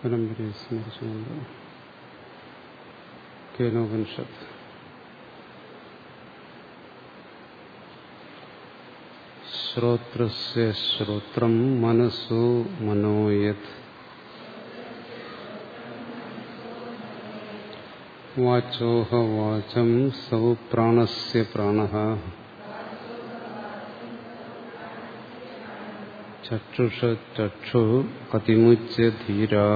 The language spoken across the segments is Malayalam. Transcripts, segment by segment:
പരമ്പരയെ സ്മരിച്ചുകൊണ്ട് കേനോപനിഷത്ത് ശ്രോത്രസ്യ ശ്രോത്രം മനസ്സു മനോയത് വാചോഹ വാചം സൗ പ്രാണസ്യ പ്രാണ ചക്ഷുഷ ചക്ഷു അതിമുച്യ ധീരാ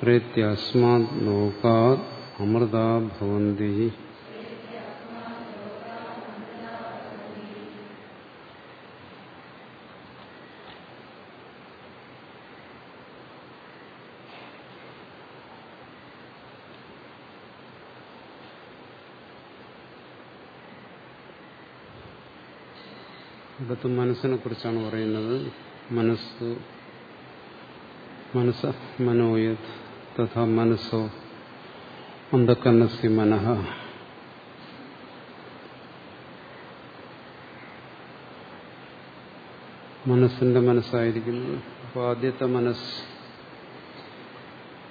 പ്രേത്യസ്മാത് ലോകാത് അമൃതാ ഭവന്തി ഇവിടുത്തെ മനസ്സിനെ കുറിച്ചാണ് പറയുന്നത്. മനസ്സ് മനസ്സ മനോയത് തഥാ മനസ്സോ അന്ധക്കന്നസി മനഃ. മനസ്സിന്റെ മനസ്സായിരിക്കുന്നത്. അപ്പോൾ ആദ്യത്തെ മനസ്സ്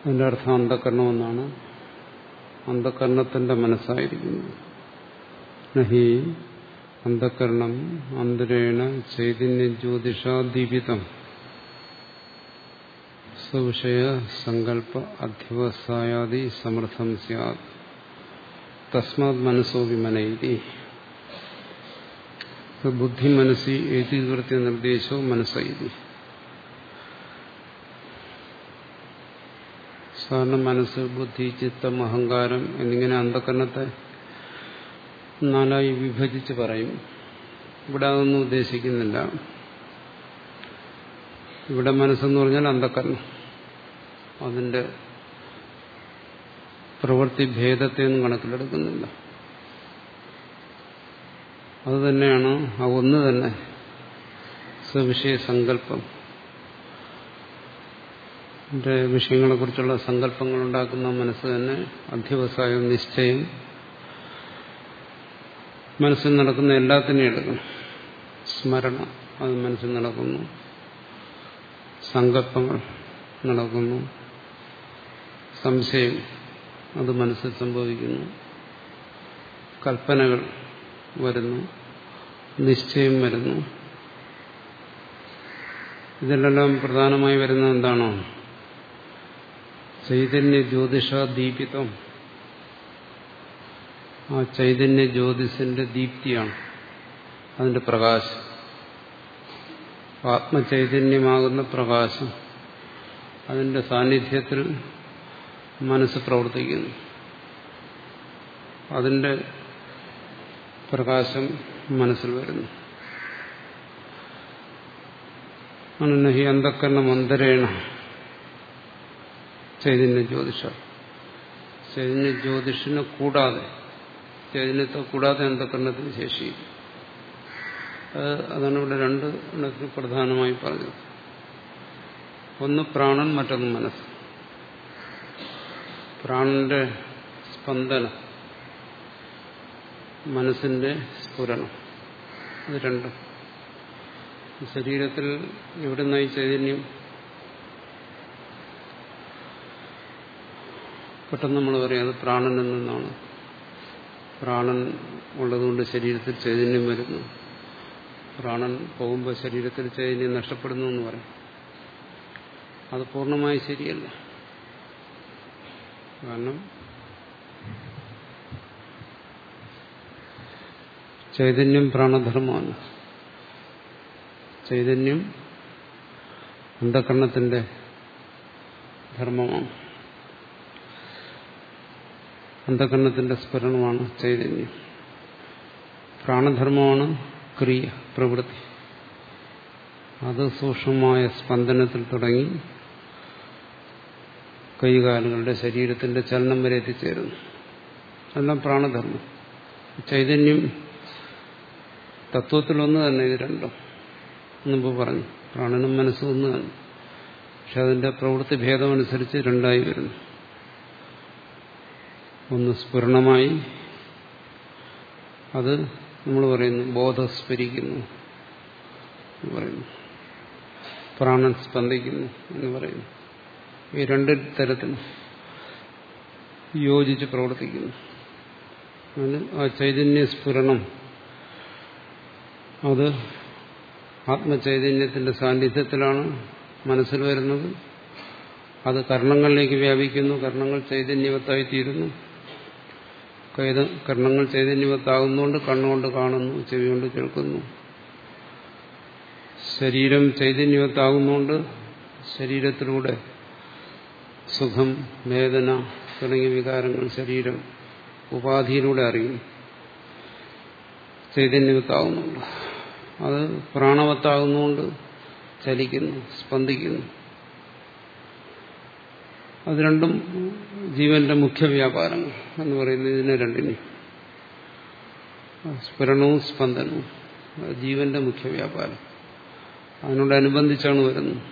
അതിന്റെ അർത്ഥം അന്ധക്കരണമെന്നാണ് അന്ധകരണത്തിന്റെ മനസ്സായിരിക്കുന്നത് അന്ധകരണം അന്തരേണ ചൈതന്യ ജ്യോതിഷാദീപിതം സവിഷയ സങ്കല്പ അധ്യവസായാദി സമർത്ഥം സ്യാത് തസ്മാത് മനസ്സോ വിമനയിതി ബുദ്ധി മനസ്സി ഏകീകൃത നിർദ്ദേശവും മനസ്സൈതി. സാധാരണ മനസ്സ് ബുദ്ധി ചിത്തം അഹങ്കാരം എന്നിങ്ങനെ അന്ധകരണത്തെ നാലായി വിഭജിച്ച് പറയും. ഇവിടെ അതൊന്നും ഉദ്ദേശിക്കുന്നില്ല. ഇവിടെ മനസ്സെന്ന് പറഞ്ഞാൽ അന്ധക്കരണം അതിന്റെ പ്രവൃത്തി ഭേദത്തെയൊന്നും കണക്കിലെടുക്കുന്നില്ല. അതുതന്നെയാണ് ആ ഒന്ന് തന്നെ സവിഷയ സങ്കല്പം. വിഷയങ്ങളെക്കുറിച്ചുള്ള സങ്കല്പങ്ങൾ ഉണ്ടാക്കുന്ന മനസ്സ് തന്നെ അധ്യവസായം നിശ്ചയം. മനസ്സിൽ നടക്കുന്ന എല്ലാത്തിനെയും എടുക്കണം. സ്മരണ അത് മനസ്സിൽ നടക്കുന്നു. സങ്കല്പങ്ങൾ നടക്കുന്നു. സംശയം അത് മനസ്സിൽ സംഭവിക്കുന്നു. കൽപ്പനകൾ വരുന്നു. നിശ്ചയം വരുന്നു. ഇതിലെല്ലാം പ്രധാനമായി വരുന്നത് എന്താണോ? ചൈതന്യ ജ്യോതിഷ ദീപിതം ആ ചൈതന്യ ജ്യോതിസിന്റെ ദീപ്തിയാണ് അതിന്റെ പ്രകാശം. ആത്മചൈതന്യമാകുന്ന പ്രകാശം അതിന്റെ സാന്നിധ്യത്തിൽ മനസ്സ് പ്രവർത്തിക്കുന്നു. അതിന്റെ പ്രകാശം മനസ്സിൽ വരുന്നു. ഹി അന്ധക്കരണം അന്തരേണ ചൈതന്യ ജ്യോതിഷ. ചൈതന്യ ജ്യോതിഷിനെ കൂടാതെ ചൈതന്യത്തെ കൂടാതെ അന്ധകരണത്തിന് ശേഷിയില്ല അതാണ് ഇവിടെ രണ്ട് എണ്ണത്തിൽ പ്രധാനമായി പറഞ്ഞത്. ഒന്ന് പ്രാണൻ മറ്റൊന്ന് മനസ്സ്. പ്രാണന്റെ സ്പന്ദനം മനസ്സിന്റെ സ്ഫുരണം. ഇത് രണ്ടും. ശരീരത്തിൽ എവിടെ നിന്നായി ചൈതന്യം? പെട്ടെന്ന് നമ്മൾ പറയാം അത് പ്രാണനിൽ നിന്നാണ്. പ്രാണൻ ഉള്ളതുകൊണ്ട് ശരീരത്തിൽ ചൈതന്യം വരുന്നു. പ്രാണൻ പോകുമ്പോൾ ശരീരത്തിൽ ചൈതന്യം നഷ്ടപ്പെടുന്നു എന്ന് പറയും. അത് പൂർണമായി ശരിയല്ല. കാരണം ചൈതന്യം പ്രാണധർമ്മമാണ്. ചൈതന്യം അന്ധകരണത്തിന്റെ ധർമ്മമാണ്. അന്ധകരണത്തിന്റെ സ്ഫുരണമാണ് ചൈതന്യം. പ്രാണധർമ്മമാണ് ക്രിയ പ്രവൃത്തി. അത് സൂക്ഷ്മമായ സ്പന്ദനത്തിൽ തുടങ്ങി കൈകാലുകളുടെ ശരീരത്തിന്റെ ചലനം വരെ എത്തിച്ചേരുന്നു. എല്ലാം പ്രാണധർമ്മം. ചൈതന്യം തത്വത്തിലൊന്ന് തന്നെ ഇത് രണ്ടും. മുമ്പ് പറഞ്ഞു പ്രാണനും മനസ്സും ഒന്ന് തന്നെ. പക്ഷെ അതിന്റെ പ്രവൃത്തി ഭേദമനുസരിച്ച് രണ്ടായി വരുന്നു. ഒന്ന് സ്ഫുരണമായി. അത് നമ്മൾ പറയുന്നു ബോധസ്ഫരിക്കുന്നു പറയുന്നു. പ്രാണൻ സ്പന്ദിക്കുന്നു എന്ന് പറയുന്നു. ഈ രണ്ട് തരത്തിൽ യോജിച്ച് പ്രവർത്തിക്കുന്നു. ആ ചൈതന്യ സ്ഫുരണം അത് ആത്മചൈതന്യത്തിന്റെ സാന്നിധ്യത്തിലാണ് മനസ്സിൽ വരുന്നത്. അത് കർണങ്ങളിലേക്ക് വ്യാപിക്കുന്നു കർണങ്ങൾ ചൈതന്യവത്തായിത്തീരുന്നു കർണങ്ങൾ ചൈതന്യവത്താകുന്നതുകൊണ്ട് കണ്ണുകൊണ്ട് കാണുന്നു ചെവി കൊണ്ട് കേൾക്കുന്നു. ശരീരം ചൈതന്യവത്താകുന്നതുകൊണ്ട് ശരീരത്തിലൂടെ സുഖം വേദന തുടങ്ങിയ വികാരങ്ങൾ ശരീരം ഉപാധിയിലൂടെ അറിയുന്നു. ചൈതന്യവത്താകുന്നുണ്ട്. അത് പ്രാണവത്താകുന്നുകൊണ്ട് ചലിക്കുന്നു സ്പന്ദിക്കുന്നു. അത് രണ്ടും ജീവന്റെ മുഖ്യ വ്യാപാരങ്ങൾ എന്ന് പറയുന്നത് ഇതിനെ രണ്ടിനെ. സ്ഫുരണവും സ്പന്ദനവും. ജീവന്റെ മുഖ്യ വ്യാപാരം. അതിനോടനുബന്ധിച്ചാണ് വരുന്നത്.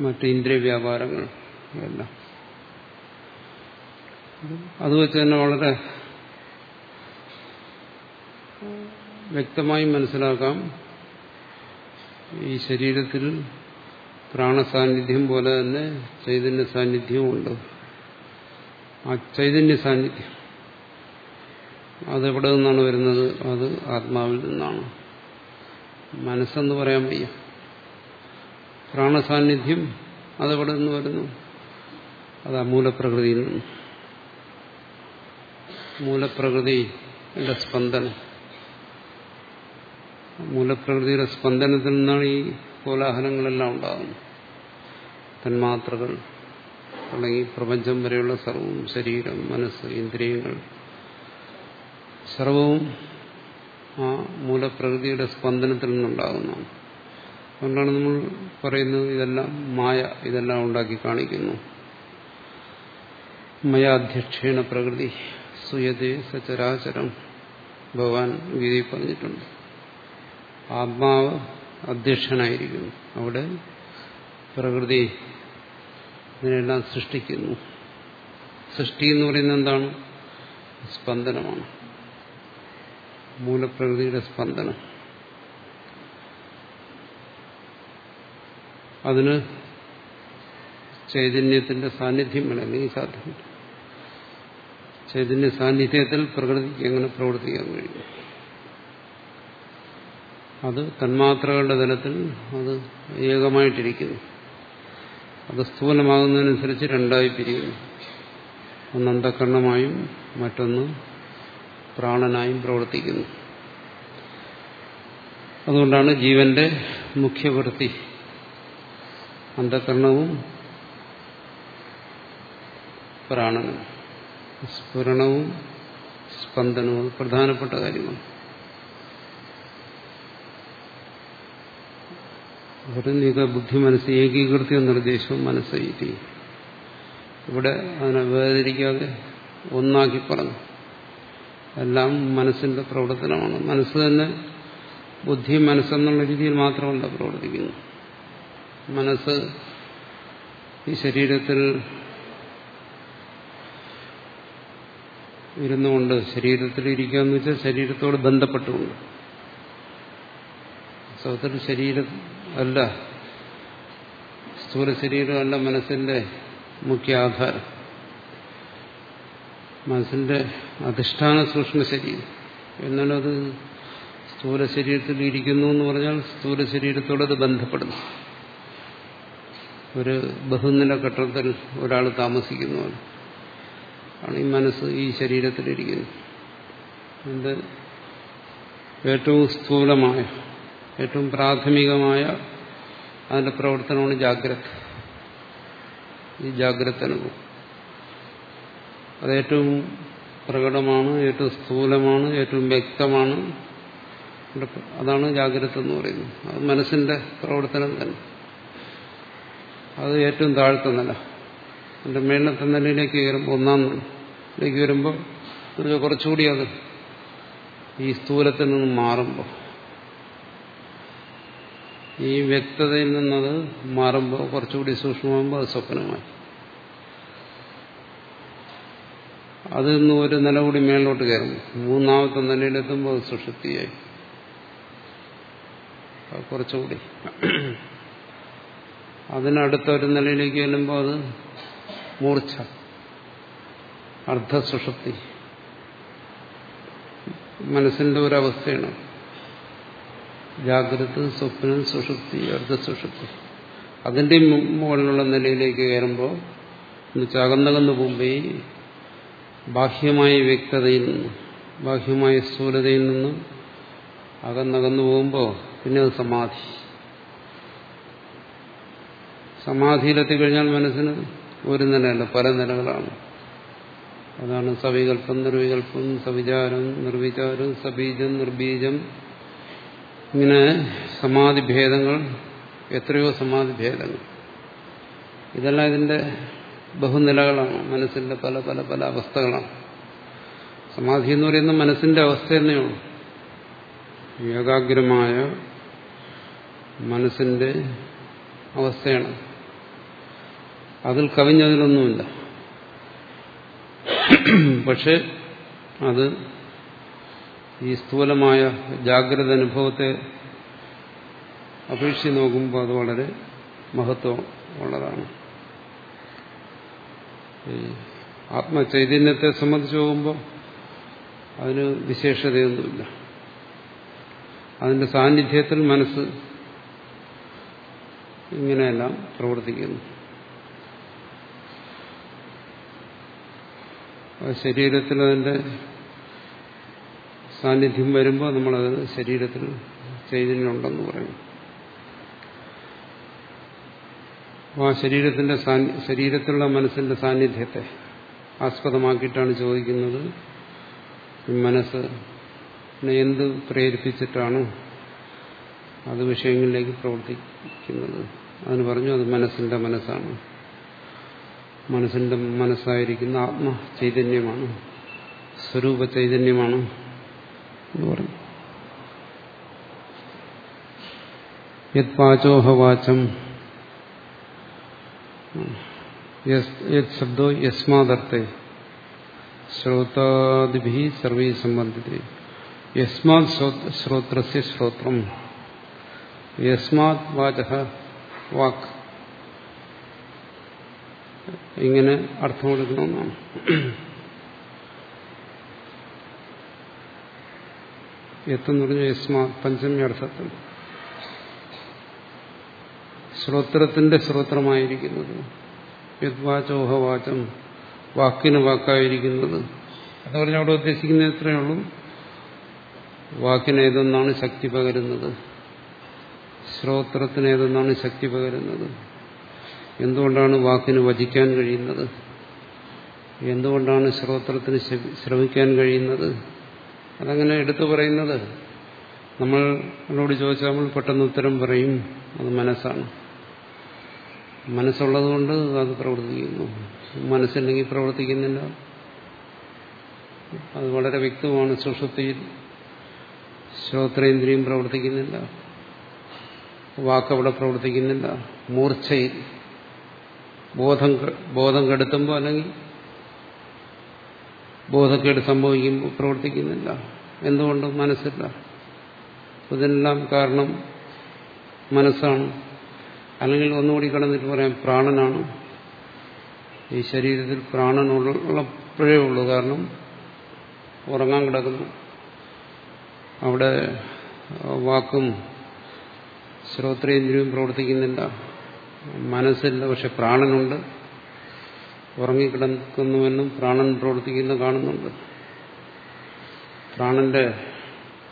മറ്റ് ഇന്ദ്രിയ വ്യാപാരങ്ങൾ എല്ലാം. അത് വെച്ച് തന്നെ വളരെ വ്യക്തമായി മനസ്സിലാക്കാം. ഈ ശരീരത്തിൽ പ്രാണസാന്നിധ്യം പോലെ തന്നെ ചൈതന്യ സാന്നിധ്യവും ഉണ്ട്. ആ ചൈതന്യ സാന്നിധ്യം. അതെവിടെ നിന്നാണ് വരുന്നത്? അത് ആത്മാവിൽ നിന്നാണ്. മനസ്സെന്ന് പറയാൻ വയ്യ. പ്രാണസാന്നിധ്യം അതെവിടെ നിന്ന് വരുന്നു? അത് മൂലപ്രകൃതിയിൽ നിന്ന്. മൂലപ്രകൃതിയുടെ സ്പന്ദനം. മൂലപ്രകൃതിയുടെ സ്പന്ദനത്തിൽ നിന്നാണ് ഈ കോലാഹലങ്ങളെല്ലാം ഉണ്ടാകുന്നത്. തന്മാത്രകൾ അല്ലെങ്കിൽ പ്രപഞ്ചം വരെയുള്ള സർവവും ശരീരം മനസ്സ് ഇന്ദ്രിയങ്ങൾ. സർവവും ആ മൂലപ്രകൃതിയുടെ സ്പന്ദനത്തിൽ നിന്നുണ്ടാകുന്നതാണ് അതുകൊണ്ടാണ് നമ്മൾ പറയുന്നത് ഇതെല്ലാം മായ ഇതെല്ലാം ഉണ്ടാക്കി കാണിക്കുന്നു. മയാധ്യക്ഷേണ പ്രകൃതി സുയതേ സചരാചരം ഭഗവാൻ ഗീതയിൽ പറഞ്ഞിട്ടുണ്ട്. ആത്മാവ് അധ്യക്ഷനായിരിക്കുന്നു. അവിടെ പ്രകൃതി ഇതിനെല്ലാം സൃഷ്ടിക്കുന്നു. സൃഷ്ടി എന്ന് പറയുന്നത് എന്താണ്? സ്പന്ദനമാണ്. മൂലപ്രകൃതിയുടെ സ്പന്ദനം. അതിന് ചൈതന്യത്തിന്റെ സാന്നിധ്യം വേണം അല്ലെങ്കിൽ സാധ്യമല്ല ചൈതന്യ സാന്നിധ്യത്തിൽ പ്രകൃതിക്ക് എങ്ങനെ പ്രവർത്തിക്കാൻ കഴിയും? അത് തന്മാത്രകളുടെ തലത്തിൽ അത് ഏകമായിട്ടിരിക്കുന്നു. അത് സ്ഥൂലമാകുന്നതിനനുസരിച്ച് രണ്ടായി പിരിയുന്നു. ഒന്ന് അന്ധകരണമായും മറ്റൊന്ന് പ്രാണനായും പ്രവർത്തിക്കുന്നു. അതുകൊണ്ടാണ് ജീവന്റെ മുഖ്യവൃത്തി അന്ധകരണവും പ്രാണനും. സ്ഫുരണവും സ്പന്ദനവും പ്രധാനപ്പെട്ട കാര്യമാണ്. ഭരണിക ബുദ്ധി മനസ്സ് ഏകീകൃത്യ നിർദ്ദേശവും മനസ്സീതി ഇവിടെ അതിനെ വേദനിക്കാതെ ഒന്നാക്കി പറഞ്ഞു. എല്ലാം മനസ്സിന്റെ പ്രവർത്തനമാണ്. മനസ്സ് തന്നെ ബുദ്ധി മനസ്സെന്നുള്ള രീതിയിൽ മാത്രമല്ല പ്രവർത്തിക്കുന്നു മനസ്സ് ഈ ശരീരത്തിൽ ഇരുന്നുകൊണ്ട് ശരീരത്തിൽ ഇരിക്കുക എന്ന് വെച്ചാൽ ശരീരത്തോട് ബന്ധപ്പെട്ടുകൊണ്ട്. സ്വത്തിൽ ശരീരം അല്ല. സ്ഥൂല ശരീരമല്ല മനസ്സിന്റെ മുഖ്യ ആധാരം. മനസ്സിന്റെ അധിഷ്ഠാന സൂക്ഷ്മ ശരീരം. എന്നാലത് സ്ഥൂല ശരീരത്തിൽ ഇരിക്കുന്നു എന്ന് പറഞ്ഞാൽ സ്ഥൂല ശരീരത്തോടത് ബന്ധപ്പെടുന്നു. ഒരു ബഹുനില കെട്ടിടത്തിൽ ഒരാൾ താമസിക്കുന്നതാണ് ആണ് ഈ മനസ്സ് ഈ ശരീരത്തിലിരിക്കുന്നത്. എന്ത്? ഏറ്റവും സ്ഥൂലമായ ഏറ്റവും പ്രാഥമികമായ അതിന്റെ പ്രവർത്തനമാണ് ജാഗ്രത. ഈ ജാഗ്രത അനുഭവം. അത് ഏറ്റവും പ്രകടമാണ് ഏറ്റവും സ്ഥൂലമാണ് ഏറ്റവും വ്യക്തമാണ്. അതാണ് ജാഗ്രത എന്ന് പറയുന്നത്. അത് മനസ്സിന്റെ പ്രവർത്തനം തന്നെ. അത് ഏറ്റവും താഴ്ത്ത നില. എന്റെ മേളത്തെ നിലയിലേക്ക് കയറുമ്പോൾ ഒന്നാം നിലയിലേക്ക് വരുമ്പോൾ കുറച്ചുകൂടി അത് ഈ സ്ഥൂലത്തിൽ നിന്ന് മാറുമ്പോൾ ഈ വ്യക്തതയിൽ നിന്നത് മാറുമ്പോൾ കുറച്ചുകൂടി സൂക്ഷ്മമാകുമ്പോൾ അത് സ്വപ്നമായി. അതിൽ നിന്ന് ഒരു നില കൂടി മേളിലോട്ട് കയറും. മൂന്നാമത്തെ നിലയിലെത്തുമ്പോൾ അത് സുഷുപ്തിയായി. കുറച്ചുകൂടി. അതിനടുത്ത ഒരു നിലയിലേക്ക് ചെല്ലുമ്പോൾ അത് മൂർച്ച അർദ്ധസുഷുപ്തി മനസ്സിന്റെ ഒരവസ്ഥയാണ് ജാഗ്രത സ്വപ്നം സുഷുപ്തി അർദ്ധസുഷുപ്തി. അതിന്റെ മുകളിലുള്ള നിലയിലേക്ക് കയറുമ്പോൾ ചകന്നകന്ന് പോകുമ്പോൾ ബാഹ്യമായ വ്യക്തതയിൽ നിന്ന് ബാഹ്യമായ സ്ഥൂലതയിൽ നിന്നും അകന്നകന്നു പോകുമ്പോൾ പിന്നെ അത് സമാധി. സമാധിയിലെത്തി കഴിഞ്ഞാൽ മനസ്സിന് ഒരു നിലയല്ല പല നിലകളാണ്. അതാണ് സവികല്പം നിർവികല്പം സവിചാരം നിർവിചാരം സബീജം നിർബീജം ഇങ്ങനെ സമാധി ഭേദങ്ങൾ എത്രയോ സമാധി ഭേദങ്ങൾ ഇതെല്ലാം ഇതിന്റെ ബഹുനിലകളാണ് മനസ്സിന്റെ പല പല പല അവസ്ഥകളാണ്. സമാധി എന്ന് പറയുന്നത് മനസ്സിന്റെ അവസ്ഥ തന്നെയാണ് ഏകാഗ്രമായ മനസ്സിന്റെ അവസ്ഥയാണ്. അതിൽ കവിഞ്ഞതിലൊന്നുമില്ല. പക്ഷെ അത് ഈ സ്ഥൂലമായ ജാഗ്രത അനുഭവത്തെ അപേക്ഷിച്ച് നോക്കുമ്പോൾ അത് വളരെ മഹത്വം ഉള്ളതാണ്. ആത്മചൈതന്യത്തെ സംബന്ധിച്ച് പോകുമ്പോൾ അതിന് വിശേഷതയൊന്നുമില്ല. അതിന്റെ സാന്നിധ്യത്തിൽ മനസ്സ് ഇങ്ങനെയെല്ലാം പ്രവർത്തിക്കുന്നു. ശരീരത്തിൽ അതിന്റെ സാന്നിധ്യം വരുമ്പോൾ നമ്മളത് ശരീരത്തിൽ ചൈതന്യമുണ്ടെന്ന് പറയും. ആ ശരീരത്തിന്റെ ശരീരത്തിലുള്ള മനസ്സിന്റെ സാന്നിധ്യത്തെ ആസ്പദമാക്കിയിട്ടാണ് ചോദിക്കുന്നത്. മനസ്സ് എന്ത് പ്രേരിപ്പിച്ചിട്ടാണ് അത് വിഷയങ്ങളിലേക്ക് പ്രവർത്തിക്കുന്നത്? അതിന് പറഞ്ഞു അത് മനസ്സിന്റെ മനസ്സാണ്. മനസ്സിന്റെ മനസ്സായിരിക്കുന്ന ആത്മ ചൈതന്യമാണ് സ്വരൂപ ചൈതന്യമാണ് എന്ന് പറഞ്ഞു യത് വാചോഹവാചം യത് ശബ്ദോ യസ്മാദർത്ഥേ ശ്രോതാദിഭി സർവീ സംബന്ധിത യസ്മാത് ശ്രോത്രസ്യ ശ്രോത്രം യസ്മാത് വാച വാക്ക് ഇങ്ങനെ അർത്ഥം കൊടുക്കണമെന്നാണ് എത്തെന്ന് പറഞ്ഞാൽ യസ്മാ പഞ്ചമി അർത്ഥത്തിൽ. ശ്രോത്രത്തിന്റെ ശ്രോത്രമായിരിക്കുന്നത്. യദ്വാചോഹവാചം വാക്കിന് വാക്കായിരിക്കുന്നത്. എന്ന് പറഞ്ഞാൽ അവിടെ ഉദ്ദേശിക്കുന്നത് എത്രയേ ഉള്ളൂ വാക്കിനേതൊന്നാണ് ശക്തി പകരുന്നത്? ശ്രോത്രത്തിന് ഏതെന്നാണ് ശക്തി പകരുന്നത്? എന്തുകൊണ്ടാണ് വാക്കിന് വചിക്കാൻ കഴിയുന്നത്? എന്തുകൊണ്ടാണ് ശ്രോത്രത്തിന് ശ്രവിക്കാൻ കഴിയുന്നത്? അതങ്ങനെ എടുത്തു പറയുന്നത്. നമ്മളോട് ചോദിച്ചാൽ നമ്മൾ പെട്ടെന്ന് ഉത്തരം പറയും. അത് മനസ്സാണ്. മനസ്സുള്ളതുകൊണ്ട് അത് പ്രവർത്തിക്കുന്നു. മനസ്സില്ലെങ്കിൽ പ്രവർത്തിക്കുന്നില്ല. അത് വളരെ വ്യക്തമാണ്. സുഷുപ്തിയിൽ ശ്രോത്രേന്ദ്രിയം പ്രവർത്തിക്കുന്നില്ല. വാക്കവിടെ പ്രവർത്തിക്കുന്നില്ല. മൂർച്ഛയിൽ ബോധം ബോധം കെടുത്തുമ്പോൾ അല്ലെങ്കിൽ ബോധക്കേട് സംഭവിക്കുമ്പോൾ പ്രവർത്തിക്കുന്നില്ല. എന്തുകൊണ്ട്? മനസ്സില്ല. ഇതിനെല്ലാം കാരണം മനസ്സാണ്. അല്ലെങ്കിൽ ഒന്നുകൂടി കടന്നിട്ട് പറയാം പ്രാണനാണ്. ഈ ശരീരത്തിൽ പ്രാണനുള്ളപ്പോഴേ ഉള്ളൂ കാരണം ഉറങ്ങാൻ കിടക്കുന്നു. അവിടെ വാക്കും ശ്രോത്രേന്ദ്രിയും പ്രവർത്തിക്കുന്നില്ല. മനസ്സില്ല പക്ഷെ പ്രാണനുണ്ട്. ഉറങ്ങിക്കിടക്കുന്നുവെന്നും പ്രാണൻ പ്രവർത്തിക്കുന്ന കാണുന്നുണ്ട്. പ്രാണന്റെ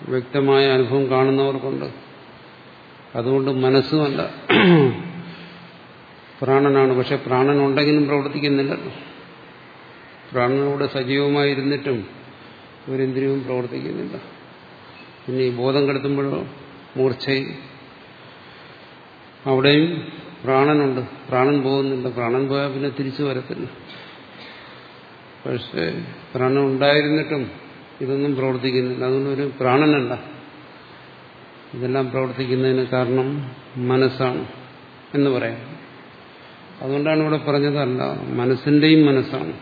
വ്യക്തമായ അനുഭവം കാണുന്നവർക്കുണ്ട്. അതുകൊണ്ട് മനസ്സുമല്ല പ്രാണനാണ്. പക്ഷെ പ്രാണൻ ഉണ്ടെങ്കിലും പ്രവർത്തിക്കുന്നില്ലല്ലോ പ്രാണനോട് സജീവമായിരുന്നിട്ടും ഒരിന്ദ്രിയവും പ്രവർത്തിക്കുന്നില്ല. പിന്നെ ഈ ബോധം കെടുത്തുമ്പോഴോ മൂർച്ചയും അവിടെയും പ്രാണനുണ്ട്. പ്രാണൻ പോകുന്നില്ല പ്രാണൻ പോയാൽ പിന്നെ തിരിച്ചു വരത്തില്ല. പക്ഷേ പ്രാണൻ ഉണ്ടായിരുന്നിട്ടും ഇതൊന്നും പ്രവർത്തിക്കുന്നില്ല. അതുകൊണ്ട് ഒരു പ്രാണനല്ല. ഇതെല്ലാം പ്രവർത്തിക്കുന്നതിന് കാരണം മനസ്സാണ് എന്ന് പറയാം. അതുകൊണ്ടാണ് ഇവിടെ പറഞ്ഞതല്ല മനസ്സിന്റെയും മനസ്സാണ്.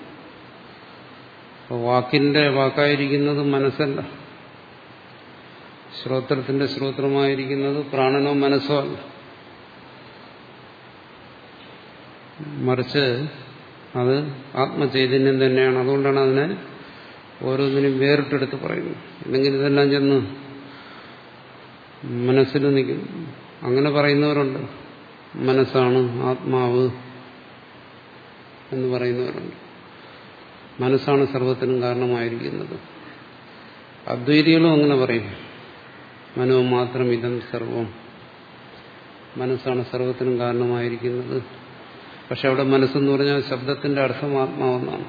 വാക്കിന്റെ വാക്കായിരിക്കുന്നത് മനസ്സല്ല. ശ്രോത്രത്തിന്റെ ശ്രോത്രമായിരിക്കുന്നത് പ്രാണനോ മനസ്സോ അല്ല. മറിച്ച് അത് ആത്മചൈതന്യം തന്നെയാണ്. അതുകൊണ്ടാണ് അതിനെ ഓരോന്നിനും വേറിട്ടെടുത്ത് പറയുന്നത്. അല്ലെങ്കിൽ ഇതെല്ലാം ചെന്ന് മനസ്സിൽ നിൽക്കും. അങ്ങനെ പറയുന്നവരുണ്ട്. മനസ്സാണ് ആത്മാവ് എന്ന് പറയുന്നവരുണ്ട്. മനസ്സാണ് സർവത്തിനും കാരണമായിരിക്കുന്നത്. അദ്വൈതികളും അങ്ങനെ പറയും. മനോ മാത്രം ഇതം സർവം. മനസ്സാണ് സർവത്തിനും കാരണമായിരിക്കുന്നത്. പക്ഷെ അവിടെ മനസ്സെന്ന് പറഞ്ഞാൽ ശബ്ദത്തിന്റെ അർത്ഥം ആത്മാവെന്നാണ്.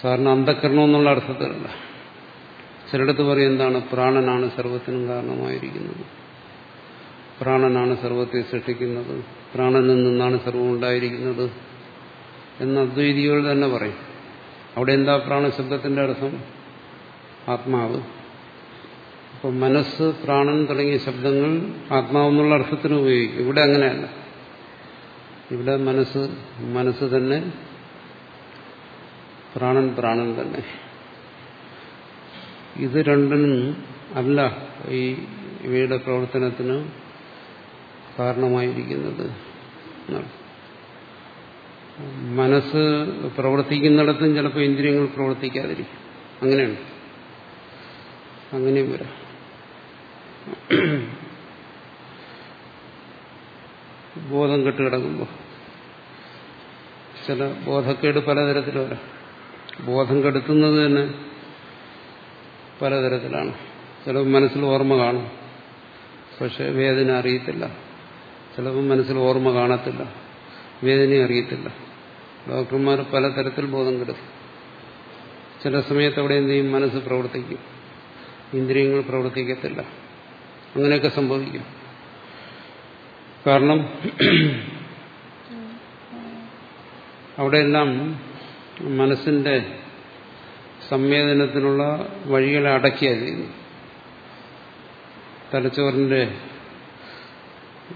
സാറിന് അന്ധക്കരണം എന്നുള്ള അർത്ഥത്തിലല്ല. ചിലടത്ത് പറയും എന്താണ്? പ്രാണനാണ് സർവത്തിനും കാരണമായിരിക്കുന്നത്. പ്രാണനാണ് സർവത്തെ സൃഷ്ടിക്കുന്നത്. പ്രാണനിൽ നിന്നാണ് സർവം ഉണ്ടായിരിക്കുന്നത്. എന്ന് അദ്വൈതികൾ തന്നെ പറയും. അവിടെ എന്താ പ്രാണശബ്ദത്തിന്റെ അർത്ഥം? ആത്മാവ്. അപ്പം മനസ്സ് പ്രാണൻ തുടങ്ങിയ ശബ്ദങ്ങൾ ആത്മാവെന്നുള്ള അർത്ഥത്തിന് ഉപയോഗിക്കും. ഇവിടെ അങ്ങനെയല്ല. ഇവിടെ മനസ്സ് മനസ്സ് തന്നെ പ്രാണൻ പ്രാണൻ തന്നെ. ഇത് രണ്ടിനും അല്ല ഈ ഇവയുടെ പ്രവർത്തനത്തിന് കാരണമായിരിക്കുന്നത്. മനസ്സ് പ്രവർത്തിക്കുന്നിടത്തും ചിലപ്പോൾ ഇന്ദ്രിയങ്ങൾ പ്രവർത്തിക്കാതിരിക്കും. അങ്ങനെയാണ്. അങ്ങനെയും വരാം. ബോധം കെട്ട് കിടക്കുമ്പോൾ ചില ബോധക്കേട് പലതരത്തിൽ വരാം ബോധം കെടുത്തുന്നത് തന്നെ പലതരത്തിലാണ്. ചിലപ്പോൾ മനസ്സിൽ ഓർമ്മ കാണും. പക്ഷെ വേദന അറിയത്തില്ല. ചിലപ്പോൾ മനസ്സിൽ ഓർമ്മ കാണത്തില്ല. വേദന അറിയത്തില്ല. ഡോക്ടർമാർ പലതരത്തിൽ ബോധം കെടുത്തും. ചില സമയത്ത് അവിടെ എന്ത് ചെയ്യും? മനസ്സ് പ്രവർത്തിക്കും. ഇന്ദ്രിയങ്ങൾ പ്രവർത്തിക്കത്തില്ല. അങ്ങനെയൊക്കെ സംഭവിക്കും. കാരണം അവിടെയെല്ലാം മനസ്സിന്റെ സംവേദനത്തിനുള്ള വഴികളെ അടക്കിയ ചെയ്യുന്നു തലച്ചോറിന്റെ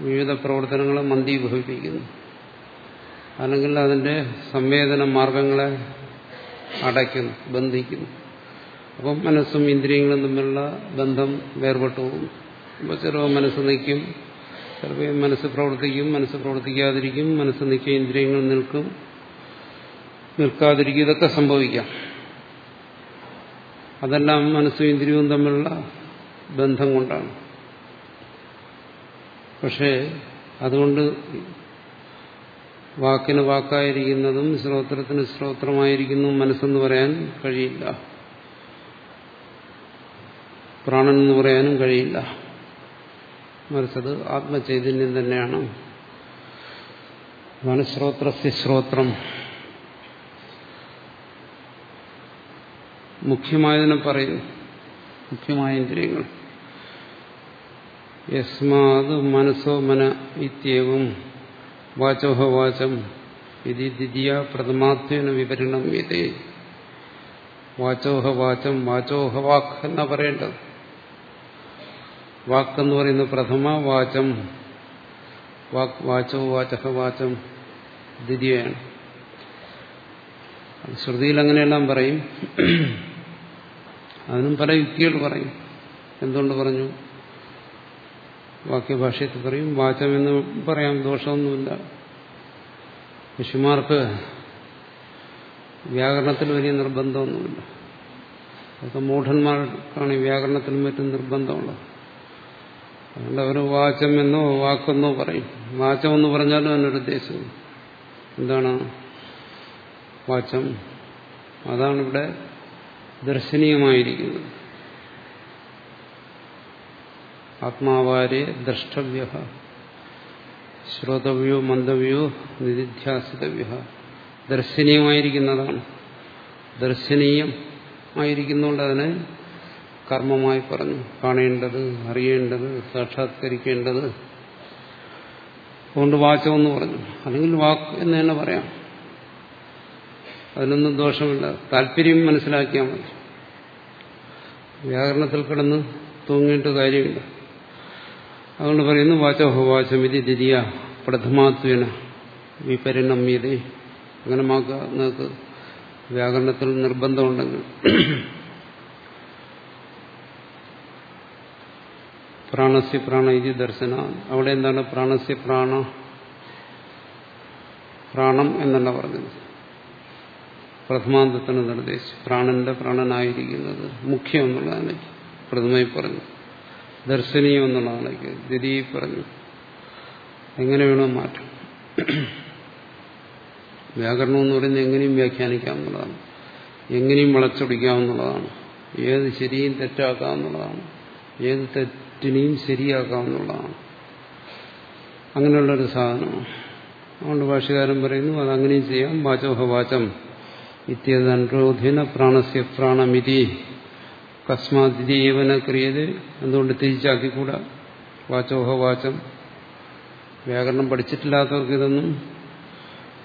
വിവിധ പ്രവർത്തനങ്ങളെ മന്ദീഭവിപ്പിക്കുന്നു. അല്ലെങ്കിൽ അതിന്റെ സംവേദന മാർഗങ്ങളെ അടയ്ക്കുന്നു ബന്ധിക്കുന്നു. അപ്പം മനസ്സും ഇന്ദ്രിയങ്ങളും തമ്മിലുള്ള ബന്ധം വേർപെട്ടു പോകുന്നു. അപ്പോൾ മനസ്സ് നിൽക്കും ചിലപ്പോൾ മനസ്സ് പ്രവർത്തിക്കും മനസ്സ് പ്രവർത്തിക്കാതിരിക്കും മനസ്സ് നിൽക്കുക ഇന്ദ്രിയങ്ങൾ നിൽക്കും നിൽക്കാതിരിക്കും ഇതൊക്കെ സംഭവിക്കാം. അതെല്ലാം മനസ്സും ഇന്ദ്രിയവും തമ്മിലുള്ള ബന്ധം കൊണ്ടാണ്. പക്ഷേ അതുകൊണ്ട് വാക്കിന് വാക്കായിരിക്കുന്നതും ശ്രോത്രത്തിന് ശ്രോത്രമായിരിക്കുന്നതും മനസ്സെന്ന് പറയാൻ കഴിയില്ല. പ്രാണൻ എന്ന് പറയാനും കഴിയില്ല. മറിച്ചത് ആത്മചൈതന്യം തന്നെയാണ്. അതാണ് ശ്രോത്രസ്യ ശ്രോത്രം. മുഖ്യമായതിനെ പറയും. മുഖ്യമായ ഇന്ദ്രിയങ്ങൾ. യസ്മാത് മനസ്സോ മന ഇത്യവും വാചോഹ വാചം ഇതി ദ്വിതീയ വിവരണം ഇതേ വാചോഹ വാചം വാചോഹ വാക്ക് എന്നാ പറയേണ്ടത്. വാക്കെന്ന് പറയുന്നത് പ്രഥമ വാചം. വാക് വാചോ വാചക വാചം ദ്വിതീയാണ്. ശ്രുതിയിൽ അങ്ങനെയെല്ലാം പറയും. അതിനും പല യുക്തികൾ പറയും. എന്തുകൊണ്ട് പറഞ്ഞു? വാക്യഭാഷയത്തിൽ പറയും വാചം എന്ന് പറയാം ദോഷമൊന്നുമില്ല. ഋഷിമാർക്ക് വ്യാകരണത്തിൽ വലിയ നിർബന്ധമൊന്നുമില്ല. അതൊക്കെ മൂഢന്മാർക്കാണ് വ്യാകരണത്തിലും മറ്റും നിർബന്ധമുള്ളത്. അതുകൊണ്ട് അവർ വാചം എന്നോ വാക്കെന്നോ പറയും. വാചം എന്ന് പറഞ്ഞാലും അതിനൊരു ഉദ്ദേശം എന്താണ്? വാചം. അതാണ് ഇവിടെ ദർശനീയമായിരിക്കുന്നത്. ആത്മാവാരെ ദ്രഷ്ടവ്യ ശ്രോതവ്യോ മന്ദവ്യോ നിധിധ്യാസിതവ്യ ദർശനീയമായിരിക്കുന്നതാണ്. ദർശനീയം ആയിരിക്കുന്നതുകൊണ്ട് അതിനെ കർമ്മമായി പറഞ്ഞു. കാണേണ്ടത് അറിയേണ്ടത് സാക്ഷാത്കരിക്കേണ്ടത് അതുകൊണ്ട് വാചമെന്ന് പറഞ്ഞു. അല്ലെങ്കിൽ വാക്ക് എന്ന് തന്നെ പറയാം. അതിനൊന്നും ദോഷമില്ല. താല്പര്യം മനസ്സിലാക്കിയാൽ മതി. വ്യാകരണത്തിൽ കിടന്ന് തൂങ്ങിയിട്ട് കാര്യമില്ല. അതുകൊണ്ട് പറയുന്നു വാചോഹവാചമിതി ദ്വിതീയ പ്രഥമാത്വന വിപരിണമ്യത. അങ്ങനെ മാക്കുക നിങ്ങൾക്ക് വ്യാകരണത്തിൽ നിർബന്ധമുണ്ടെങ്കിൽ പ്രാണസ്യ പ്രാണ ഇത് ദർശന. അവിടെ എന്താണ് പ്രാണസ്യ പ്രാണ? പ്രാണം എന്നല്ല പറഞ്ഞത്. പ്രഥമാന്തത്തിന് നിർദ്ദേശിച്ചു. പ്രാണന്റെ പ്രാണനായിരിക്കുന്നത് മുഖ്യം എന്നുള്ളതാണ്. പ്രഥമയിൽ പറഞ്ഞു ദർശനീയം എന്നുള്ളതാണ്. ദ്വിതീയ പറഞ്ഞു എങ്ങനെ വേണോ മാറ്റം വ്യാകരണം എന്ന് പറയുന്നത് എങ്ങനെയും വ്യാഖ്യാനിക്കാവുന്നതാണ് എങ്ങനെയും വളച്ചൊടിക്കാവുന്നതാണ് ഏത് ശരിയും തെറ്റാക്കാവുന്നതാണ് ഏത് തെറ്റിനെയും ശരിയാക്കാവുന്നതാണ് അങ്ങനെയുള്ളൊരു സാധനം അതുകൊണ്ട് ഭാഷകാരൻ പറയുന്നു അത് അങ്ങനെയും ചെയ്യാം. വാചോഹവാചം വാചം പ്രാണസ്യ പ്രാണമിതി കസ്മാതിജീവന ക്രിയത്. എന്തുകൊണ്ട് തിരിച്ചാക്കിക്കൂടാ? വാചോഹ വാചം. വ്യാകരണം പഠിച്ചിട്ടില്ലാത്തവർക്ക് ഇതൊന്നും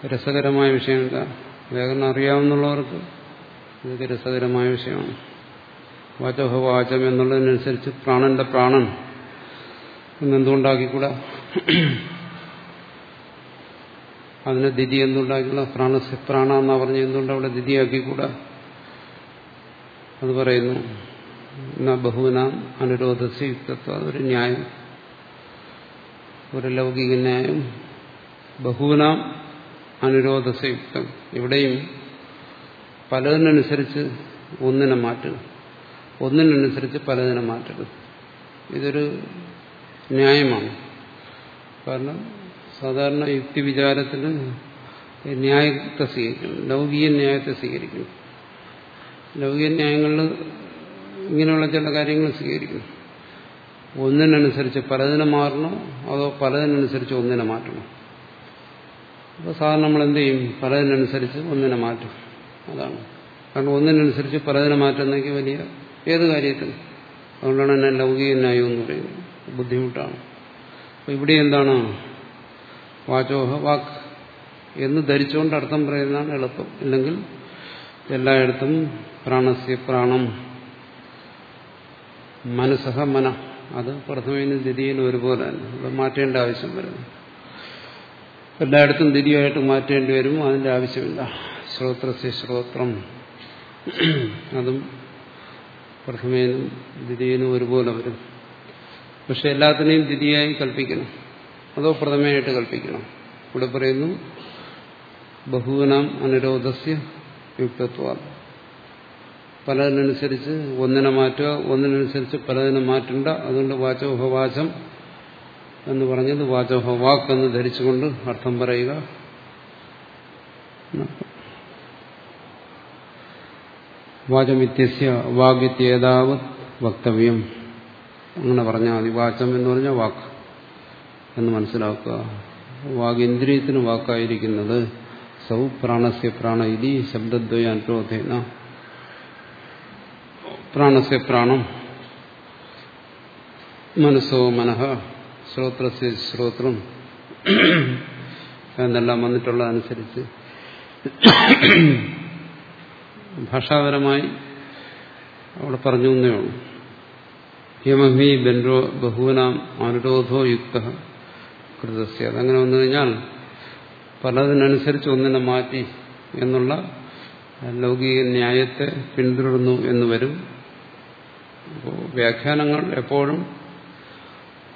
രസകരമായ വിഷയമല്ല. വ്യാകരണം അറിയാവുന്നവർക്ക് ഇതൊക്കെ രസകരമായ വിഷയമാണ്. വാചോഹ വാചം എന്നുള്ളതിനനുസരിച്ച് പ്രാണന്റെ പ്രാണൻ എന്നെന്തുകൊണ്ടാക്കിക്കൂടാ അതിനെ ദിതി എന്തുണ്ടാക്കിക്കൂടാ പ്രാണസ് പ്രാണ എന്നാ പറഞ്ഞ എന്തുകൊണ്ട് അവിടെ ദിതിയാക്കിക്കൂടാ അത് പറയുന്നു ബഹുവിനാം അനുരോധസ് യുക്തത്വം അതൊരു ന്യായം. ഒരു ലൗകിക ന്യായം. ബഹുവിനാം അനുരോധസ് യുക്തം. ഇവിടെയും പലതിനനുസരിച്ച് ഒന്നിനെ മാറ്റുക. ഒന്നിനനുസരിച്ച് പലതിനെ മാറ്റരുത് ഇതൊരു ന്യായമാണ്. കാരണം സാധാരണ യുക്തി വിചാരത്തിന് ന്യായത്തെ സ്വീകരിക്കണം ലൗകിക ന്യായത്തെ സ്വീകരിക്കണം ലൗകിക ന്യായങ്ങളിൽ ഇങ്ങനെയുള്ള ചില കാര്യങ്ങൾ സ്വീകരിക്കും ഒന്നിനനുസരിച്ച് പലതിനെ മാറണോ അതോ പലതിനനുസരിച്ച് ഒന്നിനെ മാറ്റണോ? അപ്പോൾ സാധാരണ നമ്മൾ എന്ത് ചെയ്യും? പലതിനനുസരിച്ച് ഒന്നിനെ മാറ്റും. അതാണ്. കാരണം ഒന്നിനനുസരിച്ച് പലതിനെ മാറ്റുന്നെങ്കിൽ വലിയ ഏത് കാര്യത്തിൽ അതുകൊണ്ടാണ് എന്നെ ലൗകിക ന്യായം എന്ന് പറയുന്നത്. ബുദ്ധിമുട്ടാണ്. അപ്പൊ ഇവിടെ എന്താണ്? വാചോഹ വാക്ക് എന്ന് ധരിച്ചുകൊണ്ട് അർത്ഥം പറയുന്നതാണ് എളുപ്പം. ഇല്ലെങ്കിൽ എല്ലായിടത്തും പ്രാണസ്യ പ്രാണം. മനസ്സഹ മന. അത് പ്രഥമയിലും ദ്വിതീയനും ഒരുപോലെ തന്നെ. അത് മാറ്റേണ്ട ആവശ്യം വരുന്നു. എല്ലായിടത്തും ദ്വിതീയമായിട്ട് മാറ്റേണ്ടി വരും. അതിന്റെ ആവശ്യമില്ല. ശ്രോത്രസ്യ ശ്രോത്രം. അതും പ്രഥമേനും ദ്വിതീയനും ഒരുപോലെ വരും. പക്ഷെ എല്ലാത്തിനെയും ദ്വിതീയായി കൽപ്പിക്കണം. അതോ പ്രഥമയായിട്ട് കൽപ്പിക്കണം. ഇവിടെ പറയുന്നു ബഹുവിനാം അനുരോധസ്യ യുക്തത്വ. പലതിനനുസരിച്ച് ഒന്നിനെ മാറ്റുക ഒന്നിനനുസരിച്ച് പലതിനെ മാറ്റണ്ട. അതുകൊണ്ട് വാചോഹവാചം എന്ന് പറഞ്ഞത് വാചോഹ വാക്ക് എന്ന് ധരിച്ചുകൊണ്ട് അർത്ഥം പറയുക. വാചമിത്യസ്യ വാഗ്യത്യേതാവത് വക്തവ്യം. അങ്ങനെ പറഞ്ഞാൽ മതി. വാചം എന്ന് പറഞ്ഞാൽ വാക്ക്. എന്ന് മനസ്സിലാക്കുക. വാഗേന്ദ്രിയത്തിന് വാക്കായിരിക്കുന്നത് സൗ പ്രാണസ്യ പ്രാണ ഇതി ശബ്ദദ്വയാനുരോധേന പ്രാണസ്യ പ്രാണം. മനസ്സോ മനഃ ശ്രോത്രസ്യ ശ്രോത്രം. എന്നെല്ലാം വന്നിട്ടുള്ളതനുസരിച്ച് ഭാഷാപരമായി അവിടെ പറഞ്ഞു എന്നേ ഉള്ളൂ. ഹിമഹി ബെൻഡോ ബഹുവനാം അനുരോധോ യുക്ത കൃതസ്യ. അതങ്ങനെ വന്നു കഴിഞ്ഞാൽ പലതിനനുസരിച്ച് ഒന്നിനെ മാറ്റി എന്നുള്ള ലൗകിക ന്യായത്തെ പിന്തുടരുന്നു എന്ന് വരും. അപ്പോൾ വ്യാഖ്യാനങ്ങൾ എപ്പോഴും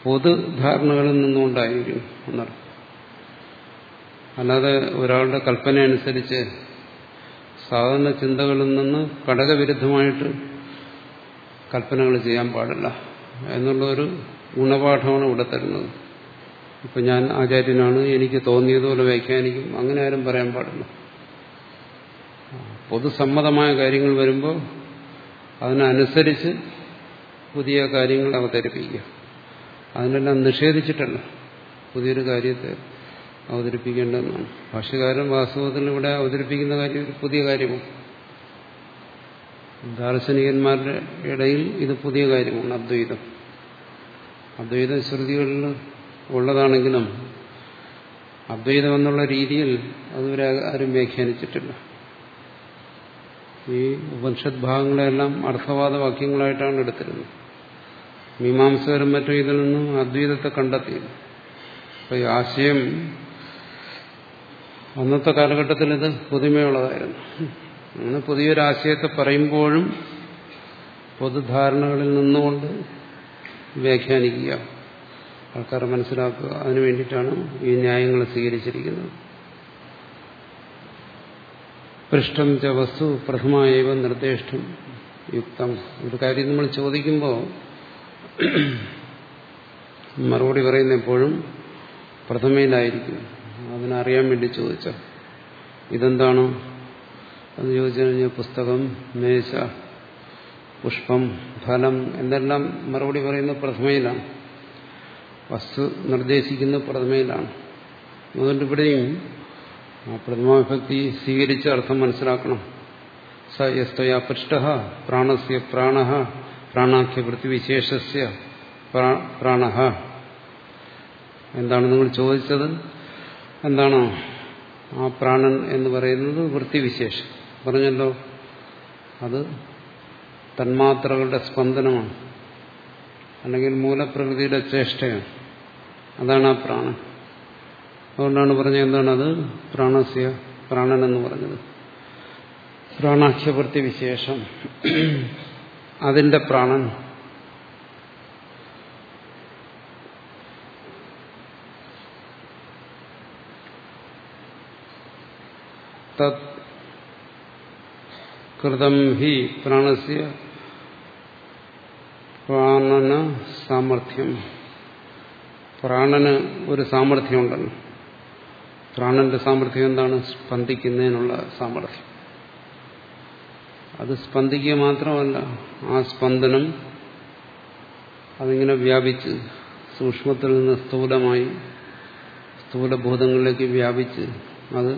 പൊതുധാരണകളിൽ നിന്നുകൊണ്ടായിരിക്കും എന്നർത്ഥം. അല്ലാതെ ഒരാളുടെ കൽപ്പന അനുസരിച്ച് സാധാരണ ചിന്തകളിൽ നിന്ന് ഘടകവിരുദ്ധമായിട്ട് കൽപ്പനകൾ ചെയ്യാൻ പാടില്ല എന്നുള്ളൊരു ഗുണപാഠമാണ് ഇവിടെ തരുന്നത്. ഇപ്പൊ ഞാൻ ആചാര്യനാണ് എനിക്ക് തോന്നിയതുപോലെ വ്യാഖ്യാനിക്കും അങ്ങനെ ആരും പറയാൻ പാടില്ല. പൊതുസമ്മതമായ കാര്യങ്ങൾ വരുമ്പോൾ അതിനനുസരിച്ച് പുതിയ കാര്യങ്ങൾ അവതരിപ്പിക്കുക. അതിനെല്ലാം നിഷേധിച്ചിട്ടല്ല പുതിയൊരു കാര്യത്തെ അവതരിപ്പിക്കേണ്ടതെന്നാണ്. ഭാഷകാരൻ വാസ്തവത്തിൽ ഇവിടെ അവതരിപ്പിക്കുന്ന കാര്യം ഒരു പുതിയ കാര്യമാണ്. ദാർശനികന്മാരുടെ ഇടയിൽ ഇത് പുതിയ കാര്യമാണ് അദ്വൈതം. അദ്വൈത ശ്രുതികളിൽ ഉള്ളതാണെങ്കിലും അദ്വൈതം എന്നുള്ള രീതിയിൽ അതുവരെ ആരും വ്യാഖ്യാനിച്ചിട്ടില്ല. ഈ ഉപനിഷത് ഭാഗങ്ങളെല്ലാം അർത്ഥവാദ വാക്യങ്ങളായിട്ടാണ് എടുത്തിരുന്നത്. മീമാംസകരും മറ്റും ഇതിൽ നിന്നും അദ്വൈതത്തെ കണ്ടെത്തിയത്. അപ്പൊ ഈ ആശയം അന്നത്തെ കാലഘട്ടത്തിൽ ഇത് പുതുമയുള്ളതായിരുന്നു. അങ്ങനെ പുതിയൊരാശയത്തെ പറയുമ്പോഴും പൊതുധാരണകളിൽ നിന്നുകൊണ്ട് വ്യാഖ്യാനിക്കുക ആൾക്കാരെ മനസ്സിലാക്കുക. അതിനു വേണ്ടിയിട്ടാണ് ഈ ന്യായങ്ങൾ സ്വീകരിച്ചിരിക്കുന്നത്. പൃഷ്ടം ച വസ്തു പ്രഥമായവ നിർദ്ദേശം യുക്തം. ഒരു കാര്യം നമ്മൾ ചോദിക്കുമ്പോൾ മറുപടി പറയുന്ന എപ്പോഴും പ്രഥമയിലായിരിക്കും. അതിനറിയാൻ വേണ്ടി ചോദിച്ച. ഇതെന്താണ്? അത് ചോദിച്ചു കഴിഞ്ഞാൽ പുസ്തകം മേശ പുഷ്പം ഫലം എന്നെല്ലാം മറുപടി പറയുന്നത് പ്രഥമയിലാണ്. വസ്തു നിർദ്ദേശിക്കുന്ന പ്രഥമയിലാണ്. അതുകൊണ്ട് ഇവിടെയും ആ പ്രഥമാവിഭക്തി സ്വീകരിച്ച അർത്ഥം മനസ്സിലാക്കണം. സ യസ്തയാ പൃഷ്ട പ്രാണസ്യ പ്രാണ പ്രാണാഖ്യ വൃത്തിവിശേഷസ്യ പ്രാണ. എന്താണ് നിങ്ങൾ ചോദിച്ചത്? എന്താണ് ആ പ്രാണൻ എന്ന് പറയുന്നത് വൃത്തിവിശേഷം. പറഞ്ഞല്ലോ. അത് തന്മാത്രകളുടെ സ്പന്ദനമാണ്. അല്ലെങ്കിൽ മൂലപ്രകൃതിയുടെ ചേഷ്ടയാണ് അതാണ് ആ പ്രാണൻ. അതുകൊണ്ടാണ് പറഞ്ഞത് അത്? പ്രാണസ്യ പ്രാണൻ എന്ന് പറഞ്ഞത്. പ്രാണാഖ്യവൃത്തി വിശേഷം അതിന്റെ പ്രാണൻ തത് കൃതം ഹി പ്രാണസ്യ പ്രാണന സാമർഥ്യം പ്രാണന് ഒരു സാമർഥ്യമുണ്ടല്ലോ പ്രാണന്റെ സാമർഥ്യം എന്താണ്? സ്പന്ദിക്കുന്നതിനുള്ള സാമർഥ്യം അത് സ്പന്ദിക്കുക മാത്രമല്ല ആ സ്പന്ദനം അതിങ്ങനെ വ്യാപിച്ച് സൂക്ഷ്മത്തിൽ നിന്ന് സ്ഥൂലമായി സ്ഥൂലഭൂതങ്ങളിലേക്ക് വ്യാപിച്ച് അത്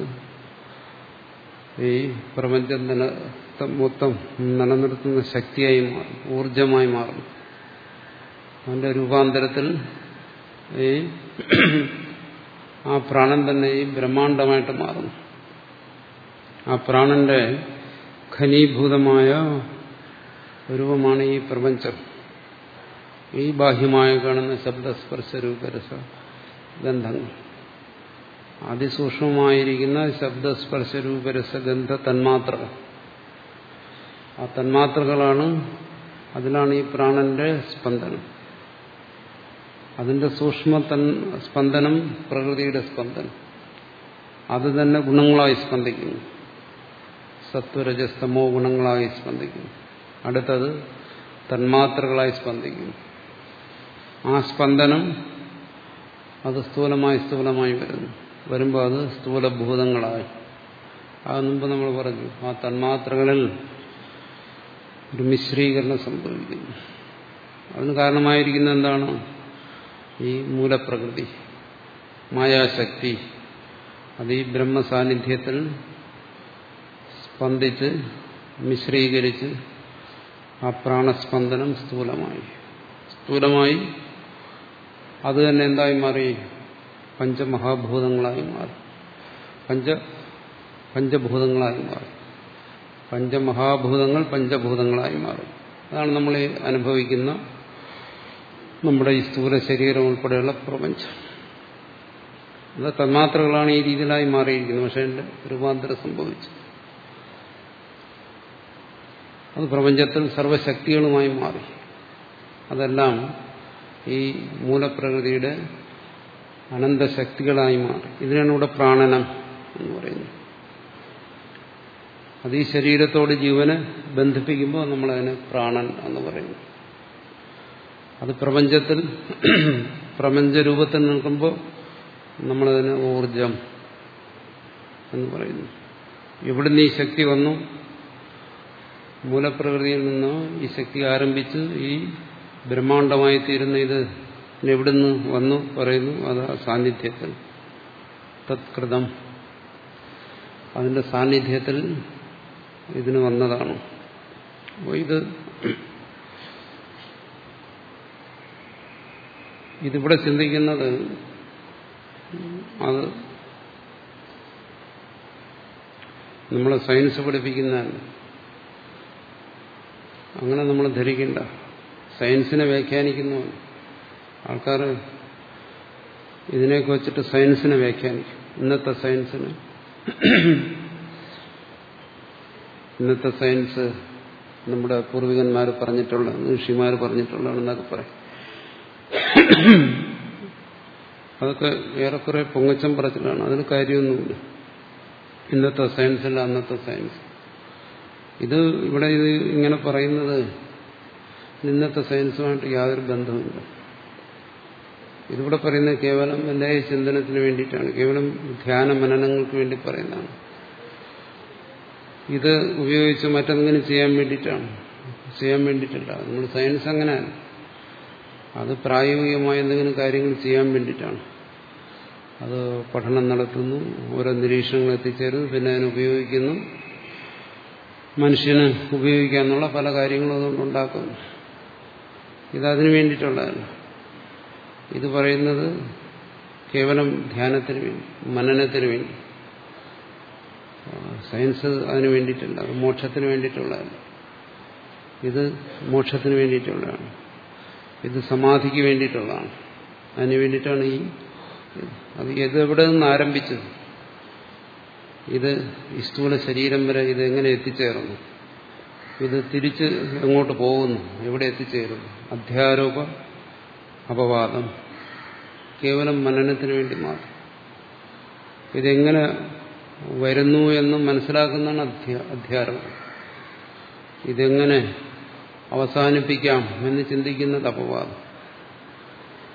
ഈ പ്രപഞ്ചം നില മൊത്തം നിലനിർത്തുന്ന ശക്തിയായി മാറും ഊർജമായി മാറും അതിന്റെ രൂപാന്തരത്തിൽ ഈ ആ പ്രാണൻ തന്നെ ഈ ബ്രഹ്മാണ്ടമായിട്ട് മാറുന്നു. ആ പ്രാണന്റെ ഖനീഭൂതമായ രൂപമാണ് ഈ പ്രപഞ്ചം. ഈ ബാഹ്യമായ കാണുന്ന ശബ്ദസ്പർശ രൂപരസ ഗന്ധങ്ങൾ. അതിസൂക്ഷ്മമായിരിക്കുന്ന ശബ്ദസ്പർശ രൂപരസഗന്ധ തന്മാത്രകൾ ആ തന്മാത്രകളാണ് അതിലാണ് ഈ പ്രാണന്റെ സ്പന്ദനം. അതിന്റെ സൂക്ഷ്മ സ്പന്ദനം പ്രകൃതിയുടെ സ്പന്ദനം. അത് തന്നെ ഗുണങ്ങളായി സ്പന്ദിക്കുന്നു. സത്വരജസ്തമോ ഗുണങ്ങളായി സ്പന്ദിക്കുന്നു. അടുത്തത് തന്മാത്രകളായി സ്പന്ദിക്കുന്നു. ആ സ്പന്ദനം അത് സ്ഥൂലമായി സ്ഥൂലമായി വരുന്നു. വരുമ്പോൾ അത് സ്ഥൂലഭൂതങ്ങളായി. അത് മുമ്പ് നമ്മൾ പറഞ്ഞു ആ തന്മാത്രകളിൽ ഒരു മിശ്രീകരണം സംഭവിക്കുന്നു. അതിന് കാരണമായിരിക്കുന്ന എന്താണ്? ഈ മൂലപ്രകൃതി മായാശക്തി അത് ഈ ബ്രഹ്മസാന്നിധ്യത്തിൽ സ്പന്ദിച്ച് മിശ്രീകരിച്ച് ആ പ്രാണസ്പന്ദനം സ്ഥൂലമായി. സ്ഥൂലമായി അത് തന്നെ എന്തായി മാറി? പഞ്ചമഹാഭൂതങ്ങളായി മാറി. പഞ്ച പഞ്ചഭൂതങ്ങളായി മാറി. പഞ്ചമഹാഭൂതങ്ങൾ പഞ്ചഭൂതങ്ങളായി മാറും. അതാണ് നമ്മൾ അനുഭവിക്കുന്ന നമ്മുടെ ഈ സ്ഥൂല ശരീരം ഉൾപ്പെടെയുള്ള പ്രപഞ്ചം. അത് തന്മാത്രകളാണ് ഈ രീതിയിലായി മാറിയിരിക്കുന്നത്. പക്ഷെ എന്റെ രൂപാന്തരം സംഭവിച്ചു. അത് പ്രപഞ്ചത്തിൽ സർവശക്തികളുമായി മാറി. അതെല്ലാം ഈ മൂലപ്രകൃതിയുടെ അനന്തശക്തികളായി മാറി. ഇതിനാണ് ഇവിടെ പ്രാണനം എന്ന് പറയുന്നത്. അത് ഈ ശരീരത്തോട് ജീവനെ ബന്ധിപ്പിക്കുമ്പോൾ നമ്മളതിനെ പ്രാണൻ എന്ന് പറയുന്നു. അത് പ്രപഞ്ചത്തിൽ പ്രപഞ്ചരൂപത്തിൽ നിൽക്കുമ്പോൾ നമ്മളതിന് ഊർജം എന്ന് പറയുന്നു. എവിടുന്ന് ഈ ശക്തി വന്നു? മൂലപ്രകൃതിയിൽ നിന്നോ ഈ ശക്തി ആരംഭിച്ച് ഈ ബ്രഹ്മാണ്ടമായി തീരുന്ന ഇത് എവിടുന്ന് വന്നു പറയുന്നു? അത് സാന്നിധ്യത്തിൽ. തത്കൃതം. അതിന്റെ സാന്നിധ്യത്തിൽ ഇതിന് വന്നതാണ്. ഇത് ഇതിവിടെ ചിന്തിക്കുന്നത് അത് നമ്മളെ സയൻസ് പഠിപ്പിക്കുന്ന അങ്ങനെ നമ്മൾ ധരിക്കണ്ട. സയൻസിനെ വ്യാഖ്യാനിക്കുന്നു ആൾക്കാർ ഇതിനെയൊക്കെ വെച്ചിട്ട് സയൻസിനെ വ്യാഖ്യാനിക്കും. ഇന്നത്തെ സയൻസിന്. ഇന്നത്തെ സയൻസ് നമ്മുടെ പൂർവികന്മാർ പറഞ്ഞിട്ടുള്ള ഋഷിമാർ പറഞ്ഞിട്ടുള്ളതാണെന്നൊക്കെ പറയും. അതൊക്കെ ഏറെക്കുറെ പൊങ്ങച്ചം പറച്ചിലാണ്. അതിന് കാര്യമൊന്നുമില്ല. ഇന്നത്തെ സയൻസല്ല അന്നത്തെ സയൻസ്. ഇത് ഇവിടെ ഇത് ഇങ്ങനെ പറയുന്നത് ഇന്നത്തെ സയൻസുമായിട്ട് യാതൊരു ബന്ധവുമില്ല. ഇതിവിടെ പറയുന്നത് കേവലം എന്റെ ചിന്തനത്തിന് വേണ്ടിയിട്ടാണ്. കേവലം ധ്യാന മനനങ്ങൾക്ക് വേണ്ടി പറയുന്നതാണ്. ഇത് ഉപയോഗിച്ച് മറ്റെന്തെങ്കിലും ചെയ്യാൻ വേണ്ടിയിട്ടാണ്. ചെയ്യാൻ വേണ്ടിയിട്ടല്ല. നമ്മൾ സയൻസ് അങ്ങനെയാണ്. അത് പ്രായോഗികമായ എന്തെങ്കിലും കാര്യങ്ങൾ ചെയ്യാൻ വേണ്ടിയിട്ടാണ്. അത് പഠനം നടത്തുന്നു ഓരോ നിരീക്ഷണങ്ങൾ എത്തിച്ചേരുന്നു പിന്നെ അതിനുപയോഗിക്കുന്നു മനുഷ്യന് ഉപയോഗിക്കാന്നുള്ള പല കാര്യങ്ങളും അതുകൊണ്ട് ഉണ്ടാക്കുന്നു. ഇതതിനു വേണ്ടിയിട്ടുള്ളതല്ല ഇത് പറയുന്നത് കേവലം ധ്യാനത്തിന് വേണ്ടി മനനത്തിന് വേണ്ടി. സയൻസ് അതിന് വേണ്ടിയിട്ടല്ല അത് മോക്ഷത്തിന് വേണ്ടിയിട്ടുള്ളതല്ല. ഇത് മോക്ഷത്തിന് വേണ്ടിയിട്ടുള്ളതാണ്. ഇത് സമാധിക്ക് വേണ്ടിയിട്ടുള്ളതാണ്. അതിന് വേണ്ടിയിട്ടാണ് ഈ അത് ഇത് എവിടെ നിന്ന് ആരംഭിച്ചത്? ഇത് ഈ സ്ഥൂല ശരീരം വരെ ഇത് എങ്ങനെ എത്തിച്ചേർന്നു? ഇത് തിരിച്ച് എങ്ങോട്ട് പോകുന്നു? എവിടെ എത്തിച്ചേരുന്നു? അധ്യാരോപ അപവാദം. കേവലം മനനത്തിന് വേണ്ടി മാത്രം. ഇതെങ്ങനെ വരുന്നു എന്ന് മനസ്സിലാക്കുന്നതാണ് അധ്യാരം. ഇതെങ്ങനെ അവസാനിപ്പിക്കാം എന്ന് ചിന്തിക്കുന്നത് അപവാദം.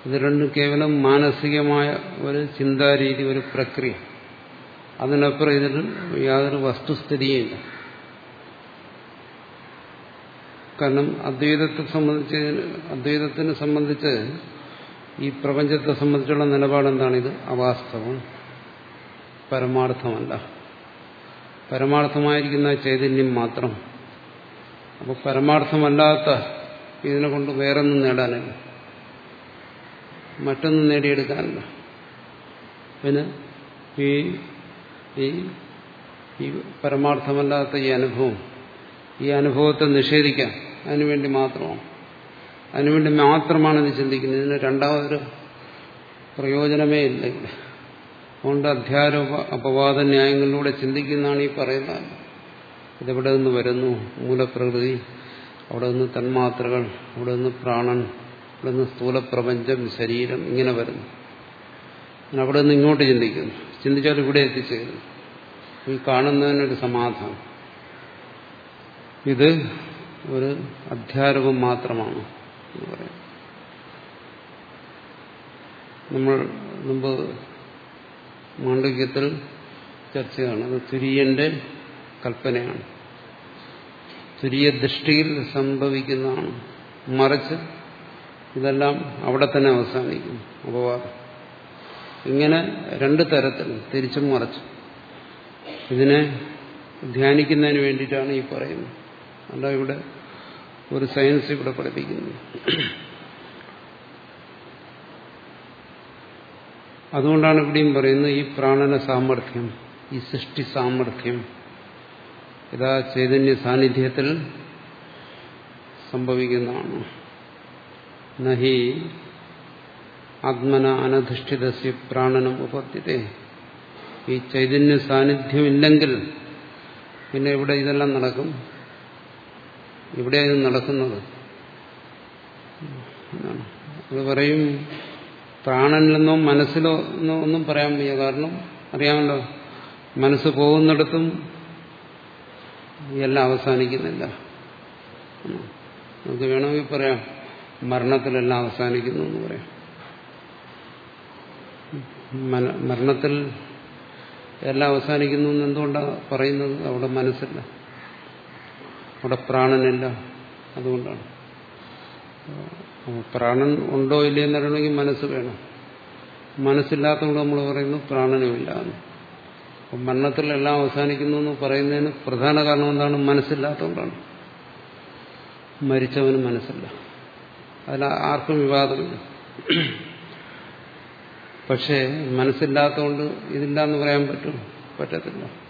ഇത് രണ്ടും കേവലം മാനസികമായ ഒരു ചിന്താരീതി ഒരു പ്രക്രിയ. അതിനപ്പുറം ഇതിന് യാതൊരു വസ്തുസ്ഥിതിയില്ല കാരണം അദ്വൈതത്തെ സംബന്ധിച്ച് അദ്വൈതത്തിനെ സംബന്ധിച്ച് ഈ പ്രപഞ്ചത്തെ സംബന്ധിച്ചുള്ള നിലപാടെന്താണിത്? ഇത് അവാസ്തവം. പരമാർത്ഥമല്ല. പരമാർത്ഥമായിരിക്കുന്ന ചൈതന്യം മാത്രം. അപ്പോൾ പരമാർത്ഥമല്ലാത്ത ഇതിനെ കൊണ്ട് വേറൊന്നും നേടാനില്ല. മറ്റൊന്നും നേടിയെടുക്കാനില്ല. പിന്നെ ഈ ഈ പരമാർത്ഥമല്ലാത്ത ഈ അനുഭവം ഈ അനുഭവത്തെ നിഷേധിക്കാൻ അതിനുവേണ്ടി മാത്രമാണ് അതിനുവേണ്ടി മാത്രമാണ് ഇത് ചിന്തിക്കുന്നത്. ഇതിന് രണ്ടാമതൊരു പ്രയോജനമേ ഇല്ല. ഇവിടെ അതുകൊണ്ട് അധ്യാരോപ അപവാദ ന്യായങ്ങളിലൂടെ ചിന്തിക്കുന്നതാണ് ഈ പറയുന്നത്. ഇതെവിടെ നിന്ന് വരുന്നു? മൂലപ്രകൃതി അവിടെ നിന്ന് തന്മാത്രകൾ അവിടെ നിന്ന് പ്രാണൻ അവിടെ നിന്ന് സ്ഥൂലപ്രപഞ്ചം ശരീരം ഇങ്ങനെ വരുന്നു. അവിടെ നിന്ന് ഇങ്ങോട്ട് ചിന്തിക്കുന്നു. ചിന്തിച്ചാൽ ഇവിടെ എത്തിച്ചേരുന്നു. ഈ കാണുന്നതിനൊരു സമാധാനം. ഇത് ഒരു അധ്യാരൂപം മാത്രമാണ് എന്ന് പറയാം. നമ്മൾ മുമ്പ് മാണ്ഡവ്യത്തിൽ ചർച്ച ചെയ്താണ് അത് തുര്യന്റെ കൽപ്പനയാണ്. തുര്യ ദൃഷ്ടിയിൽ സംഭവിക്കുന്നതാണ്. മറിച്ച് ഇതെല്ലാം അവിടെ തന്നെ അവസാനിക്കും. അപവാദം ഇങ്ങനെ രണ്ട് തരത്തിൽ തിരിച്ചും മറിച്ചും. ഇതിനെ ധ്യാനിക്കുന്നതിന് വേണ്ടിയിട്ടാണ് ഈ പറയുന്നത്. അല്ല ഇവിടെ ഒരു സയൻസ് ഇവിടെ പഠിപ്പിക്കുന്നു അതുകൊണ്ടാണ് ഇവിടെയും പറയുന്നത് ഈ പ്രാണന സാമർഥ്യം ഈ സൃഷ്ടി സാമർഥ്യം ഇതാ ചൈതന്യ സാന്നിധ്യത്തിൽ സംഭവിക്കുന്നതാണ്. നഹി ആത്മന അനധിഷ്ഠിതസ്യ പ്രാണനം ഉപത്തിയത് ഈ ചൈതന്യ സാന്നിധ്യമില്ലെങ്കിൽ പിന്നെ ഇവിടെ ഇതെല്ലാം നടക്കും. ഇവിടെ ഇത് നടക്കുന്നത് അത് പറയും പ്രാണനിലെന്നോ മനസ്സിലോ എന്നോ ഒന്നും പറയാൻ വയ്യ. കാരണം അറിയാമല്ലോ മനസ്സ് പോകുന്നിടത്തും എല്ലാം അവസാനിക്കുന്നില്ല. നമുക്ക് വേണമെങ്കിൽ പറയാം മരണത്തിലെല്ലാം അവസാനിക്കുന്നു എന്ന് പറയാം. മരണത്തിൽ എല്ലാം അവസാനിക്കുന്നു എന്ന് എന്തുകൊണ്ടാണ് പറയുന്നത്? അവിടെ മനസ്സില്ല. അവിടെ പ്രാണനില്ല അതുകൊണ്ടാണ് പ്രാണൻ ഉണ്ടോ ഇല്ലേ എന്നറിയണമെങ്കിൽ മനസ്സ് വേണം. മനസ്സില്ലാത്തതുകൊണ്ട് നമ്മൾ പറയുന്നു പ്രാണനുമില്ല എന്ന്. അപ്പം അവസാനിക്കുന്നു എന്ന് പറയുന്നതിന് പ്രധാന കാരണം എന്താണ്? മനസ്സില്ലാത്തതുകൊണ്ടാണ്. മരിച്ചവന് മനസ്സില്ല. അതിൽ ആർക്കും വിവാദമില്ല. പക്ഷേ മനസ്സില്ലാത്തതുകൊണ്ട് ഇതില്ല എന്ന് പറയാൻ പറ്റും? പറ്റത്തില്ല.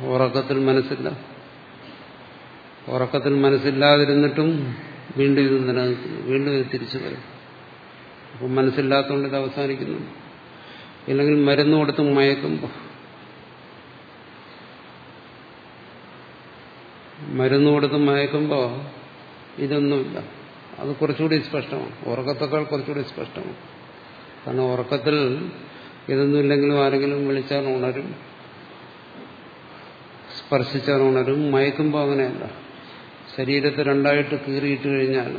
ഉറക്കത്തിൽ മനസ്സില്ല. ഉറക്കത്തിൽ മനസ്സില്ലാതിരുന്നിട്ടും വീണ്ടും ഇത് നിലനിൽക്കുന്നു വീണ്ടും ഇത് തിരിച്ചു വരും. അപ്പം മനസ്സില്ലാത്തതുകൊണ്ട് ഇത് അവസാനിക്കുന്നു. ഇല്ലെങ്കിൽ മരുന്ന് കൊടുത്ത് മയക്കുമ്പോൾ മരുന്ന് കൊടുത്ത് മയക്കുമ്പോൾ ഇതൊന്നുമില്ല. അത് കുറച്ചുകൂടി സ്പഷ്ടമാണ്. ഉറക്കത്തേക്കാൾ കുറച്ചുകൂടി സ്പഷ്ടമാണ്. കാരണം ഉറക്കത്തിൽ ഇതൊന്നുമില്ലെങ്കിലും ആരെങ്കിലും വിളിച്ചാൽ ഉണരും. സ്പർശിച്ചാൽ ഉണരും മയക്കുമ്പോൾ അങ്ങനെയല്ല ശരീരത്തെ രണ്ടായിട്ട് കീറിയിട്ട് കഴിഞ്ഞാൽ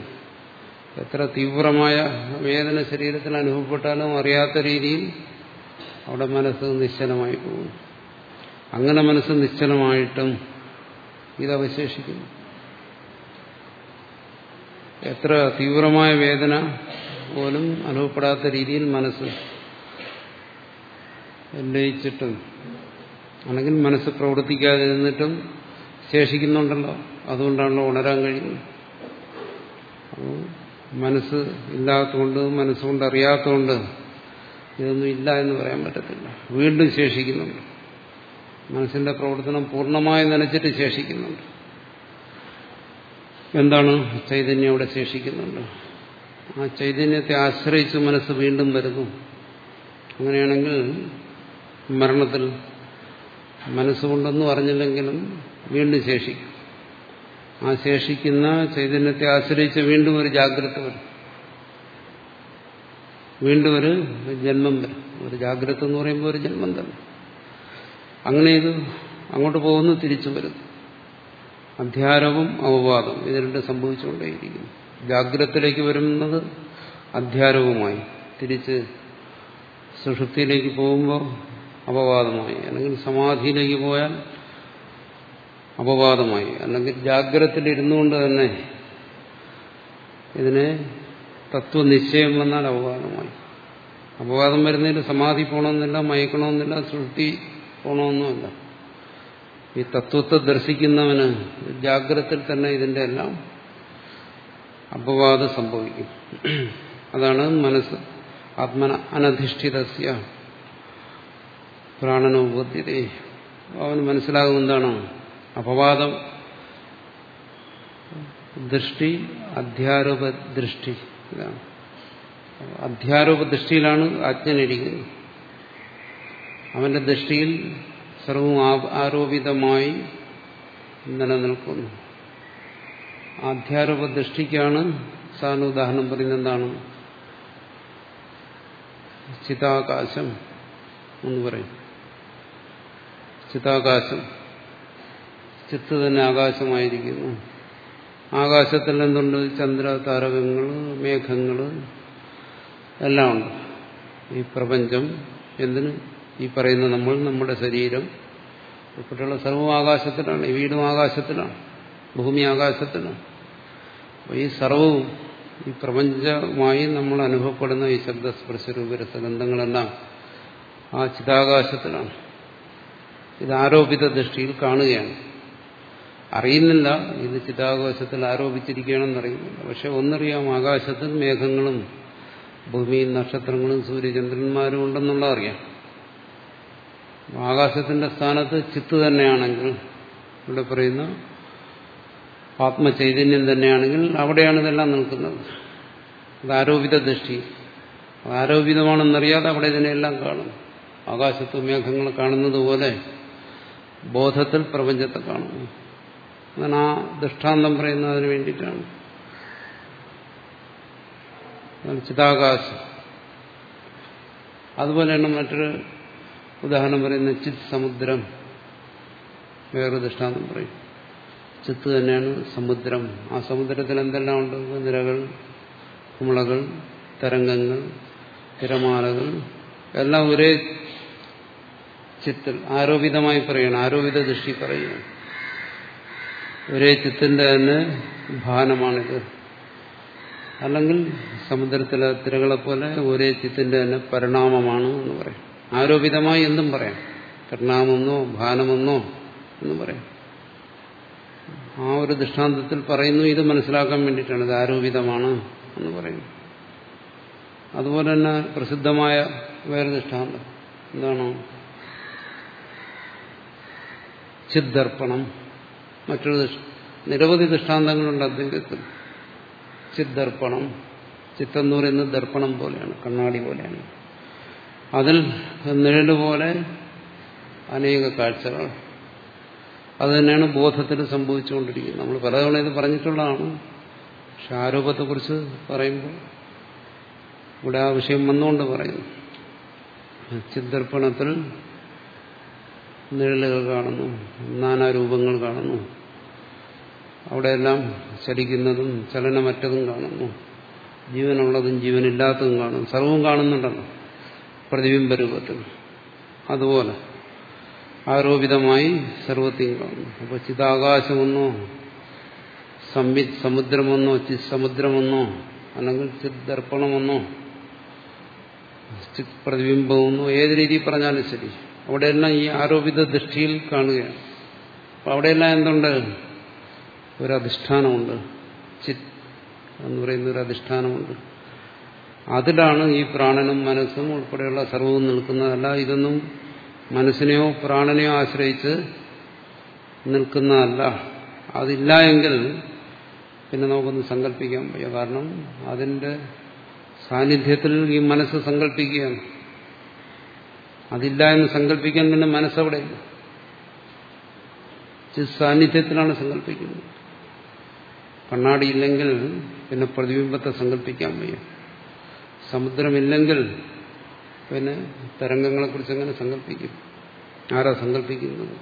എത്ര തീവ്രമായ വേദന ശരീരത്തിൽ അനുഭവപ്പെട്ടാലും അറിയാത്ത രീതിയിൽ അവിടെ മനസ്സ് നിശ്ചലമായി പോകും അങ്ങനെ മനസ്സ് നിശ്ചലമായിട്ടും ഇതവശേഷിക്കുന്നു എത്ര തീവ്രമായ വേദന പോലും അനുഭവപ്പെടാത്ത രീതിയിൽ മനസ്സ് ലയിച്ചിട്ടും അല്ലെങ്കിൽ മനസ്സ് പ്രവർത്തിക്കാതെ ഇരുന്നിട്ടും ശേഷിക്കുന്നുണ്ടല്ലോ. അതുകൊണ്ടാണല്ലോ ഉണരാൻ കഴിയുന്നത്. മനസ്സ് ഇല്ലാത്തതുകൊണ്ട് മനസ്സുകൊണ്ട് അറിയാത്തതുകൊണ്ട് ഇതൊന്നും ഇല്ല എന്ന് പറയാൻ പറ്റത്തില്ല. വീണ്ടും ശേഷിക്കുന്നുണ്ട്. മനസ്സിന്റെ പ്രവർത്തനം പൂർണമായി നനച്ചിട്ട് ശേഷിക്കുന്നുണ്ട്. എന്താണ് ചൈതന്യം അവിടെ ശേഷിക്കുന്നുണ്ട്? ആ ചൈതന്യത്തെ ആശ്രയിച്ച് മനസ്സ് വീണ്ടും വരുന്നു. അങ്ങനെയാണെങ്കിൽ മരണത്തിൽ മനസ്സുകൊണ്ടൊന്നും അറിഞ്ഞില്ലെങ്കിലും വീണ്ടും ശേഷിക്കും. ആ ശേഷിക്കുന്ന ചൈതന്യത്തെ ആശ്രയിച്ച് വീണ്ടും ഒരു ജാഗ്രത വരും. വീണ്ടും ഒരു ജന്മം വരും. ഒരു ജാഗ്രത എന്ന് പറയുമ്പോൾ ഒരു ജന്മം തന്നെ. അങ്ങനെ ഇത് അങ്ങോട്ട് പോകുന്നു തിരിച്ചു വരുന്നു. അധ്യാരവും അവവാദം ഇത് രണ്ട് സംഭവിച്ചുകൊണ്ടേയിരിക്കുന്നു. ജാഗ്രതത്തിലേക്ക് വരുന്നത് അധ്യാരവുമായി. തിരിച്ച് സുഷുപ്തിയിലേക്ക് പോകുമ്പോൾ അപവാദമായി. അല്ലെങ്കിൽ സമാധിയിലേക്ക് പോയാൽ അപവാദമായി. അല്ലെങ്കിൽ ജാഗ്രതത്തിൽ ഇരുന്നുകൊണ്ട് തന്നെ ഇതിനെ തത്വനിശ്ചയം വന്നാൽ അപവാദമായി. അപവാദം വരുന്നതിൽ സമാധി പോകണമെന്നില്ല മയക്കണമെന്നില്ല സൃഷ്ടി പോകണമെന്നുമില്ല ഈ തത്വത്തെ ദർശിക്കുന്നവന് ജാഗ്രതത്തിൽ തന്നെ ഇതിന്റെ എല്ലാം അപവാദം സംഭവിക്കും. അതാണ് മനസ്സ് ആത്മന അനധിഷ്ഠിതസ്യ പ്രാണനോപദ്ധ്യത അവന് മനസ്സിലാകും എന്താണോ അപവാദം ദൃഷ്ടി അധ്യാരോപ ദൃഷ്ടി ഇതാണ്. അധ്യാരോപ ദൃഷ്ടിയിലാണ് അജ്ഞനിരിക്കുന്നത് അവന്റെ ദൃഷ്ടിയിൽ സർവവും ആരോപിതമായി നിലനിൽക്കുന്നു. ആധ്യാരോപ ദൃഷ്ടിക്കാണ് സാറിന് ഉദാഹരണം പറയുന്നത് എന്താണ്? ചിതാകാശം എന്ന് പറയും. ചിതാകാശം ചിത്ത് തന്നെ ആകാശമായിരിക്കുന്നു. ആകാശത്തിൽ എന്തുണ്ട് ചന്ദ്ര താരകങ്ങൾ മേഘങ്ങൾ എല്ലാം ഉണ്ട്. ഈ പ്രപഞ്ചം എന്തിന്? ഈ പറയുന്ന നമ്മൾ നമ്മുടെ ശരീരം ഉൾപ്പെട്ടുള്ള സർവം ആകാശത്തിലാണ്. ഈ വീടും ആകാശത്തിലാണ്. ഭൂമി ആകാശത്തിലാണ്. അപ്പോൾ ഈ സർവവും ഈ പ്രപഞ്ചമായി നമ്മൾ അനുഭവപ്പെടുന്ന ഈ ശബ്ദസ്പർശ രൂപരസഗന്ധങ്ങളെല്ലാം ആ ചിതാകാശത്തിലാണ്. ഇത് ആരോപിത ദൃഷ്ടിയിൽ കാണുകയാണ്. അറിയുന്നില്ല ഇത് ചിതാകാശത്തിൽ ആരോപിച്ചിരിക്കുകയാണെന്നറിയുന്നില്ല പക്ഷെ ഒന്നറിയാം ആകാശത്തിൽ മേഘങ്ങളും ഭൂമിയിൽ നക്ഷത്രങ്ങളും സൂര്യചന്ദ്രന്മാരും ഉണ്ടെന്നുള്ള അറിയാം. ആകാശത്തിന്റെ സ്ഥാനത്ത് ചിത്ത് തന്നെയാണെങ്കിൽ ഇവിടെ പറയുന്ന ആത്മചൈതന്യം തന്നെയാണെങ്കിൽ അവിടെയാണ് ഇതെല്ലാം നിൽക്കുന്നത്. അത് ആരോപിത ദൃഷ്ടി. ആരോപിതമാണെന്നറിയാതെ അവിടെ ഇതിനെല്ലാം കാണും. ആകാശത്ത് മേഘങ്ങൾ കാണുന്നത് പോലെ ബോധത്തിൽ പ്രപഞ്ചത്തെ കാണുന്നു അതാണ് ആ ദൃഷ്ടാന്തം പറയുന്നതിന് വേണ്ടിയിട്ടാണ്. ചിതാകാശം. അതുപോലെയാണ് മറ്റൊരു ഉദാഹരണം പറയുന്ന ചിത് സമുദ്രം വേറൊരു ദൃഷ്ടാന്തം പറയും. ചിത്ത് തന്നെയാണ് സമുദ്രം. ആ സമുദ്രത്തിൽ എന്തെല്ലാം ഉണ്ട്? നിരകൾ കുമളകൾ തരംഗങ്ങൾ തിരമാലകൾ. എല്ലാം ഒരേ ചിത്തിൽ ആരോപിതമായി പറയണം ആരോപിത ദൃഷ്ടി പറയുന്നു ഒരേ ചിത്തിന്റെ തന്നെ ഭാനമാണിത്. അല്ലെങ്കിൽ സമുദ്രത്തിലെ തിരകളെ പോലെ ഒരേ ചിത്തിന്റെ തന്നെ പരിണാമമാണ് എന്ന് പറയും. ആരോപിതമായി എന്തും പറയാം. പരിണാമെന്നോ ഭാനമെന്നോ എന്ന് പറയാം. ആ ഒരു ദൃഷ്ടാന്തത്തിൽ പറയുന്നു ഇത് മനസ്സിലാക്കാൻ വേണ്ടിയിട്ടാണ് ഇത് ആരോപിതമാണ് എന്ന് പറയുന്നു. അതുപോലെ തന്നെ പ്രസിദ്ധമായ വേറെ ദൃഷ്ടാന്തം. എന്താണ്? ചിദ്ദർപ്പണം മറ്റൊരു നിരവധി ദൃഷ്ടാന്തങ്ങളുണ്ട് അദ്വൈതത്തിൽ ചിദ്ദർപ്പണം ചിത്തെന്ന് പറയുന്നത് ദർപ്പണം പോലെയാണ് കണ്ണാടി പോലെയാണ്. അതിൽ നിഴൽ പോലെ അനേക കാഴ്ചകൾ. അത് തന്നെയാണ് ബോധത്തിൽ സംഭവിച്ചുകൊണ്ടിരിക്കുന്നത്. നമ്മൾ പലതവണ ഇത് പറഞ്ഞിട്ടുള്ളതാണ്. പക്ഷെ ആരോപത്തെക്കുറിച്ച് പറയുമ്പോൾ ഇവിടെ ആ വിഷയം വന്നുകൊണ്ട് പറയുന്നു. ചിദ്ദർപ്പണത്തിൽ നിഴലുകൾ കാണുന്നു നാനാരൂപങ്ങൾ കാണുന്നു. അവിടെയെല്ലാം ചലിക്കുന്നതും ചലനമറ്റതും കാണുന്നു. ജീവനുള്ളതും ജീവനില്ലാത്തതും കാണുന്നു. സർവവും കാണുന്നുണ്ടല്ലോ പ്രതിബിംബ രൂപത്തിൽ. അതുപോലെ ആരോപിതമായി സർവത്തെയും കാണുന്നു. അപ്പോൾ ചിതാകാശമെന്നോ സംവിത് സമുദ്രമെന്നോ ചിത് അല്ലെങ്കിൽ ചിത് ദർപ്പണമെന്നോ ചിത് പ്രതിബിംബമെന്നോ ഏത് രീതിയിൽ പറഞ്ഞാലും ശരി. അവിടെയെല്ലാം ഈ ആരോപിത ദൃഷ്ടിയിൽ കാണുകയാണ്. അപ്പം അവിടെയെല്ലാം എന്തുണ്ട്? ഒരു അധിഷ്ഠാനമുണ്ട്. ചിത് എന്ന് പറയുന്ന ഒരു അധിഷ്ഠാനമുണ്ട്. അതിലാണ് ഈ പ്രാണനും മനസ്സും ഉൾപ്പെടെയുള്ള സർവവും നിൽക്കുന്നതല്ല ഇതൊന്നും മനസ്സിനെയോ പ്രാണനെയോ ആശ്രയിച്ച് നിൽക്കുന്നതല്ല. അതില്ല എങ്കിൽ പിന്നെ നമുക്കൊന്ന് സങ്കല്പിക്കാൻ വയ്യ. കാരണം അതിന്റെ സാന്നിധ്യത്തിൽ ഈ മനസ്സ് സങ്കല്പിക്കുകയാണ്. അതില്ല എന്ന് സങ്കല്പിക്കാൻ പിന്നെ മനസ്സവിടെ സാന്നിധ്യത്തിലാണ് സങ്കല്പിക്കുന്നത്. കണ്ണാടിയില്ലെങ്കിൽ പിന്നെ പ്രതിബിംബത്തെ സങ്കല്പിക്കാൻ വയ്യ. സമുദ്രമില്ലെങ്കിൽ പിന്നെ തരംഗങ്ങളെക്കുറിച്ച് എങ്ങനെ സങ്കല്പിക്കും? ആരാ സങ്കല്പിക്കുന്നത്?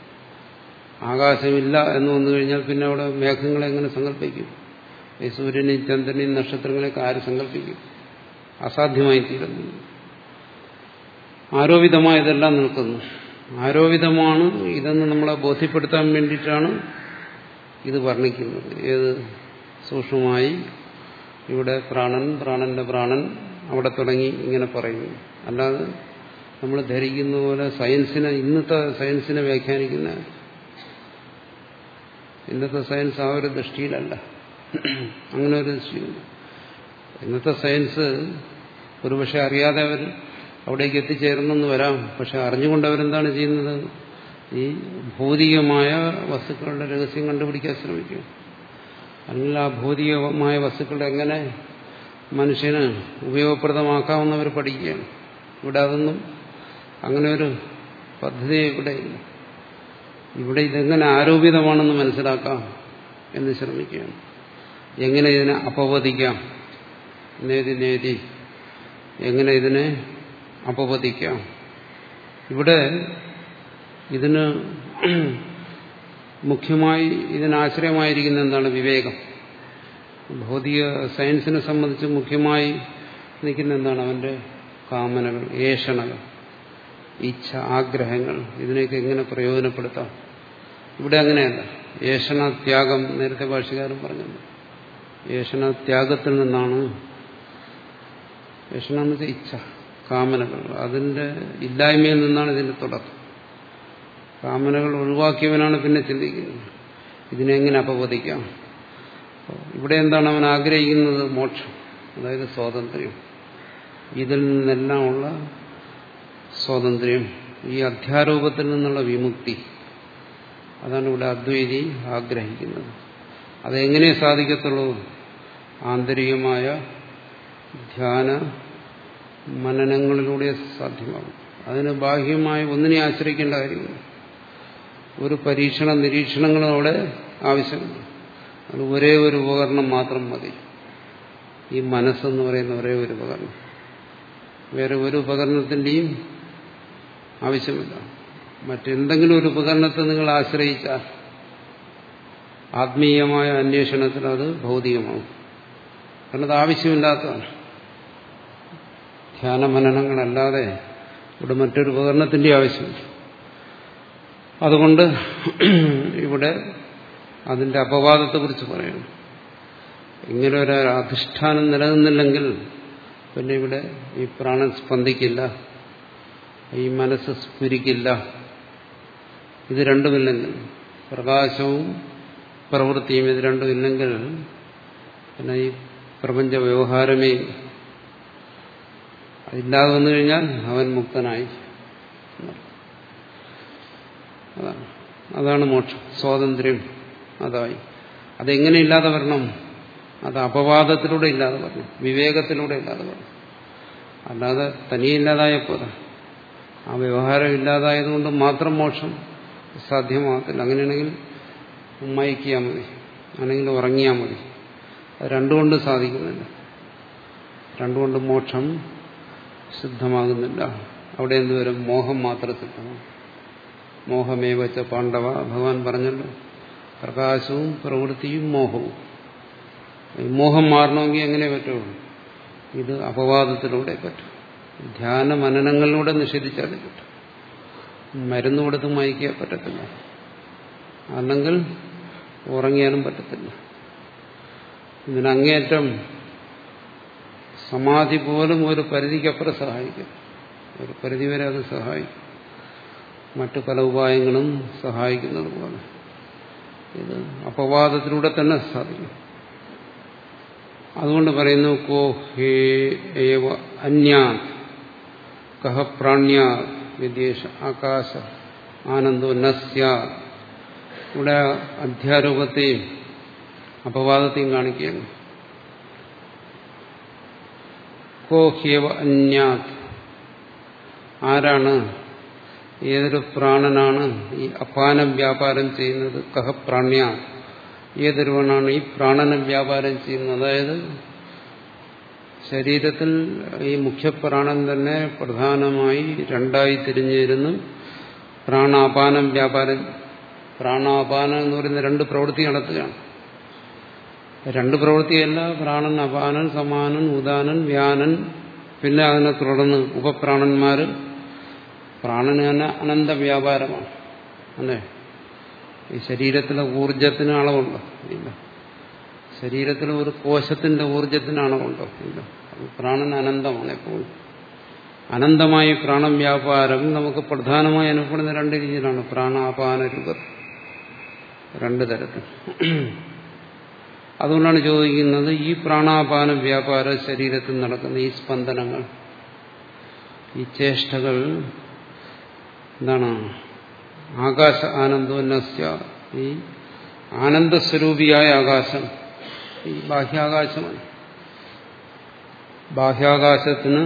ആകാശമില്ല എന്ന് വന്നു കഴിഞ്ഞാൽ പിന്നെ അവിടെ മേഘങ്ങളെ എങ്ങനെ സങ്കല്പിക്കും? ഈ സൂര്യനെയും ചന്ദ്രനെയും നക്ഷത്രങ്ങളെയൊക്കെ ആര് സങ്കല്പിക്കും? അസാധ്യമായി തീരുന്നു ആരോപിതമായതെല്ലാം നിൽക്കുന്നു. ആരോപിതമാണ് ഇതെന്ന് നമ്മളെ ബോധ്യപ്പെടുത്താൻ വേണ്ടിയിട്ടാണ് ഇത് വർണിക്കുന്നത്. ഏത് സൂക്ഷ്മമായി ഇവിടെ പ്രാണൻ പ്രാണന്റെ പ്രാണൻ അവിടെ തുടങ്ങി ഇങ്ങനെ പറയുന്നു. അല്ലാതെ നമ്മൾ ധരിക്കുന്ന പോലെ സയൻസിനെ ഇന്നത്തെ സയൻസിനെ വ്യാഖ്യാനിക്കുന്ന ഇന്നത്തെ സയൻസ് ആ ഒരു ദൃഷ്ടിയിലല്ല. അങ്ങനെ ഒരു ഇന്നത്തെ സയൻസ് ഒരുപക്ഷെ അറിയാതെ അവർ അവിടേക്ക് എത്തിച്ചേർന്നെന്ന് വരാം. പക്ഷെ അറിഞ്ഞുകൊണ്ട് അവരെന്താണ് ചെയ്യുന്നത്? ഈ ഭൗതികമായ വസ്തുക്കളുടെ രഹസ്യം കണ്ടുപിടിക്കാൻ ശ്രമിക്കും. അല്ലെങ്കിൽ ആ ഭൗതികമായ വസ്തുക്കളുടെ എങ്ങനെ മനുഷ്യന് ഉപയോഗപ്രദമാക്കാമെന്നവർ പഠിക്കുകയാണ്. ഇവിടെ അതൊന്നും അങ്ങനെ ഒരു പദ്ധതി ഇവിടെ ഇല്ല. ഇവിടെ ഇതെങ്ങനെ ആരോപിതമാണെന്ന് മനസ്സിലാക്കാം എന്ന് ശ്രമിക്കുകയാണ്. എങ്ങനെ ഇതിനെ അപവദിക്കാം? നേതി നേതി. എങ്ങനെ ഇതിനെ അപവദിക്കാം ഇവിടെ ഇതിന് മുഖ്യമായി ഇതിനാശ്രയമായിരിക്കുന്ന എന്താണ് വിവേകം? ഭൗതിക സയൻസിനെ സംബന്ധിച്ച് മുഖ്യമായി നിൽക്കുന്ന എന്താണ് അവന്റെ കാമനകൾ ഏഷണകൾ ഇച്ഛ ആഗ്രഹങ്ങൾ ഇതിനെയൊക്കെ എങ്ങനെ പ്രയോജനപ്പെടുത്താം? ഇവിടെ അങ്ങനെയല്ല ഏഷണത്യാഗം നേരത്തെ ഭാഷകാരൻ പറഞ്ഞത് ഏഷണത്യാഗത്തിൽ നിന്നാണ് ഏഷണ വെച്ചാൽ ഇച്ഛ. കാമനകൾ. അതിന്റെ ഇല്ലായ്മയിൽ നിന്നാണ് ഇതിന്റെ തുടക്കം. കാമനകൾ ഒഴിവാക്കിയവനാണ് പിന്നെ ചിന്തിക്കുന്നത്. ഇതിനെങ്ങനെ അപവദിക്കാം ഇവിടെ എന്താണ് അവൻ ആഗ്രഹിക്കുന്നത്? മോക്ഷം അതായത് സ്വാതന്ത്ര്യം. ഇതിൽ നിന്നെല്ലാം ഉള്ള സ്വാതന്ത്ര്യം ഈ അധ്യാരൂപത്തിൽ നിന്നുള്ള വിമുക്തി. അതാണ് ഇവിടെ അദ്വൈതി ആഗ്രഹിക്കുന്നത്. അതെങ്ങനെ സാധിക്കത്തുള്ളൂ? ആന്തരികമായ ധ്യാന മനനങ്ങളിലൂടെ സാധ്യമാകും. അതിന് ബാഹ്യമായി ഒന്നിനെ ആശ്രയിക്കേണ്ട കാര്യമില്ല. ഒരു പരീക്ഷണ നിരീക്ഷണങ്ങളും അവിടെ ആവശ്യമില്ല അത് ഒരേ ഒരു ഉപകരണം മാത്രം മതി. ഈ മനസ്സെന്ന് പറയുന്ന ഒരേ ഒരു ഉപകരണം. വേറെ ഒരു ഉപകരണത്തിന്റെയും ആവശ്യമില്ല. മറ്റെന്തെങ്കിലും ഒരു ഉപകരണത്തെ നിങ്ങൾ ആശ്രയിച്ചാൽ ആത്മീയമായ അന്വേഷണത്തിൽ അത് ഭൗതികമാവും കാരണം അത് ആവശ്യമില്ലാത്തതാണ്. ധ്യാനമനനങ്ങളല്ലാതെ ഇവിടെ മറ്റൊരു ഉപകരണത്തിന്റെ ആവശ്യമില്ല അതുകൊണ്ട് ഇവിടെ അതിന്റെ അപവാദത്തെക്കുറിച്ച് പറയുന്നു ഇങ്ങനെ ഒരു അധിഷ്ഠാനം നിലനിന്നില്ലെങ്കിൽ പിന്നെ ഇവിടെ ഈ പ്രാണൻ സ്പന്ദിക്കില്ല ഈ മനസ്സ് സ്ഫുരിക്കില്ല. ഇത് രണ്ടുമില്ലെങ്കിൽ പ്രകാശവും പ്രവൃത്തിയും ഇത് രണ്ടുമില്ലെങ്കിൽ പിന്നെ ഈ പ്രപഞ്ച വ്യവഹാരമേ അതില്ലാതെ വന്നു കഴിഞ്ഞാൽ അവൻ മുക്തനായി. അതാണ്. അതാണ് മോക്ഷം. സ്വാതന്ത്ര്യം അതായി. അതെങ്ങനെ ഇല്ലാതെ വരണം? അത് അപവാദത്തിലൂടെ ഇല്ലാതെ വരണം. വിവേകത്തിലൂടെ ഇല്ലാതെ വരണം. അല്ലാതെ തനിയെ ഇല്ലാതായപ്പോൾ ആ വ്യവഹാരം ഇല്ലാതായതുകൊണ്ട് മാത്രം മോക്ഷം സാധ്യമാകത്തില്ല. അങ്ങനെയാണെങ്കിൽ ഉമ്മയിക്കിയാൽ മതി. അല്ലെങ്കിൽ ഉറങ്ങിയാൽ മതി. അത് രണ്ടുകൊണ്ടും സാധിക്കുന്നില്ല. രണ്ടുകൊണ്ട് മോക്ഷം സിദ്ധമാകുന്നില്ല. അവിടെ എന്തുവരും മോഹം മാത്രം സിദ്ധമാണ്. മോഹമേ വച്ച പാണ്ഡവ ഭഗവാൻ പറഞ്ഞല്ലോ. പ്രകാശവും പ്രവൃത്തിയും മോഹവും. മോഹം മാറണമെങ്കിൽ എങ്ങനെ പറ്റുള്ളൂ ഇത് അപവാദത്തിലൂടെ പറ്റും. ധ്യാന മനനങ്ങളിലൂടെ നിഷേധിച്ചാലേ പറ്റും. മരുന്ന് കൊടുത്ത് മയക്കാൻ പറ്റത്തില്ല. അല്ലെങ്കിൽ ഉറങ്ങിയാലും പറ്റത്തില്ല. ഇതിനങ്ങേറ്റം സമാധി പോലും ഒരു പരിധിക്കപ്പുറം സഹായിക്കും. ഒരു പരിധി വരെ അത് സഹായിക്കും. മറ്റു പല ഉപായങ്ങളും സഹായിക്കുന്നത് പോലെ. ഇത് അപവാദത്തിലൂടെ തന്നെ സാധിക്കും. അതുകൊണ്ട് പറയുന്നു കോ ഹേ അന്യാ കഹ പ്രാണ്യ വിദേശ ആകാശ ആനന്ദോ നസ്യ ഇവിടെ അധ്യാരൂപത്തെയും അപവാദത്തെയും കാണിക്കുകയാണ്. കോ ഹ്യവ അന്യാത്. ആരാണ്? ഏതൊരു പ്രാണനാണ് ഈ അപാന വ്യാപാരം ചെയ്യുന്നത്? കഹ പ്രാണ്യ. ഏതൊരുവനാണ് ഈ പ്രാണന വ്യാപാരം ചെയ്യുന്നത്? അതായത് ശരീരത്തിൽ ഈ മുഖ്യപ്രാണൻ തന്നെ പ്രധാനമായി രണ്ടായി തിരിഞ്ഞിരുന്നു. പ്രാണാപാനം വ്യാപാരം. പ്രാണാപാനം എന്ന് പറയുന്ന രണ്ട് പ്രവൃത്തി നടത്തുകയാണ്. രണ്ട് പ്രവൃത്തിയല്ല പ്രാണൻ അപാനൻ സമാനൻ ഉദാനൻ വ്യാനൻ പിന്നെ അതിനെ തുടർന്ന് ഉപപ്രാണന്മാർ. പ്രാണന് തന്നെ അനന്ത വ്യാപാരമാണ്. അല്ലേ? ഈ ശരീരത്തിലെ ഊർജത്തിന് അളവുണ്ടോ. ഇല്ല. ശരീരത്തിലെ ഒരു കോശത്തിന്റെ ഊർജത്തിന് അളവുണ്ടോ. ഇല്ല. പ്രാണൻ അനന്തമാണ് എപ്പോഴും. അനന്തമായ പ്രാണ വ്യാപാരം നമുക്ക് പ്രധാനമായി അനുഭവപ്പെടുന്ന രണ്ട് രീതിയിലാണ്. പ്രാണാപാന രൂപം രണ്ട് തരത്തിൽ. അതുകൊണ്ടാണ് ചോദിക്കുന്നത് ഈ പ്രാണാപാന വ്യാപാര ശരീരത്തിൽ നടക്കുന്ന ഈ സ്പന്ദനങ്ങൾ ഈ ചേഷ്ടകൾ എന്താണ് ആകാശ ആനന്ദോന്നസ്യ ഈ ആനന്ദസ്വരൂപിയായ ആകാശം ഈ ബാഹ്യാകാശമാണ് ബാഹ്യാകാശത്തിന്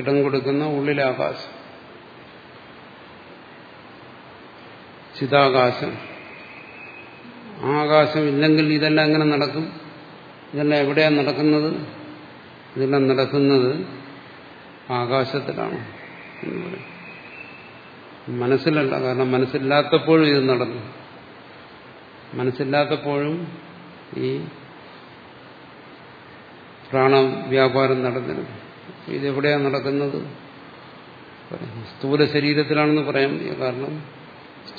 ഇടം കൊടുക്കുന്ന ഉള്ളിലാകാശം ചിതാകാശം. ആകാശം ഇല്ലെങ്കിൽ ഇതെല്ലാം എങ്ങനെ നടക്കും? ഇതെല്ലാം എവിടെയാണ് നടക്കുന്നത്? ഇതെല്ലാം നടക്കുന്നത് ആകാശത്തിലാണ് മനസ്സിലല്ല കാരണം മനസ്സില്ലാത്തപ്പോഴും ഇത് നടന്നു. മനസ്സില്ലാത്തപ്പോഴും ഈ പ്രാണവ്യാപാരം നടന്നിരുന്നു. ഇതെവിടെയാണ് നടക്കുന്നത്? സ്ഥൂല ശരീരത്തിലാണെന്ന് പറയാൻ കാരണം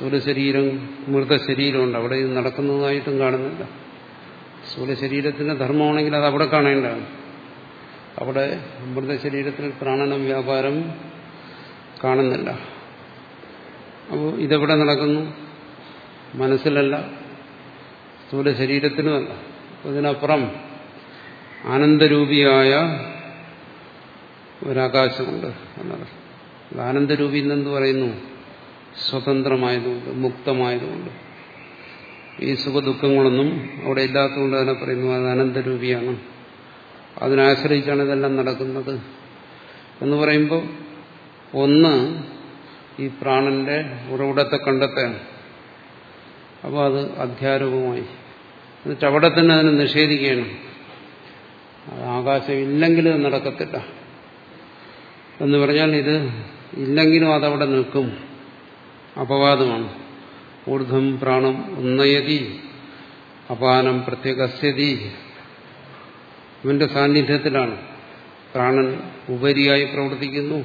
സ്ഥൂല ശരീരം മൃത ശരീരമുണ്ട് അവിടെ ഇത് നടക്കുന്നതായിട്ടും കാണുന്നില്ല സ്ഥൂല ശരീരത്തിന്റെ ധർമ്മമാണെങ്കിൽ അത് അവിടെ കാണേണ്ടതാണ്. അവിടെ മൃതശരീരത്തിൽ പ്രാണനം വ്യാപാരം കാണുന്നില്ല. അപ്പോൾ ഇതെവിടെ നടക്കുന്നു? മനസ്സിലല്ല. സ്ഥൂല ശരീരത്തിനുമല്ല അതിനപ്പുറം ആനന്ദരൂപിയായ ഒരാകാശമുണ്ട്. എന്നത് ആനന്ദരൂപി എന്നെന്ത് പറയുന്നു? സ്വതന്ത്രമായതുകൊണ്ട് മുക്തമായതുകൊണ്ട്. ഈ സുഖദുഃഖങ്ങളൊന്നും അവിടെ ഇല്ലാത്തതുകൊണ്ട് തന്നെ പറയുന്നു അത് അനന്തരൂപിയാണ്. അതിനാശ്രയിച്ചാണ് ഇതെല്ലാം നടക്കുന്നത്. എന്ന് പറയുമ്പോൾ ഒന്ന് ഈ പ്രാണന്റെ ഉറവിടത്തെ കണ്ടെത്താണ് അപ്പോൾ അത് അധ്യാരൂപമായി. എന്നിട്ട് അവിടെ തന്നെ അതിനെ നിഷേധിക്കുകയാണ്. ആകാശം ഇല്ലെങ്കിലും നടക്കത്തില്ല. എന്ന് പറഞ്ഞാൽ ഇത് ഇല്ലെങ്കിലും അതവിടെ നിൽക്കും. അപവാദമാണ്. ഊർധം പ്രാണം ഉന്നയതി അപാനം പ്രത്യേകസ്യതി ഇവന്റെ സാന്നിധ്യത്തിലാണ് പ്രാണൻ ഉപരിയായി പ്രവർത്തിക്കുന്നു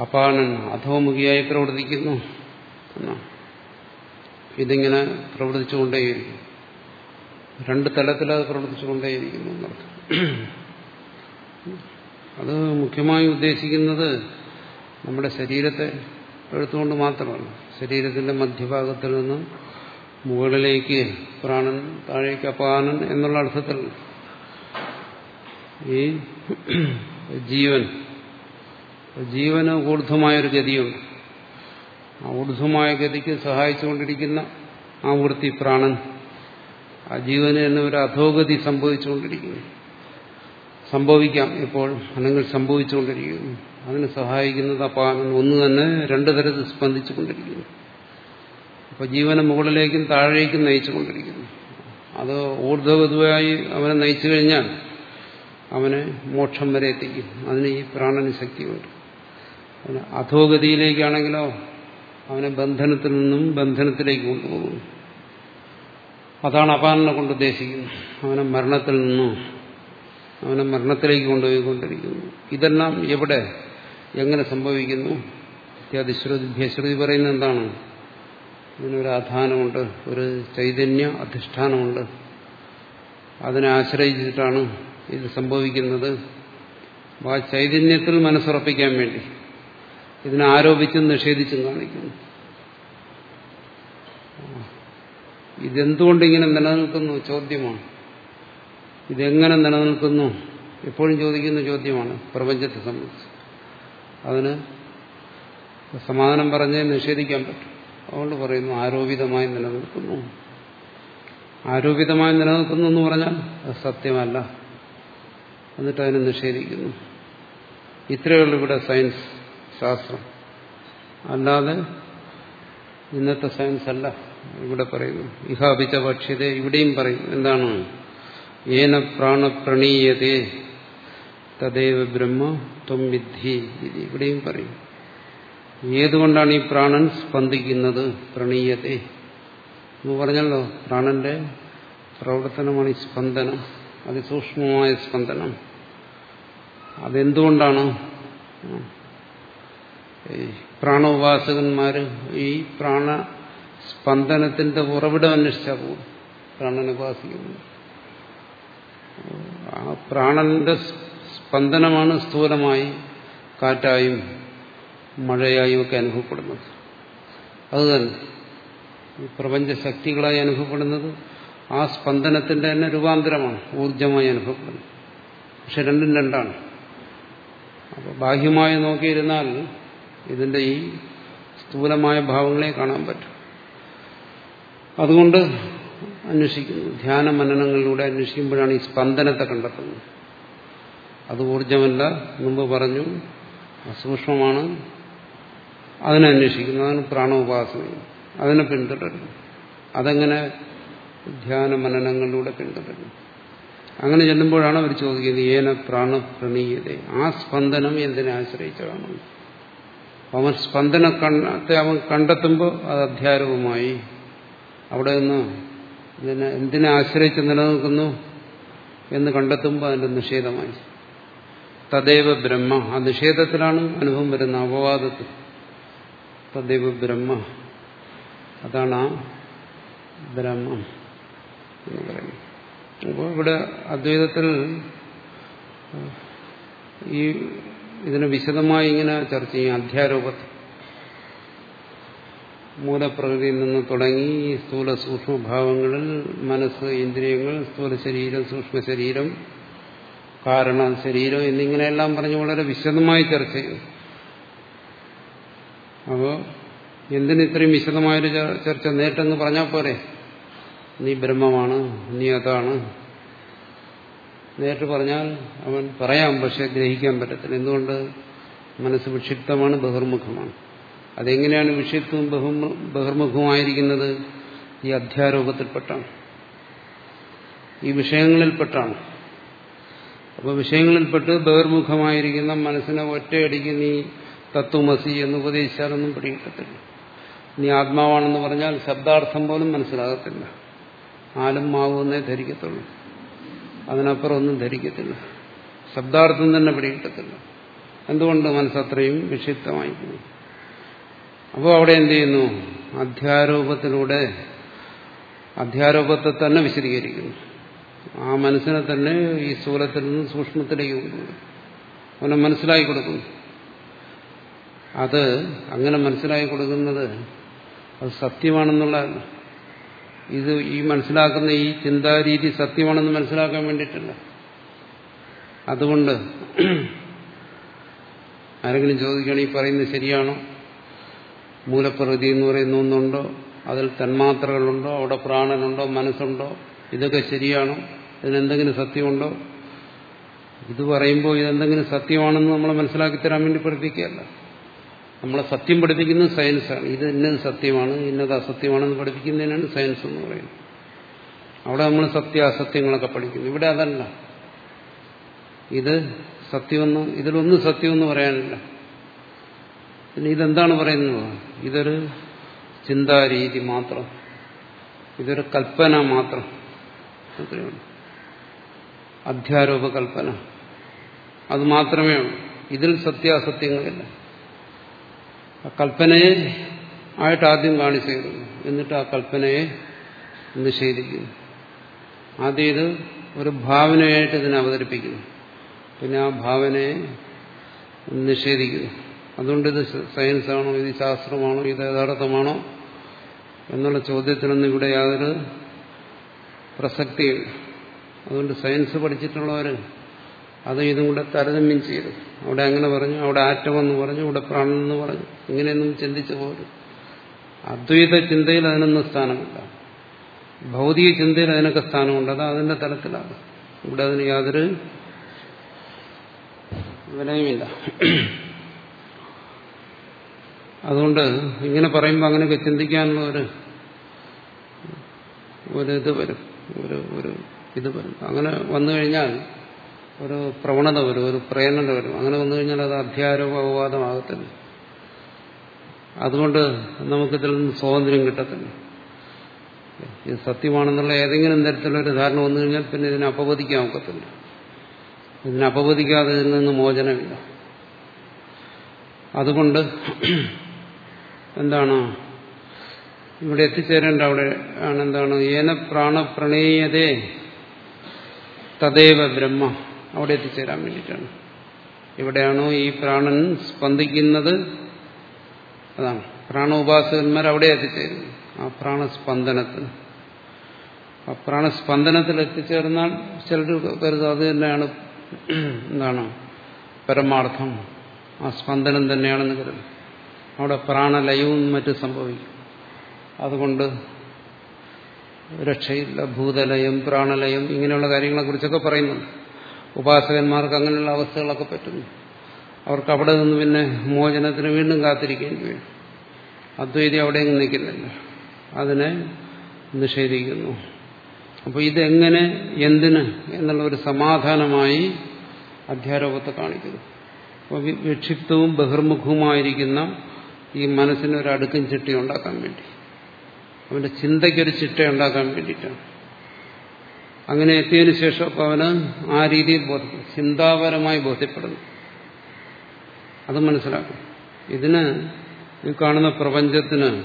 അപാനൻ അധോമുഖിയായി പ്രവർത്തിക്കുന്നു ഇതിങ്ങനെ പ്രവർത്തിച്ചുകൊണ്ടേയിരിക്കും. രണ്ട് തലത്തിൽ അത് പ്രവർത്തിച്ചുകൊണ്ടേയിരിക്കുന്നു എന്നർത്ഥം. അത് മുഖ്യമായി ഉദ്ദേശിക്കുന്നത് നമ്മുടെ ശരീരത്തെ എടുത്തുകൊണ്ട് മാത്രമാണ്. ശരീരത്തിന്റെ മധ്യഭാഗത്തിൽ നിന്ന് മുകളിലേക്ക് പ്രാണൻ താഴേക്ക് അപാനൻ എന്നുള്ള അർത്ഥത്തിൽ ഈ ജീവൻ ജീവന് ഊർധമായൊരു ഗതിയുണ്ട് ആ ഊർധമായ ഗതിക്ക് സഹായിച്ചുകൊണ്ടിരിക്കുന്ന ആ വൃത്തി പ്രാണൻ ആ ജീവന് തന്നെ ഒരു അധോഗതി സംഭവിച്ചുകൊണ്ടിരിക്കുന്നു. സംഭവിക്കാം ഇപ്പോൾ അല്ലെങ്കിൽ സംഭവിച്ചുകൊണ്ടിരിക്കുന്നു. അതിന് സഹായിക്കുന്നത് അപ്പം ഒന്ന് തന്നെ രണ്ടു തരത്തിൽ സ്പന്ദിച്ചു കൊണ്ടിരിക്കുന്നു. അപ്പൊ ജീവനെ മുകളിലേക്കും താഴേക്കും നയിച്ചു കൊണ്ടിരിക്കുന്നു. അത് ഊർധ്വഗതുവായി അവനെ നയിച്ചു കഴിഞ്ഞാൽ അവനെ മോക്ഷം വരെ എത്തിക്കും. അതിന് ഈ പ്രാണന് ശക്തിയുണ്ട്. അവന് അധോഗതിയിലേക്കാണെങ്കിലോ അവനെ ബന്ധനത്തിൽ നിന്നും ബന്ധനത്തിലേക്ക് കൊണ്ടുപോകുന്നു. അതാണ് അപാലനെ കൊണ്ട് ഉദ്ദേശിക്കുന്നത്. അവനെ മരണത്തിൽ നിന്നും അവനെ മരണത്തിലേക്ക് കൊണ്ടുപോയിക്കൊണ്ടിരിക്കുന്നു. ഇതെല്ലാം എവിടെ എങ്ങനെ സംഭവിക്കുന്നു? ഇത്യാദി ശ്രുതി ഭ്യശ്രുതി പറയുന്നത് എന്താണ്? ഇതിനൊരു ആധാനമുണ്ട് ഒരു ചൈതന്യ അധിഷ്ഠാനമുണ്ട്. അതിനെ ആശ്രയിച്ചിട്ടാണ് ഇത് സംഭവിക്കുന്നത്. ആ ചൈതന്യത്തിൽ മനസ്സുറപ്പിക്കാൻ വേണ്ടി ഇതിനെ ആരോപിച്ചും നിഷേധിച്ചും കാണിക്കുന്നു. ഇതെന്തുകൊണ്ടിങ്ങനെ നിലനിൽക്കുന്നു? ചോദ്യമാണ്. ഇതെങ്ങനെ നിലനിൽക്കുന്നു? എപ്പോഴും ചോദിക്കുന്ന ചോദ്യമാണ് പ്രപഞ്ചത്തെ സംബന്ധിച്ച്. അതിന് സമാധാനം പറഞ്ഞേ നിഷേധിക്കാൻ പറ്റും. അതുകൊണ്ട് പറയുന്നു ആരോപിതമായി നിലനിൽക്കുന്നു. ആരോപിതമായി നിലനിൽക്കുന്നു എന്ന് പറഞ്ഞാൽ അത് സത്യമല്ല. എന്നിട്ട് അതിനെ നിഷേധിക്കുന്നു. ഇത്രയുള്ള ഇവിടെ സയൻസ് ശാസ്ത്രം. അല്ലാതെ ഇന്നത്തെ സയൻസ് അല്ല ഇവിടെ പറയുന്നു. ഇഹാപിച്ച ഭക്ഷ്യത ഇവിടെയും പറയും എന്താണ്? ഏന പ്രാണപ്രണീയതേ തദൈവ ബ്രഹ്മ ത്വം വിദ്ധി ഇവിടെയും പറയും. ഏതുകൊണ്ടാണ് ഈ പ്രാണൻ സ്പന്ദിക്കുന്നത്? പ്രണീയതേ എന്ന് പറഞ്ഞല്ലോ പ്രാണന്റെ പ്രവർത്തനമാണ് ഈ സ്പന്ദനം. അതിസൂക്ഷ്മമായ സ്പന്ദനം. അതെന്തുകൊണ്ടാണ്? ഈ പ്രാണോപാസകന്മാര് ഈ പ്രാണ സ്പന്ദനത്തിന്റെ ഉറവിടം അന്വേഷിച്ചാൽ പോകും പ്രാണനുപാസിക്കുന്നു ആ പ്രാണന്റെ സ്പന്ദനമാണ് സ്ഥൂലമായി കാറ്റായും മഴയായും ഒക്കെ അനുഭവപ്പെടുന്നത്. അതുതന്നെ ഈ പ്രപഞ്ചശക്തികളായി അനുഭവപ്പെടുന്നത് ആ സ്പന്ദനത്തിന്റെ തന്നെ രൂപാന്തരമാണ് ഊർജമായി അനുഭവപ്പെടുന്നത്. പക്ഷെ രണ്ടും രണ്ടാണ്. അപ്പോൾ ബാഹ്യമായി നോക്കിയിരുന്നാൽ ഇതിന്റെ ഈ സ്ഥൂലമായ ഭാവങ്ങളെ കാണാൻ പറ്റും. അതുകൊണ്ട് അന്വേഷിക്കുന്നു ധ്യാന മനനങ്ങളിലൂടെ അന്വേഷിക്കുമ്പോഴാണ് ഈ സ്പന്ദനത്തെ കണ്ടെത്തുന്നത്. അത് ഊർജമല്ല മുമ്പ് പറഞ്ഞു. അസൂക്ഷ്മമാണ്. അതിനെ അതിന് അതാണ് പ്രാണോപാസന. അതിനെ പിന്തുടരുന്നു. അതെങ്ങനെ ധ്യാന മനനങ്ങളിലൂടെ പിന്തുടരുന്നു? അങ്ങനെ ചെല്ലുമ്പോഴാണ് അവർ ചോദിക്കുന്നത് ഏന പ്രാണപ്രണീയത? ആ സ്പന്ദനം എന്തിനെ ആശ്രയിച്ചതാണ് അവൻ സ്പന്ദന കണ്ണത്തെ അവൻ കണ്ടെത്തുമ്പോൾ അത് അധ്യാരവുമായി. അവിടെ നിന്ന് ഇതിനെ എന്തിനെ ആശ്രയിച്ച് നിലനിൽക്കുന്നു എന്ന് കണ്ടെത്തുമ്പോൾ അതിന്റെ നിഷേധമായി. തദൈവ ബ്രഹ്മ. ആ നിഷേധത്തിലാണ് അനുഭവം വരുന്ന അപവാദത്തിൽ. തദൈവ ബ്രഹ്മ. അതാണ് ആ ബ്രഹ്മം എന്ന് പറയുന്നത്. അപ്പോൾ ഇവിടെ അദ്വൈതത്തിൽ ഈ ഇതിനെ വിശദമായി ഇങ്ങനെ ചർച്ച ചെയ്യും. അധ്യാരോപത്തിൽ മൂലപ്രകൃതിയിൽ നിന്ന് തുടങ്ങി സ്ഥൂല സൂക്ഷ്മഭാവങ്ങളിൽ മനസ്സ് ഇന്ദ്രിയങ്ങൾ സ്ഥൂല ശരീരം സൂക്ഷ്മ ശരീരം കാരണം ശരീരം എന്നിങ്ങനെയെല്ലാം പറഞ്ഞ് വളരെ വിശദമായി ചർച്ച ചെയ്യും അപ്പോൾ എന്തിന് ഇത്രയും വിശദമായൊരു ചർച്ച? നേരിട്ടെന്ന് പറഞ്ഞാൽ പോരെ. നീ ബ്രഹ്മമാണ് നീ അതാണ്. നേരിട്ട് പറഞ്ഞാൽ അവൻ പറയാം പക്ഷെ ഗ്രഹിക്കാൻ പറ്റത്തില്ല. എന്തുകൊണ്ട്? മനസ്സ് വിക്ഷിപ്തമാണ് ബഹിർമുഖമാണ്. അതെങ്ങനെയാണ് വിക്ഷിപ്തവും ബഹിർമുഖവുമായിരിക്കുന്നത്? ഈ അധ്യാരോപത്തിൽപ്പെട്ടാണ്. ഈ വിഷയങ്ങളിൽപ്പെട്ടാണ്. അപ്പോൾ വിഷയങ്ങളിൽപ്പെട്ട് ബഹിർമുഖമായിരിക്കുന്ന മനസ്സിനെ ഒറ്റയടിക്ക് നീ തത്വമസി എന്ന് ഉപദേശിച്ചാലൊന്നും പിടികിട്ടത്തില്ല. നീ ആത്മാവാണെന്ന് പറഞ്ഞാൽ ശബ്ദാർത്ഥം പോലും മനസ്സിലാകത്തില്ല. ആലും മാവുമെന്നേ ധരിക്കത്തുള്ളൂ. അതിനപ്പുറം ഒന്നും ധരിക്കത്തില്ല. ശബ്ദാർത്ഥം തന്നെ പിടികിട്ടത്തില്ല. എന്തുകൊണ്ട് മനസ്സത്രയും വിക്ഷിപ്തമായിരിക്കുന്നു? അപ്പോൾ അവിടെ എന്ത് ചെയ്യുന്നു? അധ്യാരോപത്തിലൂടെ അധ്യാരോപത്തെ തന്നെ വിശദീകരിക്കുന്നു. ആ മനസ്സിനെ തന്നെ ഈ സ്ഥൂലത്തിൽ നിന്ന് സൂക്ഷ്മത്തിലേക്ക് കൊടുക്കുന്നു അവനെ മനസ്സിലാക്കി കൊടുക്കുന്നു. അത് അങ്ങനെ മനസ്സിലാക്കി കൊടുക്കുന്നത് അത് സത്യമാണെന്നുള്ള ഇത് ഈ മനസ്സിലാക്കുന്ന ഈ ചിന്താരീതി സത്യമാണെന്ന് മനസ്സിലാക്കാൻ വേണ്ടിയിട്ടില്ല. അതുകൊണ്ട് ആരെങ്കിലും ചോദിക്കുകയാണ് ഈ പറയുന്നത് ശരിയാണോ? മൂലപ്രകൃതി എന്ന് പറയുന്ന ഒന്നുണ്ടോ? അതിൽ തന്മാത്രകളുണ്ടോ? അവിടെ പ്രാണനുണ്ടോ? മനസ്സുണ്ടോ? ഇതൊക്കെ ശരിയാണോ? ഇതിനെന്തെങ്കിലും സത്യമുണ്ടോ? ഇത് പറയുമ്പോൾ ഇതെന്തെങ്കിലും സത്യമാണെന്ന് നമ്മളെ മനസ്സിലാക്കി തരാൻ വേണ്ടി പഠിപ്പിക്കുകയല്ല. നമ്മളെ സത്യം പഠിപ്പിക്കുന്നത് സയൻസാണ് ഇത് ഇന്നത് സത്യമാണ് ഇന്നത് അസത്യമാണെന്ന് പഠിപ്പിക്കുന്നതിനാണ് സയൻസ് എന്ന് പറയുന്നത്. അവിടെ നമ്മൾ സത്യ അസത്യങ്ങളൊക്കെ പഠിക്കുന്നു. ഇവിടെ അതല്ല. ഇത് സത്യമെന്ന് ഇതിലൊന്നും സത്യമെന്ന് പറയാനില്ല. പിന്നെ ഇതെന്താണ് പറയുന്നത്? ഇതൊരു ചിന്താരീതി മാത്രം. ഇതൊരു കൽപ്പന മാത്രം. അത്രയുള്ളൂ അധ്യാരോപകൽപ്പന. അത് മാത്രമേ ഉള്ളൂ. ഇതിൽ സത്യാസത്യങ്ങളില്ല. കൽപ്പനയെ ആയിട്ട് ആദ്യം കാണിച്ചിരുന്നു എന്നിട്ട് ആ കൽപ്പനയെ നിഷേധിക്കുന്നു. ആദ്യം ഇത് ഒരു ഭാവനയായിട്ട് ഇതിനെ അവതരിപ്പിക്കുന്നു. പിന്നെ ആ ഭാവനയെ നിഷേധിക്കുന്നു. അതുകൊണ്ട് ഇത് സയൻസാണോ ഇത് ശാസ്ത്രമാണോ ഇത് യഥാർത്ഥമാണോ എന്നുള്ള ചോദ്യത്തിനൊന്നും ഇവിടെ യാതൊരു പ്രസക്തിയില്ല അതുകൊണ്ട് സയൻസ് പഠിച്ചിട്ടുള്ളവർ അത് ഇതും കൂടെ താരതമ്യം ചെയ്തു. അവിടെ അങ്ങനെ പറഞ്ഞു അവിടെ ആറ്റമെന്ന് പറഞ്ഞു ഇവിടെ പ്രാണെന്ന് പറഞ്ഞു. ഇങ്ങനെയൊന്നും ചിന്തിച്ചു പോരും. അദ്വൈത ചിന്തയിൽ അതിനൊന്നും സ്ഥാനമില്ല. ഭൗതിക ചിന്തയിൽ അതിനൊക്കെ സ്ഥാനമുണ്ട്. അത് അതിന്റെ തലത്തിലാണ്. ഇവിടെ അതിന് യാതൊരു വിലയുമില്ല. അതുകൊണ്ട് ഇങ്ങനെ പറയുമ്പോൾ അങ്ങനെയൊക്കെ ചിന്തിക്കാനുള്ള ഒരു ഇത് വരും. ഒരു ഒരു ഇത് വരും. അങ്ങനെ വന്നു കഴിഞ്ഞാൽ ഒരു പ്രവണത വരും ഒരു പ്രേരണ വരും. അങ്ങനെ വന്നു കഴിഞ്ഞാൽ അത് അധ്യാരോപ അപവാദമാകത്തില്ല. അതുകൊണ്ട് നമുക്കിതിൽ നിന്ന് സ്വാതന്ത്ര്യം കിട്ടത്തില്ല. ഇത് സത്യമാണെന്നുള്ള ഏതെങ്കിലും തരത്തിലൊരു ധാരണ വന്നു കഴിഞ്ഞാൽ പിന്നെ ഇതിനെ അപവദിക്കാൻ ഒക്കത്തില്ല. ഇതിനെ അപവദിക്കാതെ ഇതിൽ നിന്ന് മോചനമില്ല. അതുകൊണ്ട് എന്താണ് ഇവിടെ എത്തിച്ചേരേണ്ട അവിടെ ആണ് എന്താണ് ഏന പ്രാണപ്രണീയതേ തദേവ ബ്രഹ്മ. അവിടെ എത്തിച്ചേരാൻ വേണ്ടിയിട്ടാണ്. എവിടെയാണോ ഈ പ്രാണൻ സ്പന്ദിക്കുന്നത്? അതാണ്. പ്രാണോപാസകന്മാർ അവിടെ എത്തിച്ചേരുന്നു. ആ പ്രാണസ്പന്ദനത്തിൽ ആ പ്രാണസ്പന്ദനത്തിൽ എത്തിച്ചേർന്നാൽ ചിലർ കരുതും അത് തന്നെയാണ് എന്താണ്? പരമാർത്ഥം. ആ സ്പന്ദനം തന്നെയാണെന്ന് കരുതും. അവിടെ പ്രാണലയവും മറ്റും സംഭവിക്കും. അതുകൊണ്ട് രക്ഷയില്ല ഭൂതലയം പ്രാണലയം ഇങ്ങനെയുള്ള കാര്യങ്ങളെ കുറിച്ചൊക്കെ പറയുന്നുണ്ട് ഉപാസകന്മാർക്ക് അങ്ങനെയുള്ള അവസ്ഥകളൊക്കെ പറ്റുന്നു. അവർക്ക് അവിടെ നിന്ന് പിന്നെ മോചനത്തിന് വീണ്ടും കാത്തിരിക്കേണ്ടി വരും. അദ്വൈതി അവിടെയെങ്കിലും നിൽക്കുന്നില്ല. അതിനെ നിഷേധിക്കുന്നു. അപ്പോൾ ഇതെങ്ങനെ എന്തിന് എന്നുള്ള ഒരു സമാധാനമായി അധ്യാരോപത്തെ കാണിക്കുന്നു. അപ്പോൾ വിക്ഷിപ്തവും ബഹിർമുഖവുമായിരിക്കുന്ന ഈ മനസ്സിന് ഒരു അടുക്കും ചിട്ടി ഉണ്ടാക്കാൻ വേണ്ടി. അവന്റെ ചിന്തയ്ക്കൊരു ചിട്ട ഉണ്ടാക്കാൻ വേണ്ടിയിട്ടാണ്. അങ്ങനെ എത്തിയതിനു ശേഷം ഒക്കെ അവന് ആ രീതിയിൽ ചിന്താപരമായി ബോധ്യപ്പെടുന്നു. അത് മനസ്സിലാക്കും. ഇതിന് ഈ കാണുന്ന പ്രപഞ്ചത്തിന്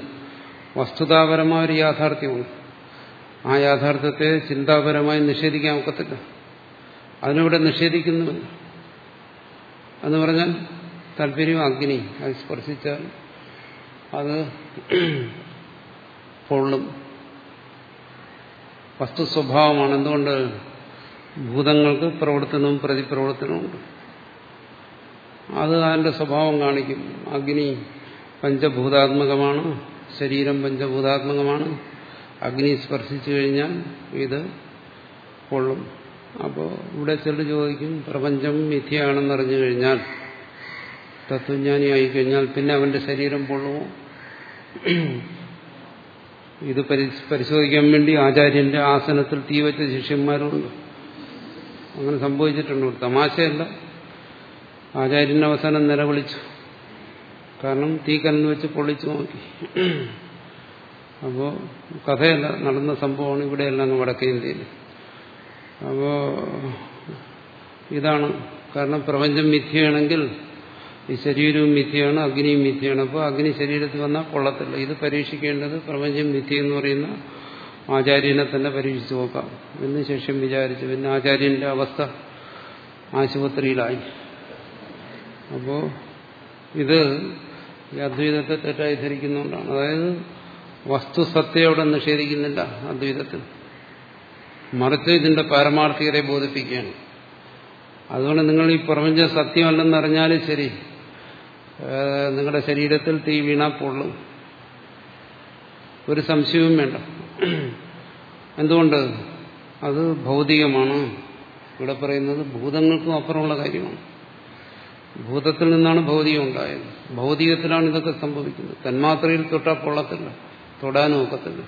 വസ്തുതാപരമായ ഒരു യാഥാർത്ഥ്യമുണ്ട്. ആ യാഥാർത്ഥ്യത്തെ ചിന്താപരമായി നിഷേധിക്കാൻ ഒക്കത്തില്ല. അതിനിവിടെ നിഷേധിക്കുന്നു എന്ന് പറഞ്ഞാൽ താല്പര്യം അഗ്നി അത് സ്പർശിച്ചാൽ അത് പൊള്ളും വസ്തു സ്വഭാവമാണ്. എന്തുകൊണ്ട്? ഭൂതങ്ങൾക്ക് പ്രവർത്തനവും പ്രതിപ്രവർത്തനവും ഉണ്ട്. അത് അതിന്റെ സ്വഭാവം കാണിക്കും. അഗ്നി പഞ്ചഭൂതാത്മകമാണ് ശരീരം പഞ്ചഭൂതാത്മകമാണ്. അഗ്നി സ്പർശിച്ചു കഴിഞ്ഞാൽ ഇത് കൊള്ളും. അപ്പോൾ ഇവിടെ ചിലർ ചോദിക്കും പ്രപഞ്ചം മിഥ്യയാണെന്നറിഞ്ഞു കഴിഞ്ഞാൽ തത്വജ്ഞാനി ആയിക്കഴിഞ്ഞാൽ പിന്നെ അവന്റെ ശരീരം പൊള്ളുമോ ഇത് പരിശോധിക്കാൻ വേണ്ടി ആചാര്യന്റെ ആസനത്തിൽ തീവച്ച ശിഷ്യന്മാരുണ്ട്. അങ്ങനെ സംഭവിച്ചിട്ടുണ്ട്. തമാശയല്ല. ആചാര്യന്റെ അവസാനം നിലവിളിച്ചു. കാരണം തീ കല്ലിൽ വെച്ച് പൊള്ളിച്ചു നോക്കി. അപ്പോൾ കഥയല്ല. നടന്ന സംഭവമാണ് ഇവിടെയല്ല അങ്ങ് വടക്കേ ഇന്ത്യയിൽ അപ്പോ ഇതാണ് കാരണം പ്രപഞ്ചം മിഥ്യയാണെങ്കിൽ ഈ ശരീരവും മിഥ്യയാണ് അഗ്നിയും മിഥ്യയാണ്? അപ്പോൾ അഗ്നി ശരീരത്തിൽ വന്നാൽ കൊള്ളത്തില്ല. ഇത് പരീക്ഷിക്കേണ്ടത് പ്രപഞ്ചം മിഥ്യ എന്ന് പറയുന്ന ആചാര്യനെ തന്നെ പരീക്ഷിച്ചു നോക്കാം. എന്ന് ശേഷം വിചാരിച്ചു പിന്നെ ആചാര്യന്റെ അവസ്ഥ ആശുപത്രിയിലായി. അപ്പോൾ ഇത് ഈ അദ്വൈതത്തെ തെറ്റായി ധരിക്കുന്നുകൊണ്ടാണ് അതായത് വസ്തുസത്തയെ അവിടെ നിഷേധിക്കുന്നില്ല അദ്വൈതത്തിൽ. മറിച്ച് ഇതിന്റെ പാരമാർത്ഥികരെ ബോധിപ്പിക്കുകയാണ്. അതുകൊണ്ട് നിങ്ങൾ ഈ പ്രപഞ്ചം സത്യമല്ലെന്നറിഞ്ഞാലും ശരി നിങ്ങളുടെ ശരീരത്തിൽ തീ വീണാൽ പൊള്ളും. ഒരു സംശയവും വേണ്ട. എന്തുകൊണ്ട്? അത് ഭൗതികമാണ്. ഇവിടെ പറയുന്നത് ഭൂതങ്ങൾക്കും അപ്പുറമുള്ള കാര്യമാണ്. ഭൂതത്തിൽ നിന്നാണ് ഭൗതികം ഉണ്ടായത്. ഭൗതികത്തിലാണ് ഇതൊക്കെ സംഭവിക്കുന്നത്. തന്മാത്രയിൽ തൊട്ടാൽ പൊള്ളത്തില്ല. തൊടാനും ഒക്കത്തില്ല.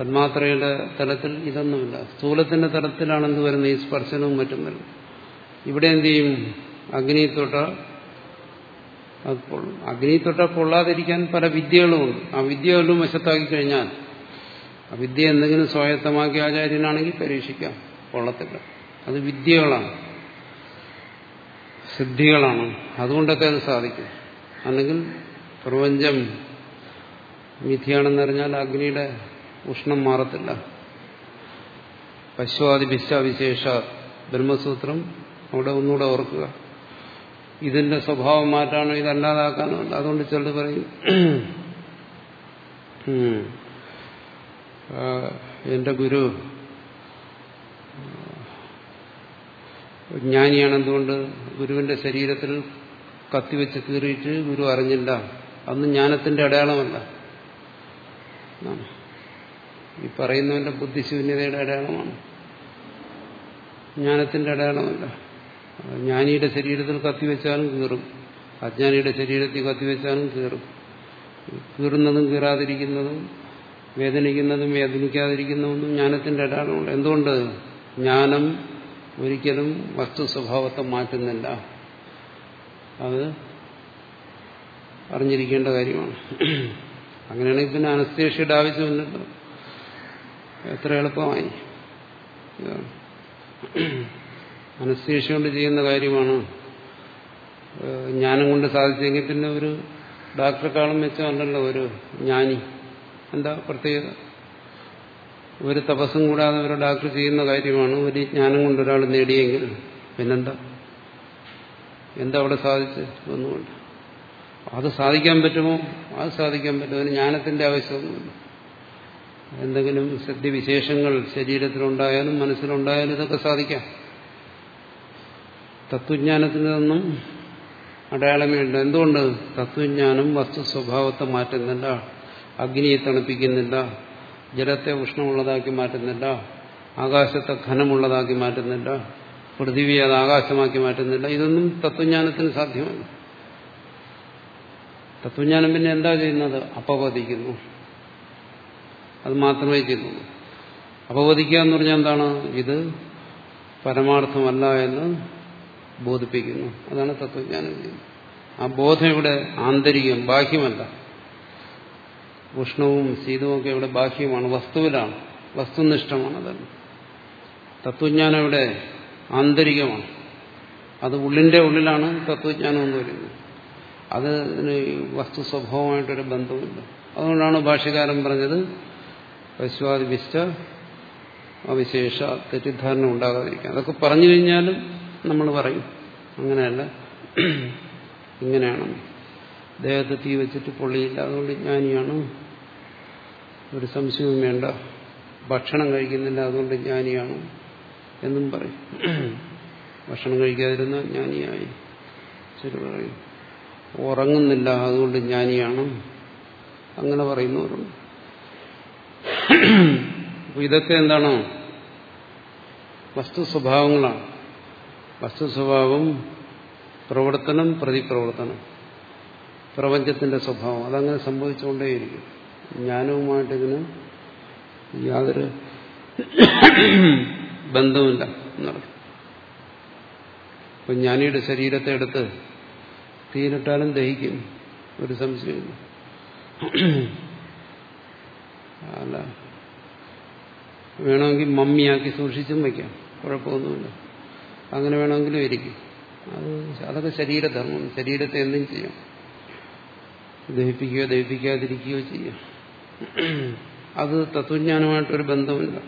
തന്മാത്രയുടെ തലത്തിൽ ഇതൊന്നുമില്ല. സ്ഥൂലത്തിന്റെ തലത്തിലാണെന്ന് വരുന്ന ഈ സ്പർശനവും മറ്റും വരുന്നത്. ഇവിടെ എന്ത് ചെയ്യും? അഗ്നി തൊട്ട അത് പൊള്ളും അഗ്നി തൊട്ട പൊള്ളാതിരിക്കാൻ പല വിദ്യകളുമുണ്ട്. ആ വിദ്യകളും വശത്താക്കി കഴിഞ്ഞാൽ ആ വിദ്യ എന്തെങ്കിലും സ്വായത്തമാക്കിയ ആചാര്യനാണെങ്കിൽ പരീക്ഷിക്കാം. പൊള്ളത്തില്ല അത് വിദ്യകളാണ്. സിദ്ധികളാണ്. അതുകൊണ്ടൊക്കെ അത് സാധിക്കും. അല്ലെങ്കിൽ പ്രപഞ്ചം മിഥിയാണെന്നറിഞ്ഞാൽ അഗ്നിയുടെ ഉഷ്ണം മാറത്തില്ല. പശ്വാദിഭിശ വിശേഷ ബ്രഹ്മസൂത്രം അവിടെ ഒന്നുകൂടെ ഓർക്കുക. ഇതിന്റെ സ്വഭാവം മാറ്റാനോ ഇതല്ലാതാക്കാനോ അതുകൊണ്ട് ചിലത് പറയും എന്റെ ഗുരു ജ്ഞാനിയാണ് എന്തുകൊണ്ട് ഗുരുവിന്റെ ശരീരത്തിൽ കത്തിവെച്ച് കീറിയിട്ട് ഗുരു അറിഞ്ഞില്ല? അന്ന് ജ്ഞാനത്തിന്റെ അടയാളമല്ല. ഈ പറയുന്നവന്റെ ബുദ്ധിശൂന്യതയുടെ അടയാളമാണ്. ജ്ഞാനത്തിന്റെ അടയാളമല്ല. ജ്ഞാനിയുടെ ശരീരത്തിൽ കത്തിവെച്ചാലും കീറും. അജ്ഞാനിയുടെ ശരീരത്തിൽ കത്തിവെച്ചാലും കീറും. കീറുന്നതും കീറാതിരിക്കുന്നതും വേദനിക്കുന്നതും വേദനിക്കാതിരിക്കുന്നതും ജ്ഞാനത്തിന്റെ അടയാളമുണ്ട് എന്തുകൊണ്ട്? ജ്ഞാനം ഒരിക്കലും വസ്തു സ്വഭാവത്തെ മാറ്റുന്നില്ല. അത് അറിഞ്ഞിരിക്കേണ്ട കാര്യമാണ്. അങ്ങനെയാണെങ്കിൽ പിന്നെ അനസ്തേഷ്യയുടെ ആവശ്യമില്ലല്ലോ എത്ര എളുപ്പമായി? അനസ്തേഷ്യ കൊണ്ട് ചെയ്യുന്ന കാര്യമാണ്. ജ്ഞാനം കൊണ്ട് സാധിച്ചെങ്കിൽ പിന്നെ ഒരു ഡാക്ടറെക്കാളും മെച്ചമല്ലല്ലോ ഒരു ജ്ഞാനി. എന്താ പ്രത്യേകത? ഒരു തപസ്സും കൂടാതെ ഒരു ഡാക്ടർ ചെയ്യുന്ന കാര്യമാണ്. ഒരു ജ്ഞാനം കൊണ്ട് ഒരാൾ നേടിയെങ്കിൽ പിന്നെന്താ? എന്താ അവിടെ സാധിച്ച്? ഒന്നുകൊണ്ട് അത് സാധിക്കാൻ പറ്റുമോ? അത് സാധിക്കാൻ പറ്റും അതിന് ജ്ഞാനത്തിന്റെ ആവശ്യമൊന്നുമില്ല. എന്തെങ്കിലും സദ്യവിശേഷങ്ങൾ ശരീരത്തിലുണ്ടായാലും മനസ്സിലുണ്ടായാലും ഇതൊക്കെ സാധിക്കാം. തത്വജ്ഞാനത്തിനൊന്നും അടയാളമേണ്ട എന്തുകൊണ്ട്? തത്വജ്ഞാനം വസ്തു സ്വഭാവത്തെ മാറ്റുന്നില്ല അഗ്നിയെ തണുപ്പിക്കുന്നില്ല ജലത്തെ ഉഷ്ണമുള്ളതാക്കി മാറ്റുന്നില്ല ആകാശത്തെ ഘനമുള്ളതാക്കി മാറ്റുന്നില്ല പൃഥിവിയെ അത് ആകാശമാക്കി മാറ്റുന്നില്ല. ഇതൊന്നും തത്വജ്ഞാനത്തിന് സാധ്യമല്ല. തത്വജ്ഞാനം പിന്നെ എന്താ ചെയ്യുന്നത്? അപവദിക്കുന്നു. അത് മാത്രമേ ചെയ്യുന്നുള്ളൂ. അപവദിക്കുക എന്ന് പറഞ്ഞാൽ എന്താണ്? ഇത് പരമാർത്ഥമല്ല എന്ന് ബോധിപ്പിക്കുന്നു. അതാണ് തത്വജ്ഞാനം ചെയ്യുന്നത് ആ ബോധം ഇവിടെ ആന്തരികം ബാഹ്യമല്ല. ഉഷ്ണവും ശീതവും ഒക്കെ ഇവിടെ ബാഹ്യമാണ് വസ്തുവിലാണ്. വസ്തുനിഷ്ഠമാണ് അതല്ല തത്വജ്ഞാനം ഇവിടെ ആന്തരികമാണ്. അത് ഉള്ളിന്റെ ഉള്ളിലാണ് തത്വജ്ഞാനം എന്ന് പറയുന്നത്. അത് വസ്തു സ്വഭാവമായിട്ടൊരു ബന്ധമില്ല അതുകൊണ്ടാണ് ഭാഷ്യകാരൻ പറഞ്ഞത് പശുവാദി വിശ്വ അവിശേഷ തെറ്റിദ്ധാരണ ഉണ്ടാകാതിരിക്കുക അതൊക്കെ പറഞ്ഞു കഴിഞ്ഞാലും നമ്മൾ പറയും. അങ്ങനെയല്ല. ഇങ്ങനെയാണ്. ദേഹത്ത് തീ വെച്ചിട്ട് പൊള്ളിയില്ല. അതുകൊണ്ട് ജ്ഞാനിയാണ്. ഒരു സംശയവും വേണ്ട. ഭക്ഷണം കഴിക്കുന്നില്ല. അതുകൊണ്ട് ജ്ഞാനിയാണ് എന്നും പറയും. ഭക്ഷണം കഴിക്കാതിരുന്ന ജ്ഞാനിയായി. ശരി പറയും. ഉറങ്ങുന്നില്ല. അതുകൊണ്ട് ജ്ഞാനിയാണ്. അങ്ങനെ പറയുന്നവരുണ്ട്. ഇതൊക്കെ എന്താണ്? വസ്തു സ്വഭാവങ്ങളാണ് വസ്തു സ്വഭാവം പ്രവർത്തനം പ്രതിപ്രവർത്തനം. പ്രപഞ്ചത്തിന്റെ സ്വഭാവം. അതങ്ങനെ സംഭവിച്ചുകൊണ്ടേയിരിക്കും. ജ്ഞാനവുമായിട്ട് ഇതിന് യാതൊരു ബന്ധവുമില്ല എന്നർത്ഥം ഇപ്പൊ ജ്ഞാനിയുടെ ശരീരത്തെ എടുത്ത് തീനിട്ടാലും ദഹിക്കും. ഒരു സംശയമില്ല അല്ല. വേണമെങ്കിൽ മമ്മിയാക്കി സൂക്ഷിച്ചും വയ്ക്കാം. കുഴപ്പമൊന്നുമില്ല. അങ്ങനെ വേണമെങ്കിലും ഇരിക്കും. അത് അതൊക്കെ ശരീരധർമ്മം ശരീരത്തെ എന്തും ചെയ്യും. ദഹിപ്പിക്കുകയോ ദഹിപ്പിക്കാതിരിക്കുകയോ ചെയ്യാം. അത് തത്വജ്ഞാനമായിട്ടൊരു ബന്ധമില്ല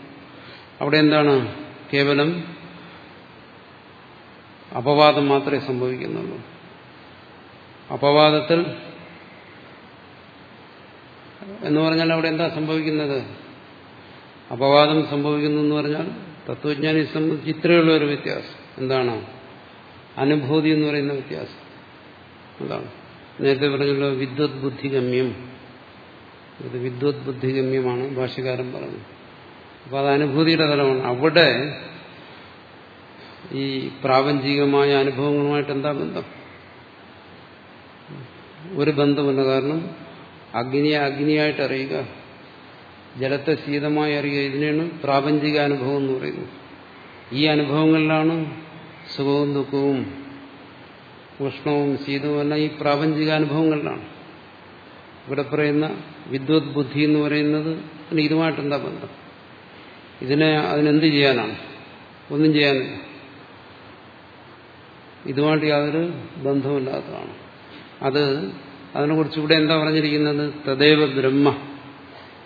അവിടെ എന്താണ്? കേവലം അപവാദം മാത്രമേ സംഭവിക്കുന്നുള്ളൂ. അപവാദത്തിൽ എന്ന് പറഞ്ഞാൽ അവിടെ എന്താ സംഭവിക്കുന്നത്? അപവാദം സംഭവിക്കുന്നു എന്ന് പറഞ്ഞാൽ തത്വജ്ഞാനിയെ സംബന്ധിച്ച് ഇത്രയുള്ള ഒരു വ്യത്യാസം. എന്താണ്? അനുഭൂതി എന്ന് പറയുന്ന വ്യത്യാസം. അതാണ്. നേരത്തെ പറഞ്ഞല്ലോ വിദ്വത് ബുദ്ധിഗമ്യം. ഇത് വിദ്വത് ബുദ്ധിഗമ്യമാണ് ഭാഷകാരൻ പറഞ്ഞത്. അപ്പൊ അത് അനുഭൂതിയുടെ തലമാണ് അവിടെ ഈ പ്രാപഞ്ചികമായ അനുഭവങ്ങളുമായിട്ട് എന്താ ബന്ധം? ഒരു ബന്ധമില്ല കാരണം അഗ്നിയെ അഗ്നിയായിട്ട് അറിയുക. ജലത്തെ ശീതമായി അറിയുക. ഇതിനെയാണ് പ്രാപഞ്ചിക അനുഭവം എന്ന് പറയുന്നത്. ഈ അനുഭവങ്ങളിലാണ് സുഖവും ദുഃഖവും ഉഷ്ണവും ശീതവും ഈ പ്രാപഞ്ചിക അനുഭവങ്ങളിലാണ്. ഇവിടെ പറയുന്ന വിദ്വത് ബുദ്ധി എന്ന് പറയുന്നത് ഇതുമായിട്ടെന്താ ബന്ധം? ഇതിനെ അതിനെന്ത് ചെയ്യാനാണ്? ഒന്നും ചെയ്യാനില്ല. ഇതുമായിട്ട് യാതൊരു ബന്ധമില്ലാത്തതാണ് അത് അതിനെക്കുറിച്ച് ഇവിടെ എന്താ പറഞ്ഞിരിക്കുന്നത്? തദൈവ ബ്രഹ്മ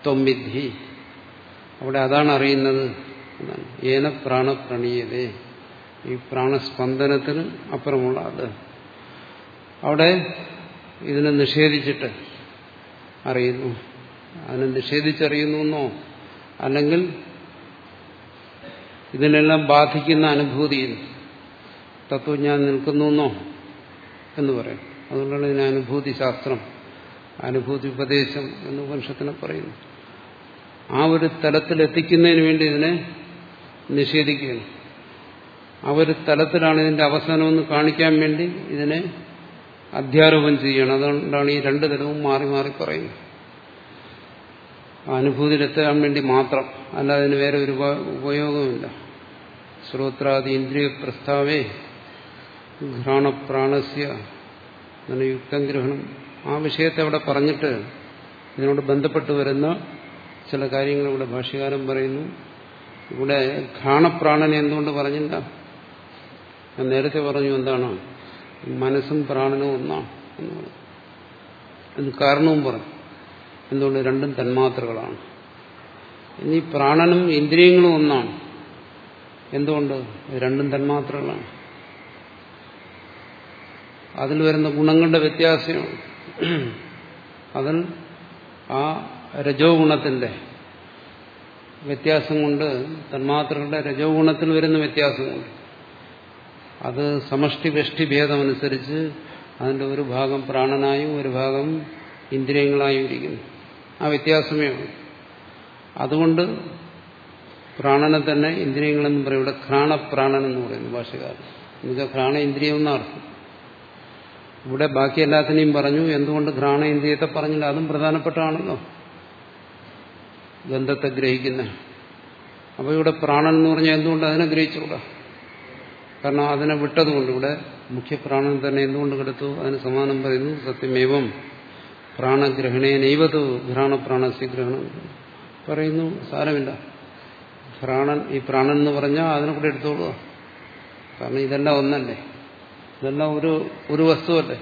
ത്വം വിദ്ധി. അവിടെ അതാണ് അറിയുന്നത്. എന്നാണ്. ഏന പ്രാണപ്രണീയതേ. ഈ പ്രാണസ്പന്ദനത്തിന് അപ്പുറമുള്ള അത്. അവിടെ ഇതിനെ നിഷേധിച്ചിട്ട് അറിയുന്നു. അതിനെ നിഷേധിച്ചറിയുന്നു എന്നോ അല്ലെങ്കിൽ ഇതിനെല്ലാം ബാധിക്കുന്ന അനുഭൂതിയിൽ തത്വം ഞാൻ നിൽക്കുന്നു എന്നോ എന്ന് പറയും. അതുകൊണ്ടാണ് ഇതിനെ അനുഭൂതി ശാസ്ത്രം അനുഭൂതി ഉപദേശം എന്ന് ഉപനിഷത്തിനെ പറയുന്നു ആ ഒരു തലത്തിലെത്തിക്കുന്നതിന് വേണ്ടി ഇതിനെ നിഷേധിക്കുകയാണ്. ആ ഒരു തലത്തിലാണ് ഇതിന്റെ അവസാനമെന്ന് കാണിക്കാൻ വേണ്ടി ഇതിനെ അധ്യാരോപം ചെയ്യണം അതുകൊണ്ടാണ് ഈ രണ്ട് തലവും മാറി മാറി പറയുന്നത് അനുഭൂതിയിലെത്താൻ വേണ്ടി മാത്രം. അല്ലാതെ വേറെ ഒരു ഉപയോഗമില്ല ശ്രോത്രാദി ഇന്ദ്രിയ പ്രസ്താവേ ഘ്രാണപ്രാണസ്യ അങ്ങനെ യുക്തം ഗ്രഹണം. ആ വിഷയത്തെ അവിടെ പറഞ്ഞിട്ട് ഇതിനോട് ബന്ധപ്പെട്ട് വരുന്ന ചില കാര്യങ്ങൾ ഇവിടെ ഭാഷ്യകാരം പറയുന്നു. ഇവിടെ ഘാണപ്രാണനെ എന്തുകൊണ്ട് പറഞ്ഞില്ല? ഞാൻ നേരത്തെ പറഞ്ഞു എന്താണ്? മനസ്സും പ്രാണനും ഒന്നാണ് എന്നുള്ളത് അതിന് കാരണവും പറഞ്ഞു. എന്തുകൊണ്ട്? രണ്ടും തന്മാത്രകളാണ്. ഇനി പ്രാണനും ഇന്ദ്രിയങ്ങളും ഒന്നാണ്. എന്തുകൊണ്ട്? രണ്ടും തന്മാത്രകളാണ്. അതിൽ വരുന്ന ഗുണങ്ങളുടെ വ്യത്യാസമാണ്. അതിൽ ആ രജോ ഗുണത്തിന്റെ വ്യത്യാസം കൊണ്ട് തന്മാത്രകളുടെ രജോ ഗുണത്തിൽ വരുന്ന വ്യത്യാസം കൊണ്ട് അത് സമഷ്ടി വെഷ്ടി ഭേദമനുസരിച്ച് അതിന്റെ ഒരു ഭാഗം പ്രാണനായും ഒരു ഭാഗം ഇന്ദ്രിയങ്ങളായും ഇരിക്കുന്നു. ആ വ്യത്യാസമേ ഉള്ളൂ. അതുകൊണ്ട് പ്രാണനെ തന്നെ ഇന്ദ്രിയങ്ങളെന്ന് പറയും. ഇവിടെ ഘ്രാണപ്രാണൻ എന്ന് പറയുന്നു ഭാഷകാരൻ. എന്നുവെച്ചാൽ ഘ്രാണ ഇന്ദ്രിയം എന്നർത്ഥം ഇവിടെ ബാക്കി എല്ലാത്തിനെയും പറഞ്ഞു. എന്തുകൊണ്ട് ഘ്രാണ ഇന്ദ്രിയത്തെ പറഞ്ഞില്ല? അതും പ്രധാനപ്പെട്ടാണല്ലോ. ഗന്ധത്തെ ഗ്രഹിക്കുന്നത് അപ്പോൾ ഇവിടെ പ്രാണൻ എന്ന് പറഞ്ഞാൽ എന്തുകൊണ്ട് അതിനെ ഗ്രഹിച്ചുകൂടാ? കാരണം അതിനെ വിട്ടതുകൊണ്ട് ഇവിടെ മുഖ്യപ്രാണൻ തന്നെ എന്തുകൊണ്ട് കിടത്തു? അതിന് സമാനം പറയുന്നു സത്യമേവം പ്രാണഗ്രഹണേനൈവതു ഘ്രാണപ്രാണസ്യ ഗ്രഹണം പറയുന്നു. സാരമില്ല. പ്രാണൻ ഈ പ്രാണൻ എന്ന് പറഞ്ഞാൽ അതിനെ കൂടെ എടുത്തോളുക കാരണം ഇതെല്ലാം ഒന്നല്ലേ? ഇതെല്ലാം ഒരു ഒരു വസ്തുവല്ലേ?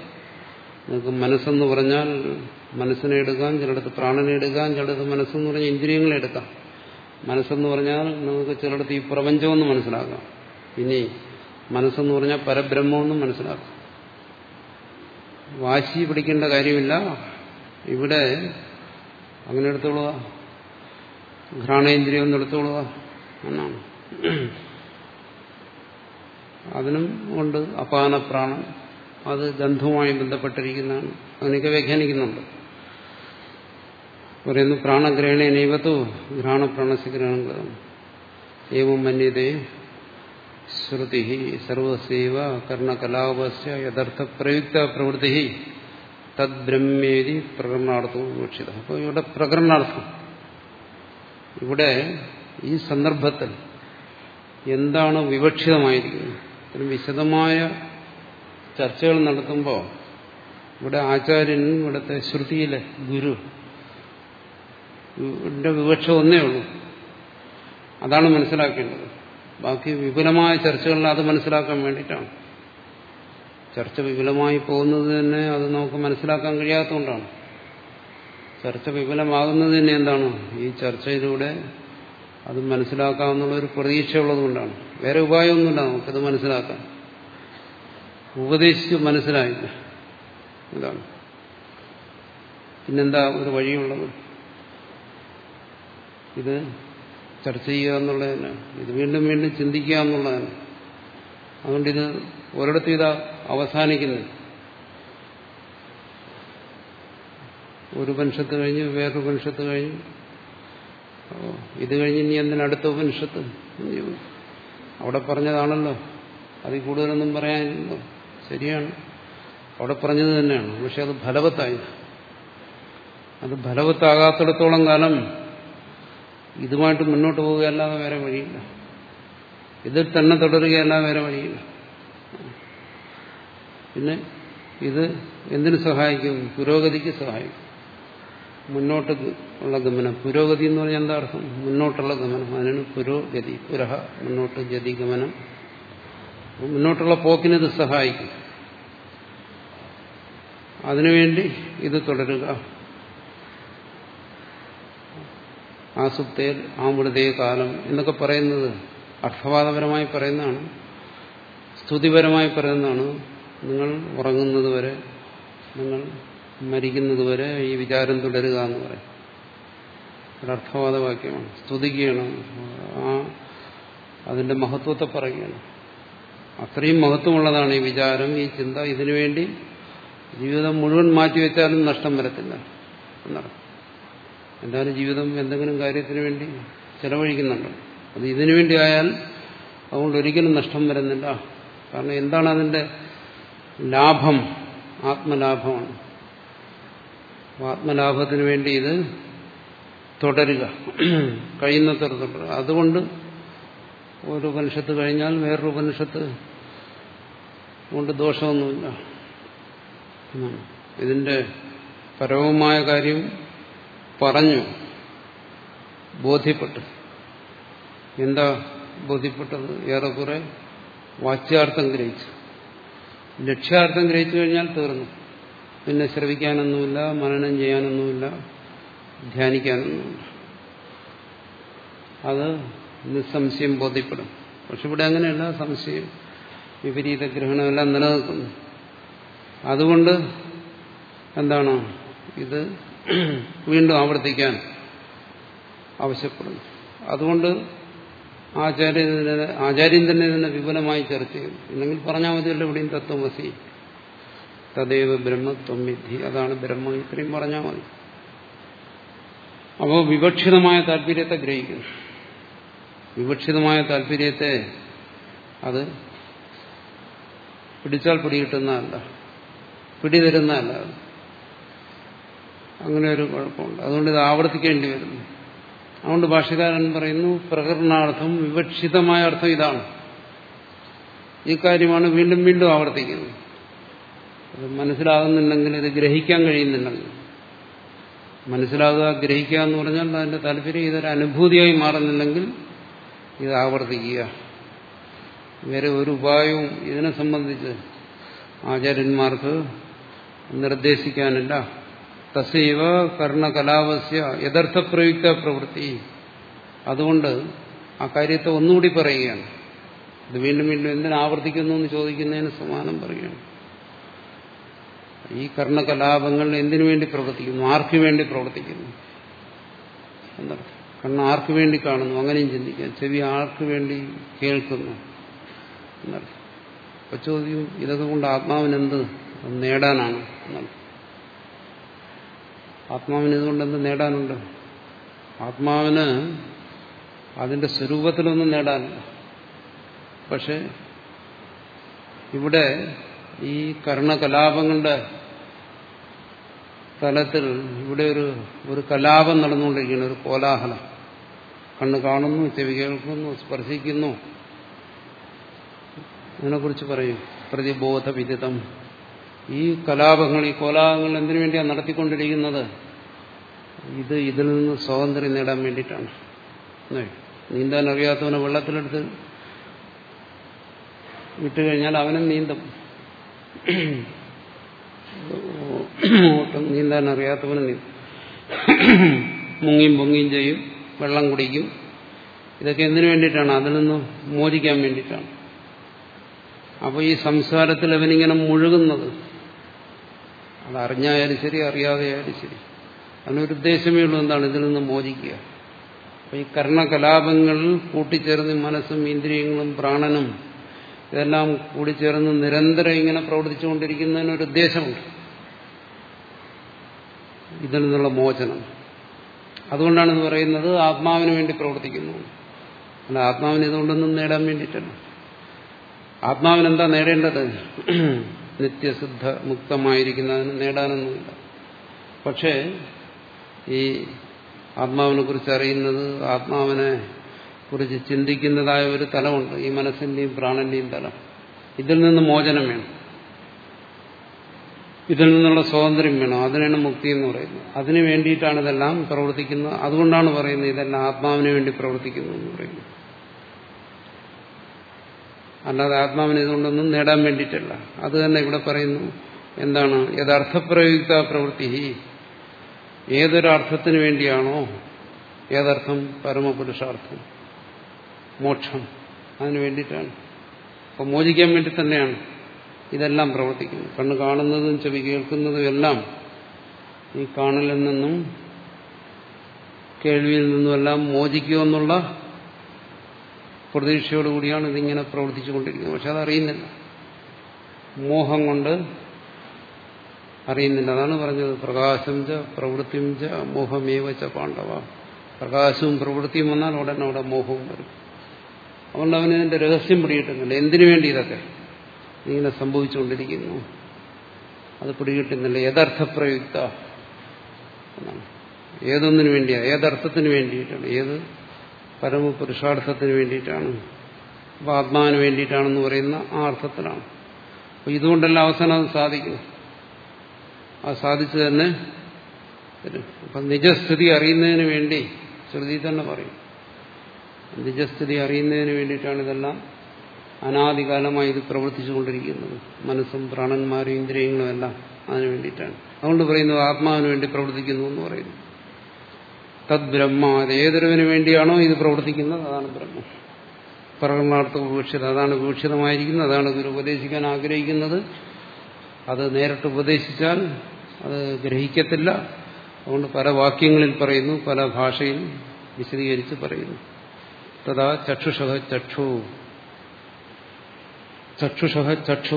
നിങ്ങൾക്ക് മനസ്സെന്ന് പറഞ്ഞാൽ മനസ്സിനെ എടുക്കാം ചിലടത്ത് പ്രാണനെ എടുക്കാം ചിലടത്ത് മനസ്സെന്ന് പറഞ്ഞാൽ ഇന്ദ്രിയങ്ങളെ എടുക്കാം. മനസ്സെന്ന് പറഞ്ഞാൽ നമുക്ക് ചിലടത്ത് ഈ പ്രപഞ്ചമെന്ന് മനസ്സിലാക്കാം. ഇനി മനസ്സെന്ന് പറഞ്ഞാൽ പരബ്രഹ്മമെന്നും മനസ്സിലാക്കാം. വാശി പിടിക്കേണ്ട കാര്യമില്ല. ഇവിടെ അങ്ങനെ എടുത്തോളുക. ഘ്രാണേന്ദ്രിയം എടുത്തോളുക. എന്നാണ്. അതിനും കൊണ്ട് അപാന പ്രാണൻ അത് ഗന്ധവുമായി ബന്ധപ്പെട്ടിരിക്കുന്നതാണ്. അങ്ങനെയൊക്കെ വ്യാഖ്യാനിക്കുന്നുണ്ട്. പറയുന്നു പ്രാണഗ്രഹണേ നൈവത്തോ ഘ്രാണപ്രാണശഗ്രഹണം ഏവം മന്യതേ ശ്രുതി സർവസേവ കർണകലാപസ്യ യഥാർത്ഥ പ്രയുക്ത പ്രവൃത്തി തദ്ബ്രഹ്മേരി പ്രകരണാർത്ഥവും വിവക്ഷിത അപ്പോൾ ഇവിടെ പ്രകരണാർത്ഥം. ഇവിടെ ഈ സന്ദർഭത്തിൽ എന്താണ് വിവക്ഷിതമായിരിക്കുന്നത്? വിശദമായ ചർച്ചകൾ നടത്തുമ്പോൾ ഇവിടെ ആചാര്യൻ ഇവിടുത്തെ ശ്രുതിയിലെ ഗുരു ഇവിടെ വിവക്ഷ ഒന്നേ ഉള്ളൂ. അതാണ് മനസ്സിലാക്കേണ്ടത്. ബാക്കി വിപുലമായ ചർച്ചകളിൽ അത് മനസ്സിലാക്കാൻ വേണ്ടിയിട്ടാണ്. ചർച്ച വിപുലമായി പോകുന്നത് തന്നെ അത് നമുക്ക് മനസ്സിലാക്കാൻ കഴിയാത്തതുകൊണ്ടാണ്. ചർച്ച വിപുലമാകുന്നത് തന്നെ എന്താണ്? ഈ ചർച്ചയിലൂടെ അത് മനസ്സിലാക്കാമെന്നുള്ള ഒരു പ്രതീക്ഷ ഉള്ളതുകൊണ്ടാണ് വേറെ ഉപായമൊന്നുമില്ല നമുക്കത് മനസ്സിലാക്കാൻ. ഉപദേശിച്ച് മനസ്സിലായില്ല. ഇതാണ് പിന്നെന്താ ഒരു വഴിയുള്ളത്? ഇത് ചർച്ച ചെയ്യുക എന്നുള്ളതന്നെ. ഇത് വീണ്ടും വീണ്ടും ചിന്തിക്കുക എന്നുള്ളതാണ് അതുകൊണ്ട് ഇത് ഒരിടത്തും ഇത് അവസാനിക്കുന്നത്. ഒരു ഉപനിഷത്ത് കഴിഞ്ഞ് വേറൊരു ഉപനിഷത്ത് കഴിഞ്ഞ് ഇത് കഴിഞ്ഞ് ഇനി എന്തിനാ അടുത്ത ഉപനിഷത്ത്? അവിടെ പറഞ്ഞതാണല്ലോ. അതിൽ കൂടുതലൊന്നും പറയാനില്ലല്ലോ. ശരിയാണ്. അവിടെ പറഞ്ഞത് തന്നെയാണ്. പക്ഷെ അത് ഫലവത്തായി. അത് ഫലവത്താകാത്തിടത്തോളം കാലം ഇതുമായിട്ട് മുന്നോട്ട് പോവുകയല്ലാതെ വേറെ വഴിയില്ല. ഇതിൽ തന്നെ തുടരുകയല്ലാതെ വേറെ വഴിയില്ല. പിന്നെ ഇത് എന്തിനു സഹായിക്കും? പുരോഗതിക്ക് സഹായിക്കും. മുന്നോട്ട് ഉള്ള ഗമനം. പുരോഗതി എന്ന് പറഞ്ഞാൽ എന്താ അർത്ഥം? മുന്നോട്ടുള്ള ഗമനം. അതിനാണ് പുരോഗതി. പുരഹ മുന്നോട്ട് ഗതി ഗമനം. മുന്നോട്ടുള്ള പോക്കിന് ഇത് സഹായിക്കും. അതിനുവേണ്ടി ഇത് തുടരുക. ആസുപ്തേൽ ആമൃതേ കാലം എന്നൊക്കെ പറയുന്നത് അർത്ഥവാദപരമായി പറയുന്നതാണ്. സ്തുതിപരമായി പറയുന്നതാണ്. നിങ്ങൾ ഉറങ്ങുന്നത് വരെ നിങ്ങൾ മരിക്കുന്നത് വരെ ഈ വിചാരം തുടരുക എന്ന് പറയും. ഒരു അർത്ഥവാദ വാക്യമാണ് സ്തുതിക്കുകയാണ് ആ അതിന്റെ മഹത്വത്തെ പറയുകയാണ്. അത്രയും മഹത്വമുള്ളതാണ് ഈ വിചാരം ഈ ചിന്ത. ഇതിനുവേണ്ടി ജീവിതം മുഴുവൻ മാറ്റിവെച്ചാലും നഷ്ടം വരത്തില്ല എന്നർത്ഥം. എന്തായാലും ജീവിതം എന്തെങ്കിലും കാര്യത്തിന് വേണ്ടി ചെലവഴിക്കുന്നുണ്ട്? അത് ഇതിനു വേണ്ടി ആയാൽ അതുകൊണ്ട് ഒരിക്കലും നഷ്ടം വരുന്നില്ല. കാരണം എന്താണ് അതിന്റെ ലാഭം? ആത്മലാഭമാണ്. ആത്മലാഭത്തിന് വേണ്ടി ഇത് തുടരുക. കഴിയുന്നത്ര തുടരുക. അതുകൊണ്ട് ഒരു ഉപനിഷത്ത് കഴിഞ്ഞാൽ വേറൊരു ഉപനിഷത്ത് കൊണ്ട് ദോഷമൊന്നുമില്ല. ഇതിന്റെ പരമമായ കാര്യം പറഞ്ഞു. ബോധ്യപ്പെട്ടു. എന്താ ബോധ്യപ്പെട്ടത്? ഏറെക്കുറെ വാച്യാർത്ഥം ഗ്രഹിച്ചു. ലക്ഷ്യാർത്ഥം ഗ്രഹിച്ചു കഴിഞ്ഞാൽ തീർന്നു. പിന്നെ ശ്രവിക്കാനൊന്നുമില്ല മനനം ചെയ്യാനൊന്നുമില്ല ധ്യാനിക്കാനൊന്നുമില്ല. അത് നിസ്സംശയം ബോധ്യപ്പെടും. പക്ഷെ ഇവിടെ അങ്ങനെയല്ല സംശയം. വിപരീത ഗ്രഹണമെല്ലാം നിലനിൽക്കുന്നു. അതുകൊണ്ട് എന്താണ്? ഇത് വീണ്ടും ആവർത്തിക്കാൻ ആവശ്യപ്പെടുന്നു. അതുകൊണ്ട് ആചാര്യൻ ആചാര്യൻ തന്നെ ഇതിനെ വിപുലമായി ചർച്ച ചെയ്തു ഇല്ലെങ്കിൽ പറഞ്ഞാൽ മതിയല്ലോ ഇവിടെയും തത്വമസി തദൈവ ബ്രഹ്മത്വം വിധി. അതാണ് ബ്രഹ്മം. ഇത്രയും പറഞ്ഞാൽ മതി. അപ്പോൾ വിവക്ഷിതമായ താല്പര്യത്തെ ഗ്രഹിക്കുന്നു. വിവക്ഷിതമായ താല്പര്യത്തെ അത് പിടിച്ചാൽ പിടികിട്ടുന്നതല്ല പിടിതരുന്നതല്ല അങ്ങനെ ഒരു കുഴപ്പമുണ്ട്. അതുകൊണ്ട് ഇത് ആവർത്തിക്കേണ്ടി വരുന്നു. അതുകൊണ്ട് ഭാഷകാരൻ പറയുന്നു പ്രകടനാർത്ഥം വിവക്ഷിതമായ അർത്ഥം ഇതാണ്. ഈ കാര്യമാണ് വീണ്ടും വീണ്ടും ആവർത്തിക്കുന്നത്. അത് മനസ്സിലാകുന്നുണ്ടെങ്കിൽ ഇത് ഗ്രഹിക്കാൻ കഴിയുന്നുണ്ടെങ്കിൽ മനസ്സിലാകുക ഗ്രഹിക്കുക എന്ന് പറഞ്ഞാൽ അതിന്റെ താല്പര്യം ഇതൊരു അനുഭൂതിയായി മാറുന്നില്ലെങ്കിൽ ഇത് ആവർത്തിക്കുക. വേറെ ഒരു ഉപായവും ഇതിനെ സംബന്ധിച്ച് ആചാര്യന്മാർക്ക് നിർദ്ദേശിക്കാനില്ല. തസൈവ കർണകലാവസ്യ യഥാർത്ഥ പ്രയുക്ത പ്രവൃത്തി. അതുകൊണ്ട് ആ കാര്യത്തെ ഒന്നുകൂടി പറയുകയാണ്. ഇത് വീണ്ടും വീണ്ടും എന്തിനാ ആവർത്തിക്കുന്നു എന്ന് ചോദിക്കുന്നതിന് സമാനം പറയുകയാണ്. ഈ കർണകലാപങ്ങൾ എന്തിനു വേണ്ടി പ്രവർത്തിക്കുന്നു? ആർക്കു വേണ്ടി പ്രവർത്തിക്കുന്നു? എന്നർത്ഥം. കണ്ണ് ആർക്കു വേണ്ടി കാണുന്നു? അങ്ങനെയും ചിന്തിക്കാം ചെവി ആർക്കു വേണ്ടി കേൾക്കുന്നു? എന്നർത്ഥം. അപ്പൊ ചോദ്യം ഇതൊക്കെ കൊണ്ട് ആത്മാവിനെന്ത് നേടാനാണ്? എന്നാണ് ആത്മാവിന് ഇതുകൊണ്ട് എന്ത് നേടാനുണ്ട്? ആത്മാവിന് അതിന്റെ സ്വരൂപത്തിലൊന്നും നേടാനില്ല. പക്ഷെ ഇവിടെ ഈ കർണകലാപങ്ങളുടെ തലത്തിൽ ഇവിടെ ഒരു ഒരു കലാപം നടന്നുകൊണ്ടിരിക്കുകയാണ് ഒരു കോലാഹലം. കണ്ണ് കാണുന്നു ചെവി കേൾക്കുന്നു സ്പർശിക്കുന്നു. അതിനെക്കുറിച്ച് പറയും. പ്രതിബോധ വിദിതം ഈ കലാപങ്ങൾ ഈ കോലാഹങ്ങൾ എന്തിനു വേണ്ടിയാണ് നടത്തിക്കൊണ്ടിരിക്കുന്നത്? ഇത് ഇതിൽ നിന്ന് സ്വാതന്ത്ര്യം നേടാൻ വേണ്ടിയിട്ടാണ്. നീന്താൻ അറിയാത്തവനെ വെള്ളത്തിലെടുത്ത് വിട്ടുകഴിഞ്ഞാൽ അവനും നീന്തും. ഓട്ടം നീന്താൻ അറിയാത്തവനും നീന്തും. മുങ്ങിയും പൊങ്ങിയും ചെയ്യും. വെള്ളം കുടിക്കും. ഇതൊക്കെ എന്തിനു വേണ്ടിയിട്ടാണ്? അതിൽ നിന്ന് മോചിക്കാൻ വേണ്ടിയിട്ടാണ്. അപ്പോൾ ഈ സംസാരത്തിൽ അവനിങ്ങനെ മുഴുകുന്നത്. അത് അറിഞ്ഞായാലും ശരി അറിയാതെയായാലും ശരി. അതിനൊരു ഉദ്ദേശമേ ഉള്ളൂ എന്താണ്? ഇതിൽ നിന്ന് മോചിക്കുക. അപ്പോൾ ഈ കർണകലാപങ്ങൾ കൂട്ടിച്ചേർന്ന് മനസ്സും ഇന്ദ്രിയങ്ങളും പ്രാണനും ഇതെല്ലാം കൂടിച്ചേർന്ന് നിരന്തരം ഇങ്ങനെ പ്രവർത്തിച്ചുകൊണ്ടിരിക്കുന്നതിനൊരു ഉദ്ദേശമുണ്ട്. ഇതിൽ നിന്നുള്ള മോചനം. അതുകൊണ്ടാണ് ഇത് പറയുന്നത് ആത്മാവിന് വേണ്ടി പ്രവർത്തിക്കുന്നു. അല്ല ആത്മാവിന് ഇതുകൊണ്ടൊന്നും നേടാൻ വേണ്ടിയിട്ടല്ല. ആത്മാവിനെന്താ നേടേണ്ടത്? നിത്യസിദ്ധ മുക്തമായിരിക്കുന്നതിന് നേടാനൊന്നുമില്ല. പക്ഷേ ഈ ആത്മാവിനെ കുറിച്ച് അറിയുന്നത് ആത്മാവിനെ കുറിച്ച് ചിന്തിക്കുന്നതായ ഒരു തലമുണ്ട്. ഈ മനസ്സിന്റെയും പ്രാണന്റെയും തലം. ഇതിൽ നിന്ന് മോചനം വേണം. ഇതിൽ നിന്നുള്ള സ്വാതന്ത്ര്യം വേണം. അതിനാണ് മുക്തി എന്ന് പറയുന്നത്. അതിനു വേണ്ടിയിട്ടാണ് ഇതെല്ലാം പ്രവർത്തിക്കുന്നത്. അതുകൊണ്ടാണ് പറയുന്നത് ഇതെല്ലാം ആത്മാവിന് വേണ്ടി പ്രവർത്തിക്കുന്നു എന്ന് പറയുന്നു അല്ലാതെ ആത്മാവിന് ഇതുകൊണ്ടൊന്നും നേടാൻ വേണ്ടിയിട്ടല്ല. അത് തന്നെ ഇവിടെ പറയുന്നു എന്താണ് യഥാർത്ഥപ്രയുക്ത പ്രവൃത്തി. ഏതൊരർത്ഥത്തിന് വേണ്ടിയാണോ ഏതർത്ഥം? പരമപുരുഷാർത്ഥം. മോക്ഷം. അതിനു വേണ്ടിയിട്ടാണ്. അപ്പോൾ മോചിക്കാൻ വേണ്ടി തന്നെയാണ്. ഇതെല്ലാം പ്രവർത്തിക്കുന്നു. കണ്ണ് കാണുന്നതും ചെവി കേൾക്കുന്നതും എല്ലാം ഈ കാണലിൽ നിന്നും കേൾവിയിൽ നിന്നുമെല്ലാം മോചിക്കുമെന്നുള്ള പ്രതീക്ഷയോടുകൂടിയാണ് ഇതിങ്ങനെ പ്രവർത്തിച്ചുകൊണ്ടിരിക്കുന്നത് പക്ഷെ അതറിയുന്നില്ല മോഹം കൊണ്ട് അറിയുന്നില്ല. അതാണ് പറഞ്ഞത്. പ്രകാശം ച പ്രവൃത്തിയും ച മോഹമേവ ച പാണ്ഡവ. പ്രകാശവും പ്രവൃത്തിയും വന്നാൽ ഉടനെ അവിടെ മോഹവും വരും. അതുകൊണ്ട് അവന് ഇതിന്റെ രഹസ്യം പിടിയിട്ടുന്നില്ല എന്തിനു വേണ്ടി ഇതൊക്കെ? ഇങ്ങനെ സംഭവിച്ചുകൊണ്ടിരിക്കുന്നു. അത് പിടികിട്ടുന്നില്ല. യഥാർത്ഥപ്രയുക്ത എന്നാണ്. ഏതൊന്നിനു വേണ്ടിയാണ് ഏതർത്ഥത്തിന് വേണ്ടിയിട്ടാണ്? ഏത് പരമപുരുഷാർത്ഥത്തിന് വേണ്ടിയിട്ടാണ്? അപ്പൊ ആത്മാവിന് വേണ്ടിയിട്ടാണെന്ന് പറയുന്ന ആ അർത്ഥത്തിലാണ്. അപ്പൊ ഇതുകൊണ്ടല്ല അവസാനം അത് സാധിക്കും. ആ സാധിച്ചു തന്നെ അപ്പം നിജസ്ഥിതി അറിയുന്നതിന് വേണ്ടി ശ്രുതി തന്നെ പറയും. നിജസ്ഥിതി അറിയുന്നതിന് വേണ്ടിയിട്ടാണ് ഇതെല്ലാം അനാദികാലമായി ഇത് പ്രവർത്തിച്ചുകൊണ്ടിരിക്കുന്നത്. മനസ്സും പ്രാണന്മാരും ഇന്ദ്രിയങ്ങളും എല്ലാം അതിനു വേണ്ടിയിട്ടാണ്. അതുകൊണ്ട് പറയുന്നത് ആത്മാവിന് വേണ്ടി പ്രവർത്തിക്കുന്നു എന്ന് പറയുന്നു. തദ് ബ്രഹ്മ അത് ഏതൊരുവിന് വേണ്ടിയാണോ ഇത് പ്രവർത്തിക്കുന്നത്? അതാണ് ബ്രഹ്മം. പ്രകടനാർത്ഥ വിവക്ഷിത അതാണ് വിവക്ഷിതമായിരിക്കുന്നത് അതാണ് ഗുരു ഉപദേശിക്കാൻ ആഗ്രഹിക്കുന്നത്. അത് നേരിട്ട് ഉപദേശിച്ചാൽ അത് ഗ്രഹിക്കത്തില്ല. അതുകൊണ്ട് പല വാക്യങ്ങളിൽ പറയുന്നു പല ഭാഷയിൽ വിശദീകരിച്ച് പറയുന്നു. തഥാ ചക്ഷുഷ ചക്ഷു. ചക്ഷുഷ ചക്ഷു